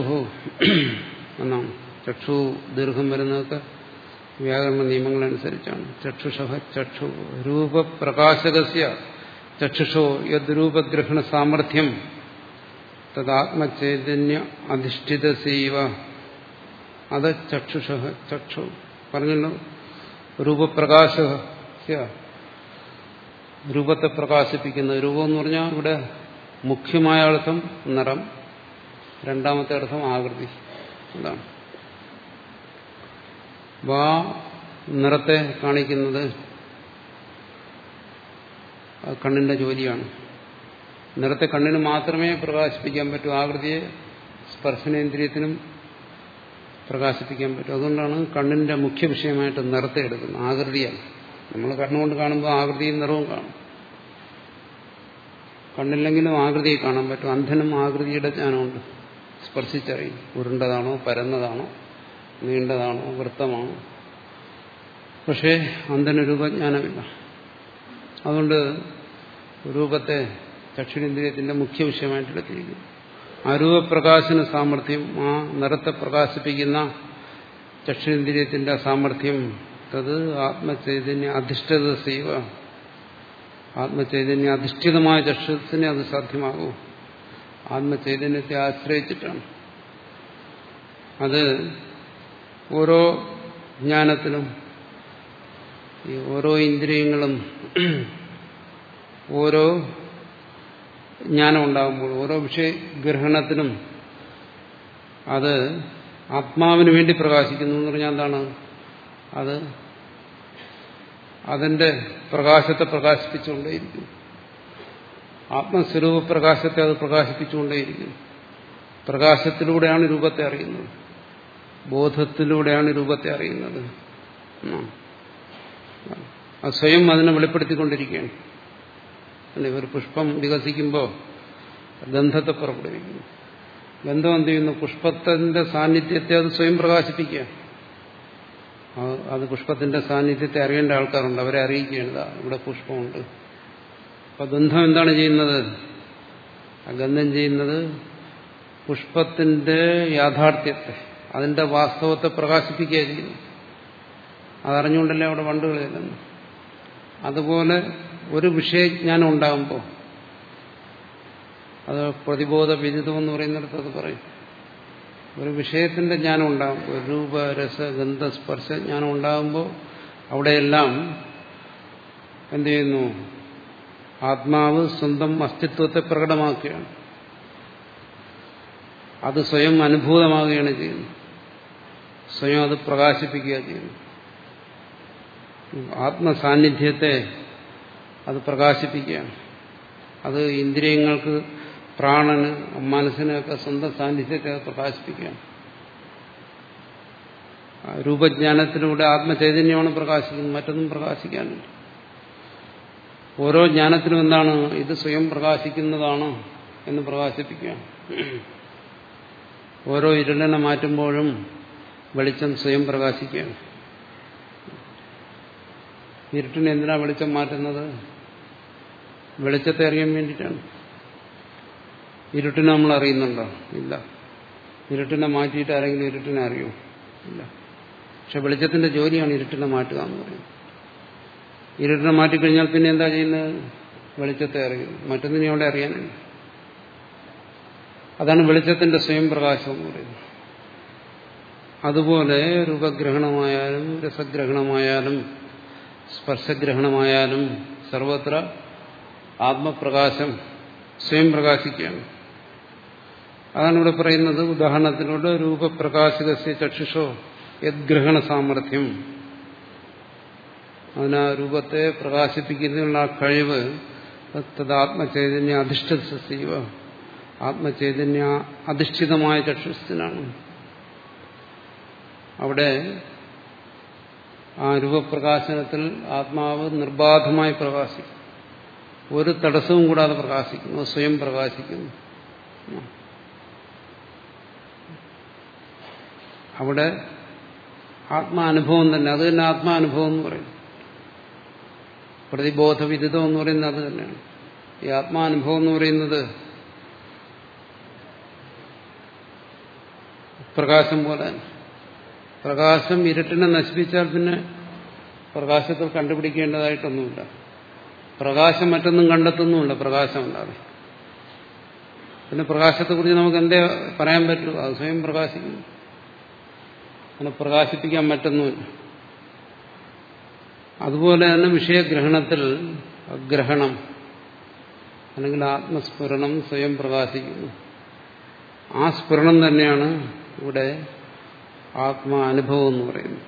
എന്നാണ്. ചക്ഷു ദീർഘം വരുന്നതൊക്കെ വ്യാകരണ നിയമങ്ങളനുസരിച്ചാണ്. ചക്ഷുഷ ചക്ഷു രൂപപ്രകാശകസ്യ ചക്ഷുഷോ യദ്രൂപഗ്രഹണ സാമർഥ്യം തദാത്മചൈതന്യ അധിഷ്ഠിതസീവ. അത് ചക്ഷുഷ ചക്ഷു. പറഞ്ഞല്ലോ രൂപപ്രകാശ രൂപത്തെ പ്രകാശിപ്പിക്കുന്ന രൂപം എന്ന് പറഞ്ഞാൽ ഇവിടെ മുഖ്യമായ അർത്ഥം നിറം. രണ്ടാമത്തെ അർത്ഥം ആകൃതി. അതാണ് വാ നിറത്തെ കാണിക്കുന്നത് കണ്ണിന്റെ ജോലിയാണ്. നിറത്തെ കണ്ണിന് മാത്രമേ പ്രകാശിപ്പിക്കാൻ പറ്റൂ. ആകൃതിയെ സ്പർശനേന്ദ്രിയത്തിനും പ്രകാശിപ്പിക്കാൻ പറ്റും. അതുകൊണ്ടാണ് കണ്ണിന്റെ മുഖ്യ വിഷയമായിട്ട് നിറത്തെ എടുക്കുന്നത്. ആകൃതിയാണ്. നമ്മൾ കണ്ണുകൊണ്ട് കാണുമ്പോൾ ആകൃതിയും നിറവും കാണും. കണ്ണില്ലെങ്കിലും ആകൃതിയെ കാണാൻ പറ്റും. അന്ധനും ആകൃതിയുടെ ജ്ഞാനമുണ്ട്. സ്പർശിച്ചറിയും. ഉരുണ്ടതാണോ പരന്നതാണോ നീണ്ടതാണോ വൃത്തമാണോ? പക്ഷേ അന്ധന് രൂപജ്ഞാനമില്ല അതുകൊണ്ട് രൂപത്തെ ദക്ഷിണേന്ദ്രിയത്തിന്റെ മുഖ്യ വിഷയമായിട്ട് എടുത്തിരിക്കുന്നു ആ രൂപപ്രകാശന സാമർഥ്യം ആ നിറത്തെ പ്രകാശിപ്പിക്കുന്ന ദക്ഷിണേന്ദ്രിയത്തിന്റെ സാമർഥ്യം അത് ആത്മചൈതന്യ അധിഷ്ഠിത സൈവ ആത്മചൈതന്യ അധിഷ്ഠിതമായ ചക്ഷുസിനെ അത് സാധ്യമാകൂ. ആത്മചൈതന്യത്തെ ആശ്രയിച്ചിട്ടാണ്. അത് ഓരോ ജ്ഞാനത്തിലും ഈ ഓരോ ഇന്ദ്രിയങ്ങളും ഓരോ ജ്ഞാനം ഉണ്ടാകുമ്പോൾ ഓരോ വിഷയഗ്രഹണത്തിനും അത് ആത്മാവിന് വേണ്ടി പ്രകാശിക്കുന്നു എന്ന് പറഞ്ഞാൽ എന്താണ്? അത് അതിന്റെ പ്രകാശത്തെ പ്രകാശിപ്പിച്ചുകൊണ്ടേയിരിക്കും. ആത്മസ്വരൂപ പ്രകാശത്തെ അത് പ്രകാശിപ്പിച്ചുകൊണ്ടേയിരിക്കുന്നു. പ്രകാശത്തിലൂടെയാണ് രൂപത്തെ അറിയുന്നത്. ബോധത്തിലൂടെയാണ് രൂപത്തെ അറിയുന്നത്. സ്വയം അതിനെ വെളിപ്പെടുത്തിക്കൊണ്ടിരിക്കുകയാണ്. അല്ലെ? ഒരു പുഷ്പം വികസിക്കുമ്പോൾ ഗന്ധത്തെ പുറപ്പെടുവിക്കുന്നു. ഗന്ധം എന്ത് ചെയ്യുന്നു? പുഷ്പത്തിന്റെ സാന്നിധ്യത്തെ അത് സ്വയം പ്രകാശിപ്പിക്കുക. അത് പുഷ്പത്തിന്റെ സാന്നിധ്യത്തെ അറിയേണ്ട ആൾക്കാരുണ്ട്. അവരെ അറിയിക്കുകയാണ്. ഇവിടെ പുഷ്പമുണ്ട്. അപ്പൊ ഗന്ധം എന്താണ് ചെയ്യുന്നത്? ആ ഗന്ധം ചെയ്യുന്നത് പുഷ്പത്തിന്റെ യാഥാർത്ഥ്യത്തെ അതിന്റെ വാസ്തവത്തെ പ്രകാശിപ്പിക്കുക ചെയ്യുന്നു അതറിഞ്ഞുകൊണ്ടല്ലേ അവിടെ വണ്ടുകൾ ചെല്ലുന്നു അതുപോലെ ഒരു വിഷയജ്ഞാനം ഉണ്ടാകുമ്പോൾ അത് പ്രതിബോധ വിദിതം എന്ന് പറയുന്നിടത്ത് അത് പറയും. ഒരു വിഷയത്തിന്റെ ജ്ഞാനം ഉണ്ടാകുമ്പോൾ രൂപ രസ ഗന്ധ സ്പർശ ജ്ഞാനം ഉണ്ടാകുമ്പോൾ അവിടെയെല്ലാം എന്ത് ചെയ്യുന്നു? ആത്മാവ് സ്വന്തം അസ്തിത്വത്തെ പ്രകടമാക്കുകയാണ്. അത് സ്വയം അനുഭൂതമാകുകയാണ് ചെയ്യുന്നത്. സ്വയം അത് പ്രകാശിപ്പിക്കുക ചെയ്യുന്നു ആത്മസാന്നിധ്യത്തെ അത് പ്രകാശിപ്പിക്കുകയാണ്. അത് ഇന്ദ്രിയങ്ങൾക്ക് പ്രാണന് മനസ്സിനൊക്കെ സ്വന്തം സാന്നിധ്യത്തെ പ്രകാശിപ്പിക്കുകയാണ്. രൂപജ്ഞാനത്തിലൂടെ ആത്മചൈതന്യമാണ് പ്രകാശിക്കുന്നത്. മറ്റൊന്നും പ്രകാശിക്കാനില്ല. ഓരോ ജ്ഞാനത്തിനും എന്താണ്? ഇത് സ്വയം പ്രകാശിക്കുന്നതാണ് എന്ന് പ്രകാശിപ്പിക്കുക ഓരോ ഇരുളിനെ മാറ്റുമ്പോഴും വെളിച്ചം സ്വയം പ്രകാശിക്കുകയാണ്. ഇരുട്ടിനെ എന്തിനാ വെളിച്ചം മാറ്റുന്നത്? വെളിച്ചത്തെ അറിയാൻ വേണ്ടിയിട്ടാണ്. ഇരുട്ടിനെ നമ്മൾ അറിയുന്നുണ്ടോ? ഇല്ല. ഇരുട്ടിനെ മാറ്റിയിട്ട് ആരെങ്കിലും ഇരുട്ടിനെ അറിയോ? ഇല്ല. പക്ഷെ വെളിച്ചത്തിന്റെ ജോലിയാണ് ഇരുട്ടിനെ മാറ്റുക എന്ന് പറയുന്നത്. ഇരുട്ടിനെ മാറ്റിക്കഴിഞ്ഞാൽ പിന്നെ എന്താ ചെയ്യുന്നത്? വെളിച്ചത്തെ അറിയും. മറ്റൊന്നിനെ അവിടെ അറിയാനുണ്ട് അതാണ് വെളിച്ചത്തിന്റെ സ്വയം പ്രകാശം എന്ന് പറയുന്നത്. അതുപോലെ രൂപഗ്രഹണമായാലും രസഗ്രഹണമായാലും സ്പർശഗ്രഹണമായാലും സർവത്ര ആത്മപ്രകാശം സ്വയം പ്രകാശിക്കുകയാണ് അതാണ് ഇവിടെ പറയുന്നത്. ഉദാഹരണത്തിലൂടെ രൂപപ്രകാശിതസ്യ ചക്ഷുഷോ യദ്ഗ്രഹണ സാമർഥ്യം അതിനാ രൂപത്തെ പ്രകാശിപ്പിക്കുന്നതിനുള്ള ആ കഴിവ് തദാത്മചൈതന്യ അധിഷ്ഠിത സജീവ. ആത്മചൈതന്യ അധിഷ്ഠിതമായ ചക്ഷുസ്ഥനാണ്. അവിടെ ആ രൂപപ്രകാശനത്തിൽ ആത്മാവ് നിർബാധമായി പ്രകാശിക്കും. ഒരു തടസ്സവും കൂടാതെ പ്രകാശിക്കുന്നു സ്വയം പ്രകാശിക്കുന്നു. അവിടെ ആത്മാനുഭവം തന്നെ അത് തന്നെ ആത്മാനുഭവം എന്ന് പറയും. പ്രതിബോധവിദിതം എന്ന് പറയുന്നത് അത് തന്നെയാണ്. ഈ ആത്മാനുഭവം എന്ന് പറയുന്നത് പ്രകാശം പോലെ പ്രകാശം ഇരുട്ടിനെ നശിപ്പിച്ചാൽ പിന്നെ പ്രകാശത്തിൽ കണ്ടുപിടിക്കേണ്ടതായിട്ടൊന്നുമില്ല. പ്രകാശം മറ്റൊന്നും കണ്ടെത്തുന്നുമില്ല പ്രകാശം ഉണ്ടാതെ പിന്നെ പ്രകാശത്തെക്കുറിച്ച് നമുക്ക് എന്തേ പറയാൻ പറ്റൂ? അത് സ്വയം പ്രകാശിക്കുന്നു. അങ്ങനെ പ്രകാശിപ്പിക്കാൻ പറ്റുന്നുമില്ല അതുപോലെ തന്നെ വിഷയഗ്രഹണത്തിൽ ഗ്രഹണം അല്ലെങ്കിൽ ആത്മസ്ഫുരണം സ്വയം പ്രകാശിക്കുന്നു. ആ സ്ഫുരണം തന്നെയാണ് ഇവിടെ ആത്മാനുഭവം എന്ന് പറയുന്നത്.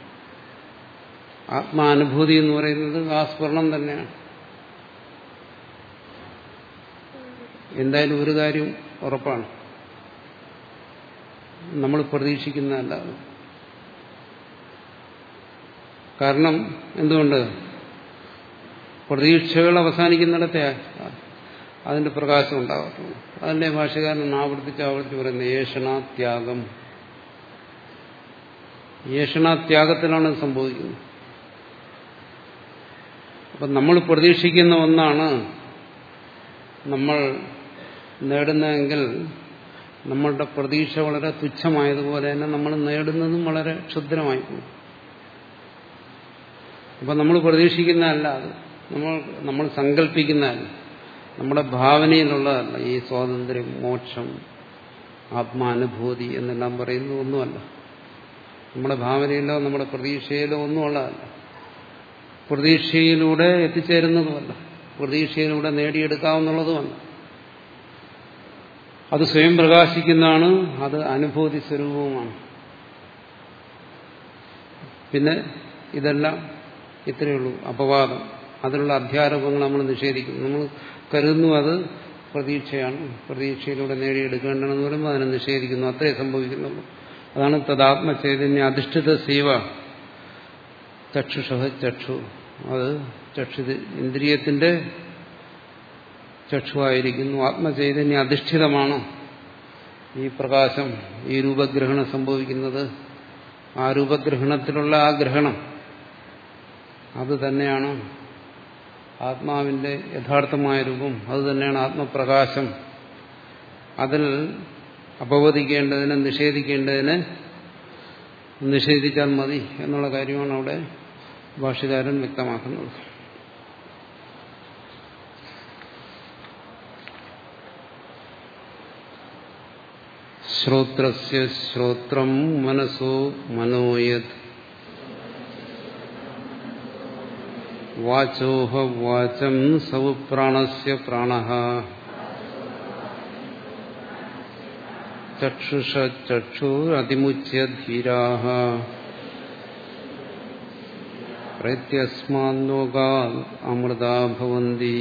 ആത്മാനുഭൂതി എന്ന് പറയുന്നത് ആ സ്ഫുരണം തന്നെയാണ്. എന്തായാലും ഒരു കാര്യം ഉറപ്പാണ്. നമ്മൾ പ്രതീക്ഷിക്കുന്നതല്ല കാരണം എന്തുകൊണ്ട്? പ്രതീക്ഷകൾ അവസാനിക്കുന്നിടത്തെ അതിന്റെ പ്രകാശം ഉണ്ടാകത്തുള്ളൂ. അതിന്റെ ഭാഷകാരൻ ആവർത്തിച്ച് ആവർത്തിച്ച് പറയുന്നത് ഏഷണാത്യാഗം ഏഷണാത്യാഗത്തിലാണ് സംഭവിക്കുന്നത്. അപ്പം നമ്മൾ പ്രതീക്ഷിക്കുന്ന ഒന്നാണ് നമ്മൾ നേടുന്നതെങ്കിൽ നമ്മളുടെ പ്രതീക്ഷ വളരെ തുച്ഛമായതുപോലെ തന്നെ നമ്മൾ നേടുന്നതും വളരെ ക്ഷുദ്രമായി അപ്പം നമ്മൾ പ്രതീക്ഷിക്കുന്നതല്ല അത്. നമ്മൾ നമ്മൾ സങ്കല്പിക്കുന്നതല്ല നമ്മുടെ ഭാവനയിലുള്ളതല്ല ഈ സ്വാതന്ത്ര്യം മോക്ഷം ആത്മാനുഭൂതി എന്നെല്ലാം പറയുന്നത് ഒന്നുമല്ല. നമ്മുടെ ഭാവനയിലോ നമ്മുടെ പ്രതീക്ഷയിലോ ഒന്നുമുള്ളതല്ല. പ്രതീക്ഷയിലൂടെ എത്തിച്ചേരുന്നതുമല്ല. പ്രതീക്ഷയിലൂടെ നേടിയെടുക്കാവുന്നതുമല്ല. അത് സ്വയം പ്രകാശിക്കുന്നതാണ് അത് അനുഭൂതി സ്വരൂപവുമാണ്. പിന്നെ ഇതെല്ലാം ഇത്രയേ ഉള്ളൂ. അപവാദം. അതിനുള്ള അധ്യാരോപങ്ങൾ നമ്മൾ നിഷേധിക്കുന്നു. നമ്മൾ കരുതുന്നു അത് പ്രതീക്ഷയാണ്. പ്രതീക്ഷയിലൂടെ നേടിയെടുക്കേണ്ടതെന്ന് പറയുമ്പോൾ അതിനെ നിഷേധിക്കുന്നു. അത്രേ സംഭവിക്കുന്നുള്ളൂ. അതാണ് തദാത്മചൈതന്യ അധിഷ്ഠിത സീവ. ചക്ഷുഷ ചക്ഷു. അത് ചക്ഷു ഇന്ദ്രിയത്തിന്റെ ചക്ഷുവായിരിക്കുന്നു. ആത്മചൈതന്യ അധിഷ്ഠിതമാണ് ഈ പ്രകാശം ഈ രൂപഗ്രഹണം സംഭവിക്കുന്നത്. ആ രൂപഗ്രഹണത്തിലുള്ള ആ ഗ്രഹണം അത് തന്നെയാണ് ആത്മാവിന്റെ യഥാർത്ഥമായ രൂപം. അത് തന്നെയാണ് ആത്മപ്രകാശം. അതിൽ അപവദിക്കേണ്ടതിനെ നിഷേധിക്കേണ്ടതിനെ നിഷേധിച്ചാൽ മതി എന്നുള്ള കാര്യമാണ് അവിടെ ഭാഷകാരൻ വ്യക്തമാക്കുന്നത്. ശ്രോത്രസ്യ ശ്രോത്രം മനസ്സോ മനോയത്. വാചോഹ വാചം സൗ പ്രാണസ്യ പ്രാണ ചക്ഷുഷ ചക്ഷുരതിമുച്യ ധീരാ പ്രത്യസ്മാലോകാ അമൃതാ ഭവന്തി